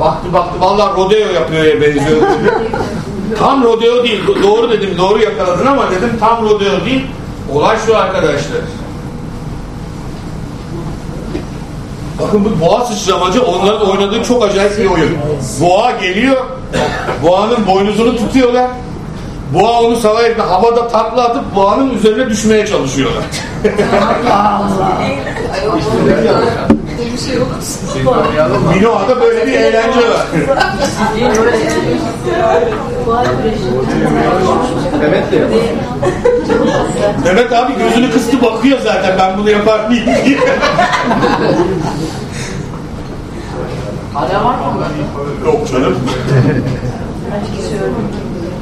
Baktı baktı vallahi rodeo yapıyor ya benziyor dedi. tam rodeo değil. Doğru dedim doğru yakaladın ama dedim tam rodeo değil. Olay şu arkadaşlar. Bakın bu boğa sıçramacı onların oynadığı çok acayip bir oyun. Boğa geliyor. Boğanın boynuzunu tutuyorlar. Boğa onu salayıp havada takla atıp boğanın üzerine düşmeye çalışıyorlar. şey yok. Minoa'da böyle bir eğlence var. Mehmet de yapar. Mehmet abi gözünü kıstı bakıyor zaten ben bunu yapar mıyım diye. Hala var mı? Yok canım.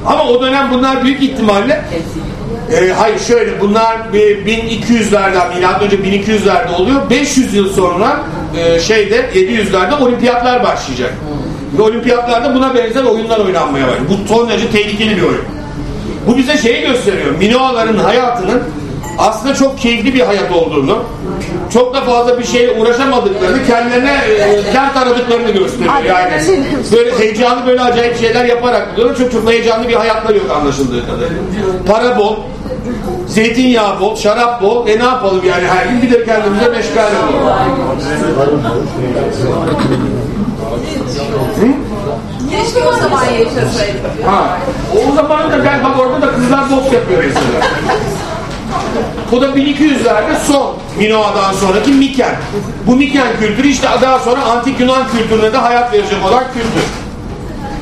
Ama o dönem bunlar büyük ihtimalle e, hayır şöyle bunlar bir 1200'lerden milattan önce 1200'lerde oluyor. 500 yıl sonra e, şeyde 700'lerde olimpiyatlar başlayacak. Ve olimpiyatlarda buna benzer oyunlar oynanmaya başlıyor. Bu son derece tehlikeli bir oyun. Bu bize şeyi gösteriyor. Minoaların hayatının aslında çok keyifli bir hayat olduğunu, çok da fazla bir şeyle uğraşamadıklarını, kendilerine e, dert aradıklarını gösteriyor. Yani böyle heyecanlı böyle acayip şeyler yaparak diyorlar. Çok çok heyecanlı bir hayatları yok anlaşıldığı kadarıyla. Para bol, zeytinyağı bol, şarap bol. E ne yapalım yani her gün bir de kendimize meşgul olalım. Keşke o zaman yaşasaydık. Ha. O zaman da gel bak orada da kızlar boks yapıyor mesela. Bu da 1200'lerde son Minoa'dan sonraki Miken. Bu Miken kültürü işte daha sonra antik Yunan kültürüne de hayat verecek olan kültür.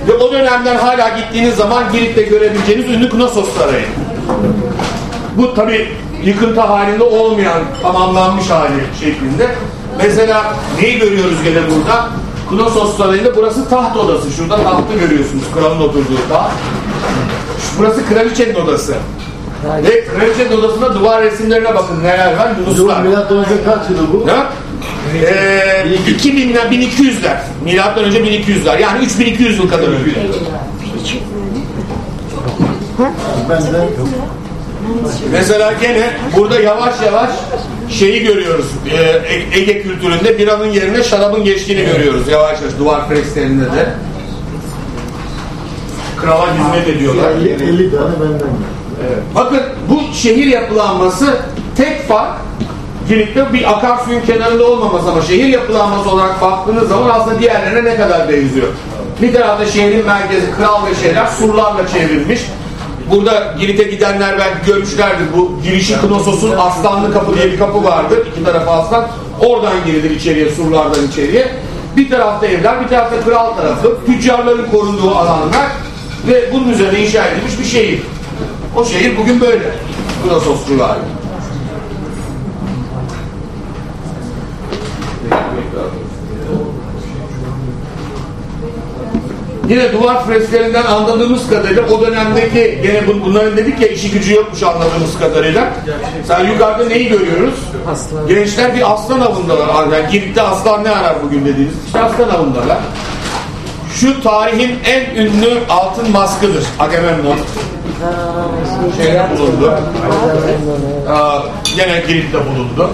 Ve o dönemden hala gittiğiniz zaman Girit'te görebileceğiniz ünlü Knossos Sarayı. Bu tabi yıkıntı halinde olmayan tamamlanmış hali şeklinde. Mesela neyi görüyoruz gene burada? Knossos Sarayı'nda burası taht odası. Şurada tahtı görüyorsunuz. Kralın oturduğu taht. Burası kraliçenin odası. Ve kraliçenin odasında duvar resimlerine bakın neler var. Yunuslar. Milattan önce kaç yılı bu? Ne? Ee, 2000'ler 1200'ler. Milattan önce 1200'ler. Yani 3200 yıl kadar önce. Benden Mesela gene burada yavaş yavaş şeyi görüyoruz. Ee, E- Ege kültüründe biranın yerine şarabın geçtiğini görüyoruz. Yavaş yavaş duvar fresklerinde de. Krala hizmet ediyorlar. 50, 50 tane benden. Bakın bu şehir yapılanması tek fark Girit'te bir akarsuyun kenarında olmaması ama şehir yapılanması olarak baktığınız zaman aslında diğerlerine ne kadar benziyor. Bir tarafta şehrin merkezi kral ve şeyler surlarla çevrilmiş. Burada Girit'e gidenler belki görmüşlerdir. Bu girişi Knosos'un Aslanlı Kapı diye bir kapı vardı. İki tarafı aslan. Oradan girilir içeriye, surlardan içeriye. Bir tarafta evler, bir tarafta kral tarafı. Tüccarların korunduğu alanlar ve bunun üzerine inşa edilmiş bir şehir. O şehir bugün böyle. Knossos civarı. Yine duvar fresklerinden anladığımız kadarıyla o dönemdeki gene bun- bunların dedik ya işi gücü yokmuş anladığımız kadarıyla. Sen yukarıda neyi görüyoruz? Aslan. Gençler bir aslan avındalar. Yani Girit'te aslan ne arar bugün dediğiniz. İşte aslan avındalar. Şu tarihin en ünlü altın maskıdır. Agamemnon. Şeyde bulundu. Aa, gene Girit'te bulundu.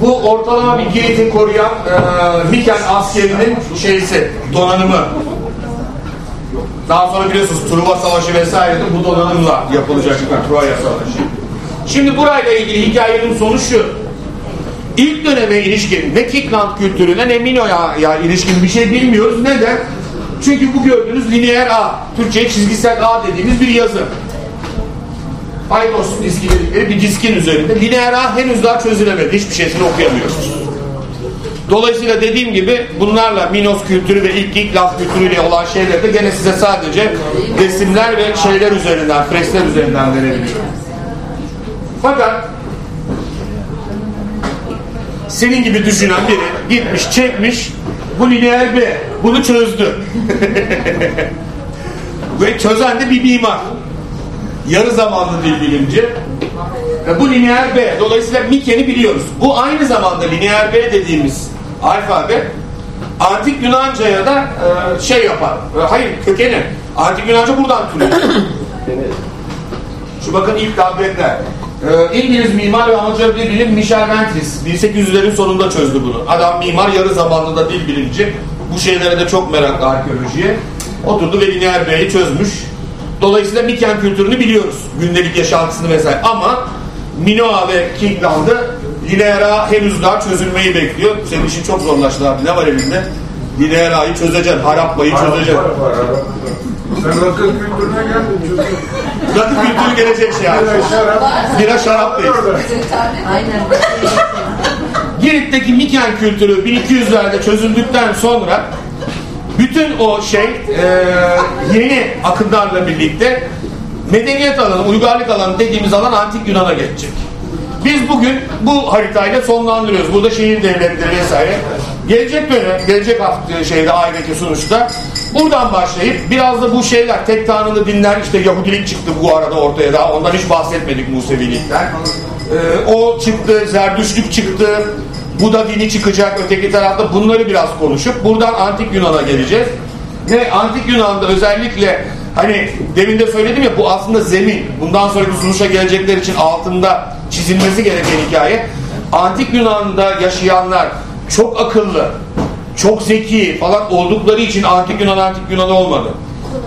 Bu ortalama bir Girit'i koruyan e, Miken askerinin şeysi, donanımı. Daha sonra biliyorsunuz Truva Savaşı vesaire de bu donanımla yapılacak Troya Savaşı. Şimdi burayla ilgili hikayenin sonu şu. İlk döneme ilişkin ne Kikland kültürüne ne Mino'ya ya ilişkin bir şey bilmiyoruz. Neden? Çünkü bu gördüğünüz lineer A, Türkçe çizgisel A dediğimiz bir yazı. Pythos diski dedikleri bir diskin üzerinde. Lineer A henüz daha çözülemedi. Hiçbir şeysini okuyamıyoruz. Dolayısıyla dediğim gibi bunlarla Minos kültürü ve ilk ilk laf kültürüyle olan şeyleri de gene size sadece resimler ve şeyler üzerinden, freskler üzerinden verebiliyorum. Fakat senin gibi düşünen biri gitmiş, çekmiş, bu lineer B, bunu çözdü. ve çözen de bir mimar. Yarı zamanlı dil bilimci. Ve bu lineer B. Dolayısıyla Miken'i biliyoruz. Bu aynı zamanda lineer B dediğimiz alfabe Antik Yunanca'ya da e, şey yapar. E, hayır kökeni. Antik Yunanca buradan türüyor. Şu bakın ilk tabletler. E, İngiliz mimar ve amatör dil bilim Michel Ventris 1800'lerin sonunda çözdü bunu. Adam mimar yarı zamanlı da dil bilimci. Bu şeylere de çok meraklı arkeolojiye. Oturdu ve lineer B'yi çözmüş. Dolayısıyla Miken kültürünü biliyoruz. Gündelik yaşantısını vesaire. Ama Minoa ve Kingland'ı Lineer A henüz daha çözülmeyi bekliyor. Senin işin çok zorlaştı abi. Ne var elinde? Lineer A'yı çözeceksin. Harappa'yı çözeceksin. Sen rakı kültürüne geldin çocuk. Rakı kültürü gelecek şey abi. Bira, şarap. Bira şarap değil. Aynen. Girit'teki Miken kültürü 1200'lerde çözüldükten sonra bütün o şey e, yeni akımlarla birlikte medeniyet alanı, uygarlık alanı dediğimiz alan antik Yunan'a geçecek. Biz bugün bu haritayla sonlandırıyoruz. Burada şehir devletleri vesaire. Gelecek dönem, gelecek hafta şeyde aydaki sunuşta buradan başlayıp biraz da bu şeyler tek tanrılı dinler işte Yahudilik çıktı bu arada ortaya da ondan hiç bahsetmedik Musevilikten. Ee, o çıktı, Zerdüştlük çıktı, Buda dini çıkacak öteki tarafta bunları biraz konuşup buradan antik Yunan'a geleceğiz. Ve antik Yunan'da özellikle hani demin de söyledim ya bu aslında zemin. Bundan sonraki sunuşa gelecekler için altında çizilmesi gereken hikaye. Antik Yunan'da yaşayanlar çok akıllı, çok zeki falan oldukları için antik Yunan antik Yunan olmadı.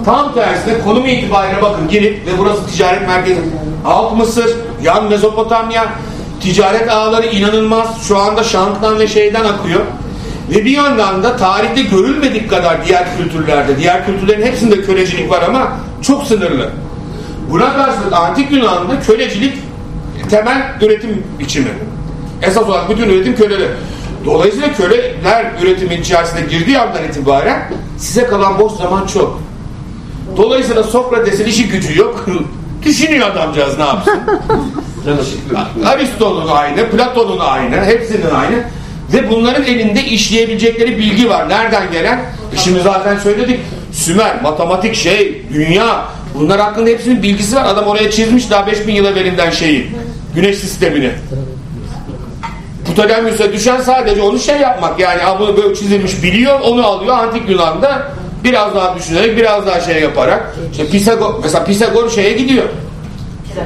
Tam tersine konum itibariyle bakın Girit ve burası ticaret merkezi. Alt Mısır, yan Mezopotamya, ticaret ağları inanılmaz. Şu anda Şank'tan ve şeyden akıyor. Ve bir yandan da tarihte görülmedik kadar diğer kültürlerde, diğer kültürlerin hepsinde kölecilik var ama çok sınırlı. Buna karşılık Antik Yunan'da kölecilik temel üretim biçimi. Esas olarak bütün üretim köleler. Dolayısıyla köleler üretimin içerisine girdiği andan itibaren size kalan boş zaman çok. Dolayısıyla Sokrates'in işi gücü yok. Düşünüyor adamcağız ne yapsın. Aristo'nun aynı, Platon'un aynı, hepsinin aynı. Ve bunların elinde işleyebilecekleri bilgi var. Nereden gelen? E Şimdi zaten söyledik. Sümer, matematik şey, dünya. Bunlar hakkında hepsinin bilgisi var. Adam oraya çizmiş daha 5000 yıl evvelinden şeyi. Güneş sistemini. Ptolemyus'a düşen sadece onu şey yapmak. Yani bunu böyle çizilmiş biliyor, onu alıyor Antik Yunan'da biraz daha düşünerek, biraz daha şey yaparak. İşte Pisagor, mesela Pisagor şeye gidiyor.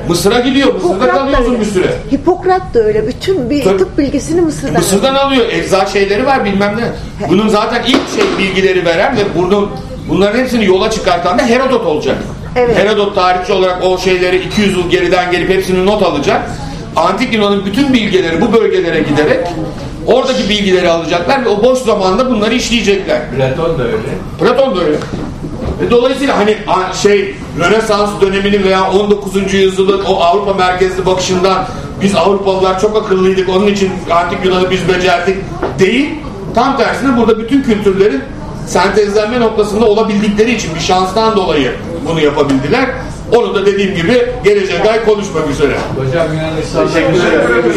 Mısır'a gidiyor. Mısır'da Hipokrat kalıyor uzun bir süre. Hipokrat da öyle. Bütün bir Tabii. tıp bilgisini Mısır'dan. Mısır'dan alıyor. Ecza şeyleri var bilmem ne. Bunun zaten ilk şey bilgileri veren ve bunun bunların hepsini yola çıkartan da Herodot olacak. Evet. Herodot tarihçi olarak o şeyleri 200 yıl geriden gelip hepsini not alacak. Antik Yunan'ın bütün bilgileri bu bölgelere giderek oradaki bilgileri alacaklar ve o boş zamanda bunları işleyecekler. Platon da öyle. Platon da öyle. Ve dolayısıyla hani şey Rönesans döneminin veya 19. yüzyılın o Avrupa merkezli bakışından biz Avrupalılar çok akıllıydık onun için antik Yunan'ı biz becerdik değil. Tam tersine burada bütün kültürlerin sentezlenme noktasında olabildikleri için bir şanstan dolayı bunu yapabildiler. Onu da dediğim gibi gelecek ay konuşmak üzere. Hocam Yunanistan'da Teşekkür ederim.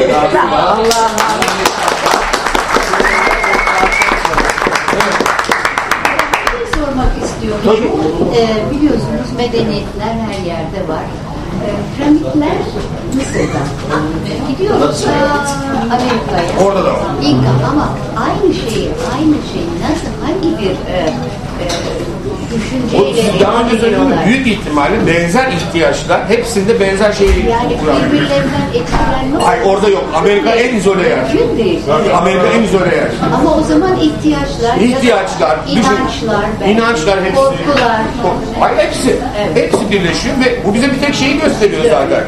sormak istiyorum. Ee, biliyorsunuz medeniyetler her yerde var. Ee, piramitler Mısır'da. Gidiyoruz Amerika'ya. Orada da var. İnka ama aynı şeyi, aynı şeyi nasıl, hangi bir e, e, O düşünceyle siz daha önce yapabiliyorlar? büyük ihtimalle benzer ihtiyaçlar hepsinde benzer şeyi Yani birbirlerinden etkilenme Hayır orada yok. Amerika en izole yer. Amerika en izole yer. Ama o zaman ihtiyaçlar, İhtiyaçlar, inançlar, belki, inançlar hepsi. korkular. Hayır hepsi. Evet. Hepsi birleşiyor ve bu bize bir tek şeyi gösteriyor zaten.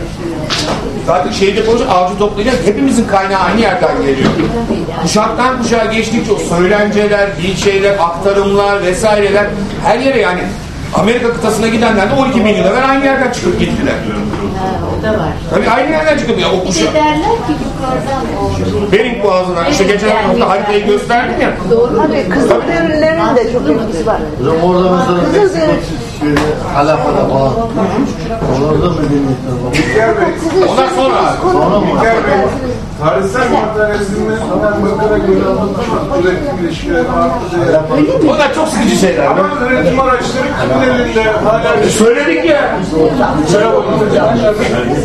Zaten şeyde konuşuyor, avcı toplayacak. Hepimizin kaynağı aynı yerden geliyor. Kuşaktan kuşağa geçtikçe o söylenceler, bir şeyler, aktarımlar vesaireler her yere yani Amerika kıtasına gidenler de 12 bin yıl evvel aynı yerden çıkıp gittiler. Ha, o da var. Tabii aynı yerden çıkıp ya o Bir kuşak. de derler ki yukarıdan o Bering Boğazı'ndan işte geçen hafta haritayı gösterdim ya. Doğru. Tabii Kızılderililerin de çok etkisi var. Hocam orada mesela Şeyde Halafa'da falan. Oralarda medeniyetler var. İlker Bey, Ondan sonra. Sonra mı? İlker Bey, tarihsel materyalizmden bakarak göre anlatılmış üretim ilişkileri arttı onlar çok sıkıcı şeyler. Ama üretim araçları kimin elinde? Hala Söyledik ya.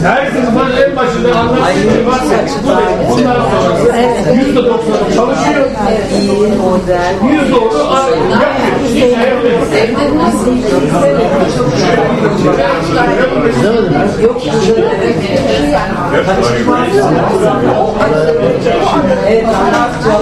Her sınıfın en başında anlaşılır varsa bu bundan sonra yüzde doksanı çalışıyor. Yüzde onu yapmıyor. Hiç yapmıyor. Yok Evet, Arapça,